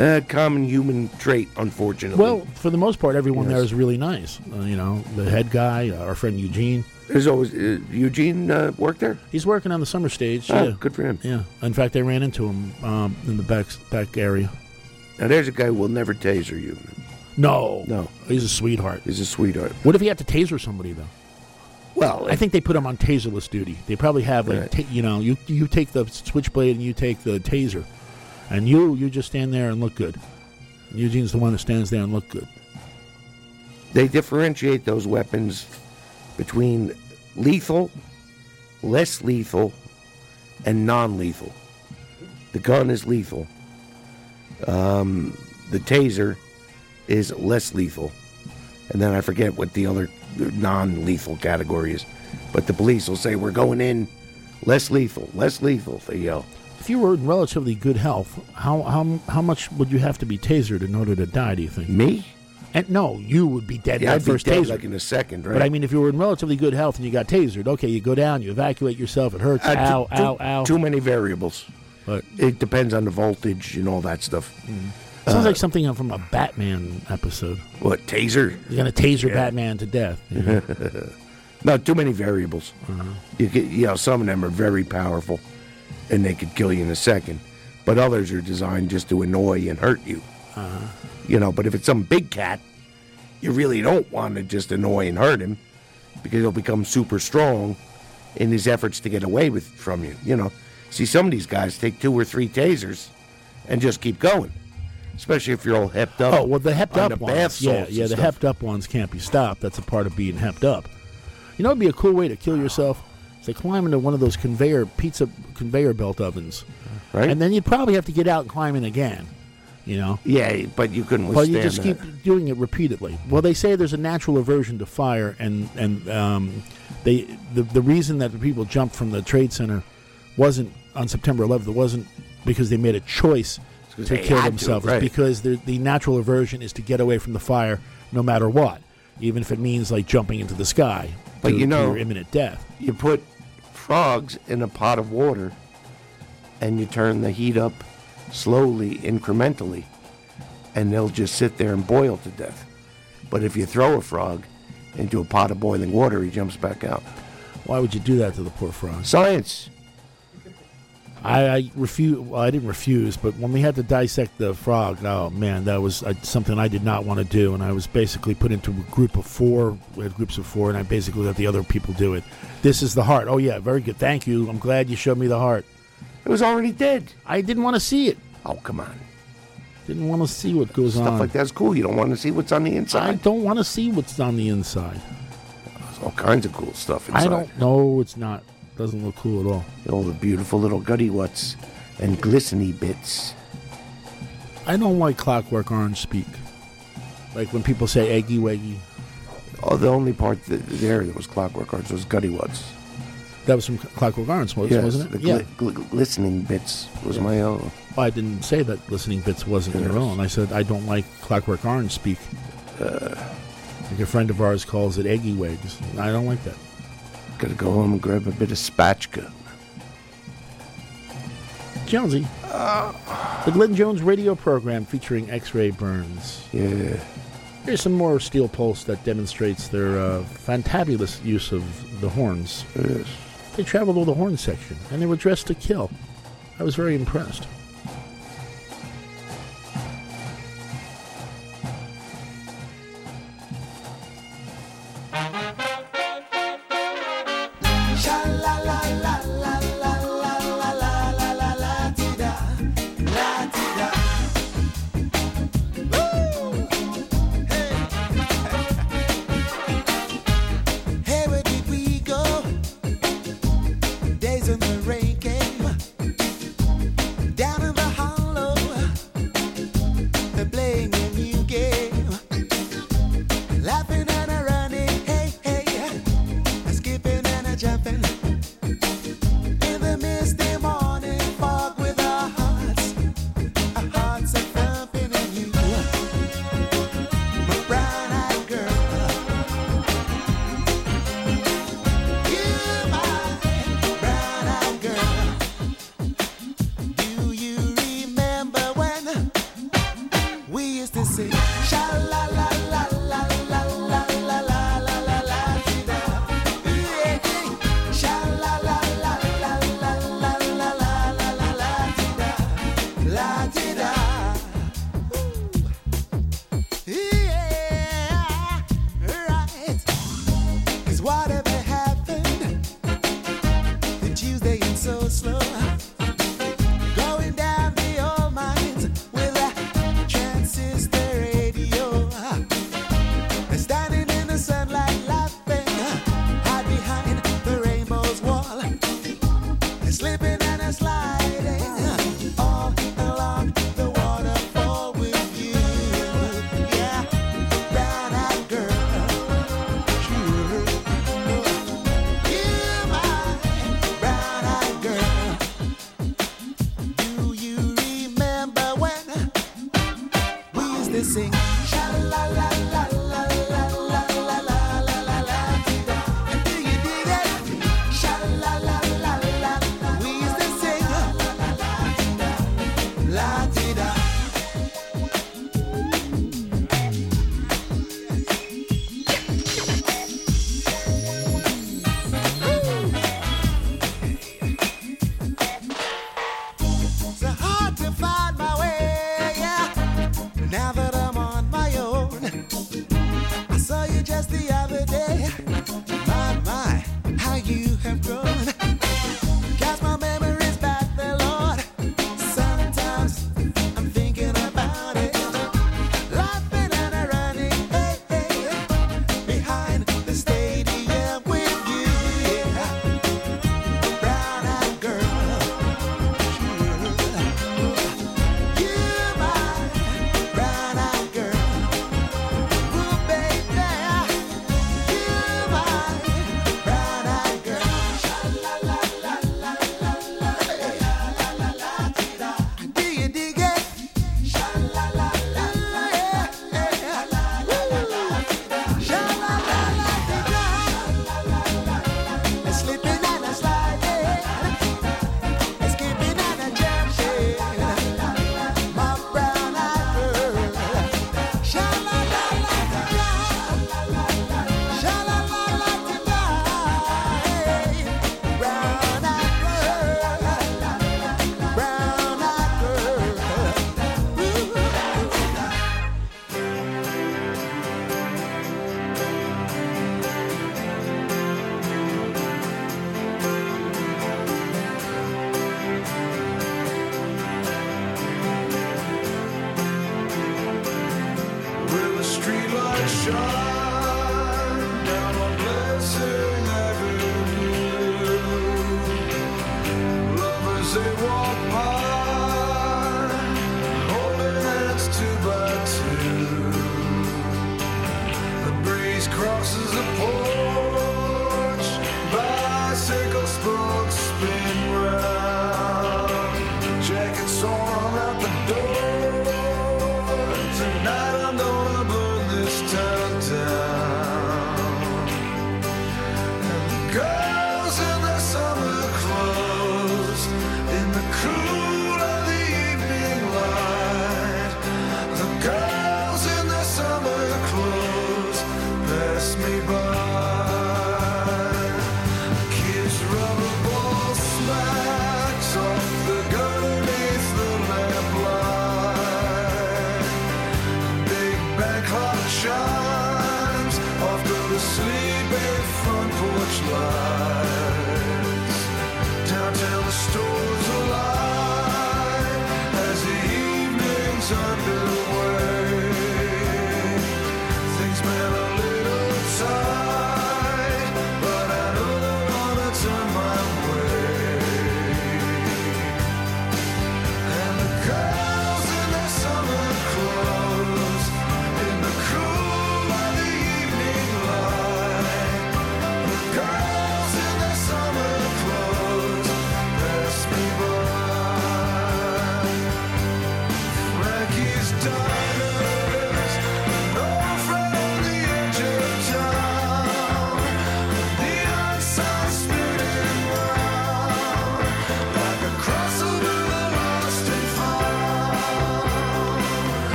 A common human trait, unfortunately. Well, for the most part, everyone Yes. there is really nice. Uh, you know, the head guy, uh, our friend Eugene. There's always uh, Eugene uh, work there. He's working on the summer stage. Oh, yeah, good for him. Yeah. In fact, I ran into him um, in the back back area. Now there's a guy who will never taser you. No, no, he's a sweetheart. He's a sweetheart. What if he had to taser somebody though? Well, I think they put him on taserless duty. They probably have like, Right. ta- you know, you you take the switchblade and you take the taser, and you you just stand there and look good. Eugene's the one that stands there and look good. They differentiate those weapons between lethal, less lethal, and non-lethal. The gun is lethal. Um, the taser is less lethal, and then I forget what the other non-lethal category is. But the police will say we're going in less lethal, less lethal. They yell. If you were in relatively good health, how how how much would you have to be tasered in order to die? Do you think? Me? And no, you would be dead Yeah, I'd be first dead taser. like in a second, right? But I mean, if you were in relatively good health and you got tasered, okay, you go down, you evacuate yourself. It hurts. Uh, too- ow, too, ow, ow. Too many variables. But it depends on the voltage and all that stuff. Sounds Uh, like something from a Batman episode. What taser? You're gonna taser Yeah. Batman to death. no, too many variables. Uh-huh. You get, you know, some of them are very powerful, and they could kill you in a second. But others are designed just to annoy and hurt you. Uh-huh. You know, but if it's some big cat, you really don't want to just annoy and hurt him because he'll become super strong in his efforts to get away with from you. You know, see some of these guys take two or three tasers and just keep going, especially if you're all hepped up. Oh well, the hepped up the ones. Yeah, yeah, the stuff. hepped up ones can't be stopped. That's a part of being hepped up. You know, it'd be a cool way to kill yourself. Is to climb into one of those conveyor pizza conveyor belt ovens, right? And then you'd probably have to get out and climb in again. You know. Yeah, but you couldn't But you just that. keep doing it repeatedly. Well, they say there's a natural aversion to fire, and and um, they the the reason that the people jumped from the trade center wasn't on September 11th. It wasn't because they made a choice to they kill had to, themselves. right. Because the the natural aversion is to get away from the fire, no matter what, even if it means like jumping into the sky. But to- you know- your imminent death. You put frogs in a pot of water, and you turn the heat up slowly, incrementally, and they'll just sit there and boil to death. But if you throw a frog into a pot of boiling water, he jumps back out. Why would you do that to the poor frog? Science. I, I refuse. Well, I didn't refuse, but when we had to dissect the frog, oh man, that was uh, something I did not want to do, and I was basically put into a group of four. We had groups of four, and I basically let the other people do it. This is the heart. Oh yeah, very good. Thank you. I'm glad you showed me the heart. It was already dead. I didn't want to see it. Oh come on. Didn't want to see what goes Stuff on. Stuff like that's cool. You don't want to see what's on the inside. I don't want to see what's on the inside. There's all kinds of cool stuff inside. I don't. No, it's not. Doesn't look cool at all. All the beautiful little gutty what's and glistening bits. I don't like Clockwork Orange speak. Like when people say eggy weggy. Oh, the only part that, there that was Clockwork Orange was gutty what's. That was from Clockwork Orange, was, Yes, wasn't it? the gli- gli- glistening bits was my own. Well, I didn't say that listening bits wasn't your own. I said I don't like Clockwork Orange speak. Uh, like a friend of ours calls it eggy wigs. I don't like that. Gotta go home and grab a bit of spatchka. Jonesy, the Glenn Jones radio program featuring X-Ray Burns. Yeah. Here's some more steel pulse that demonstrates their uh, fantabulous use of the horns. Yes. They traveled all the horn section, and they were dressed to kill. I was very impressed.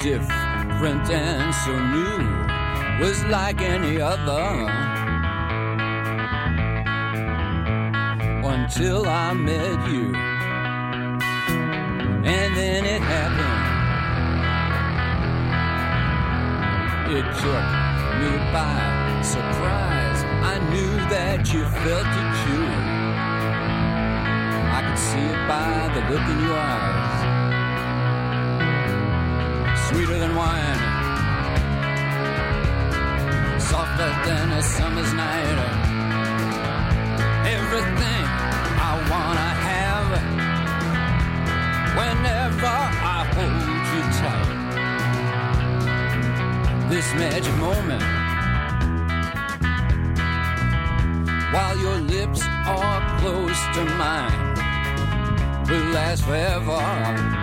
Different and so new was like any other. Until I met you, and then it happened. It took me by surprise. I knew that you felt it too. I could see it by the look in your eyes. Softer than a summer's night. Everything I wanna have whenever I hold you tight. This magic moment while your lips are close to mine will last. Forever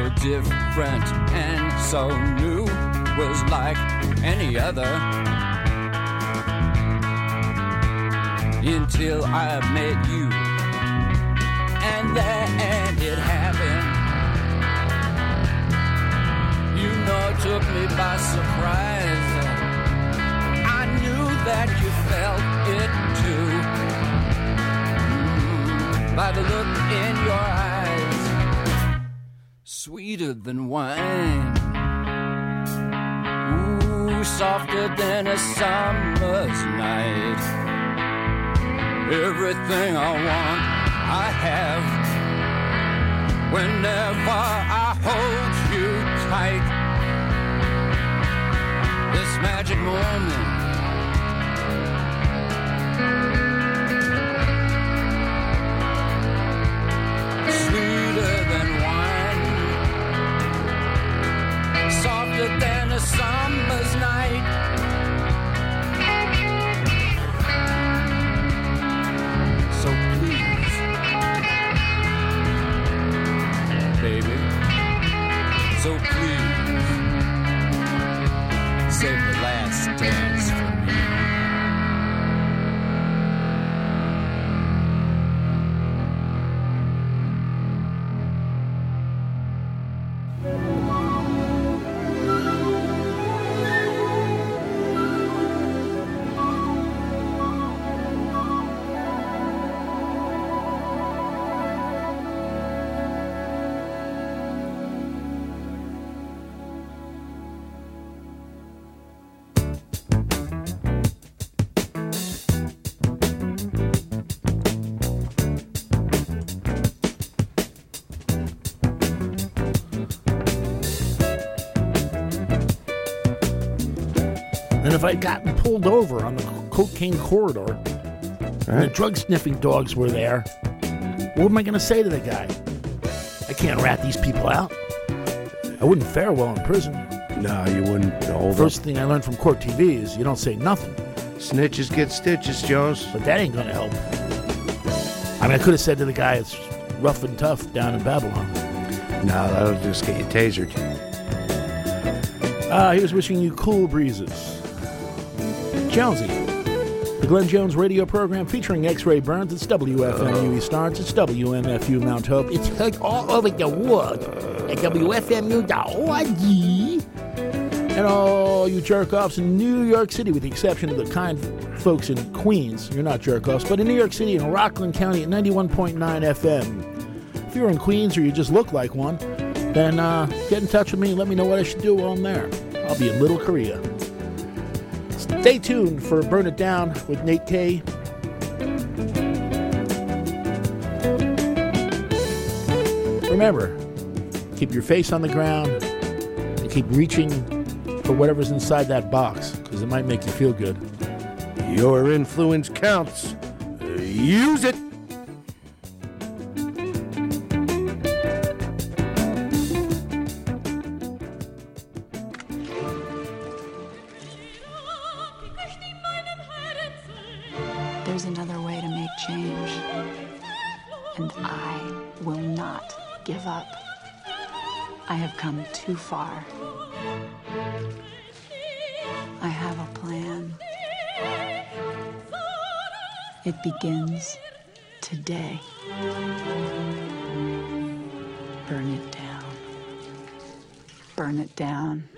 So different and so new was like any other. Until I met you. And then it happened. You know, it took me by surprise. I knew that you felt it too. Mm, By the look in your eyes, sweeter than wine. Ooh, softer than a summer's night. Everything I want, I have. Whenever I hold you tight, this magic moment. Softer than a summer's night. If I'd gotten pulled over on the cocaine corridor and the drug sniffing dogs were there, what am I going to say to the guy? I can't rat these people out. I wouldn't fare well in prison. No, you wouldn't. Hold First thing I learned from court TV is you don't say nothing. Snitches get stitches, Jones. But that ain't going to help. I mean, I could have said to the guy, it's rough and tough down in Babylon. No, that'll just get you tasered. Uh, was wishing you cool breezes. Jonesy. The Glenn Jones radio program featuring X-Ray Burns. It's WFMU East Orange. It's WMFU Mount Hope. It's heard all over the world at WFMU.org. And all you jerk-offs in New York City, with the exception of the kind folks in Queens, you're not jerk-offs, but in New York City and Rockland County at 91.9 FM. If you're in Queens or you just look like one, then uh, get in touch with me and let me know what I should do while I'm there. I'll be in Little Korea. Stay tuned for Burn It Down with Nate K. Remember, keep your face on the ground and keep reaching for whatever's inside that box because it might make you feel good. Your influence counts. Use it. Too far. I have a plan. It begins today. Burn it down. Burn it down.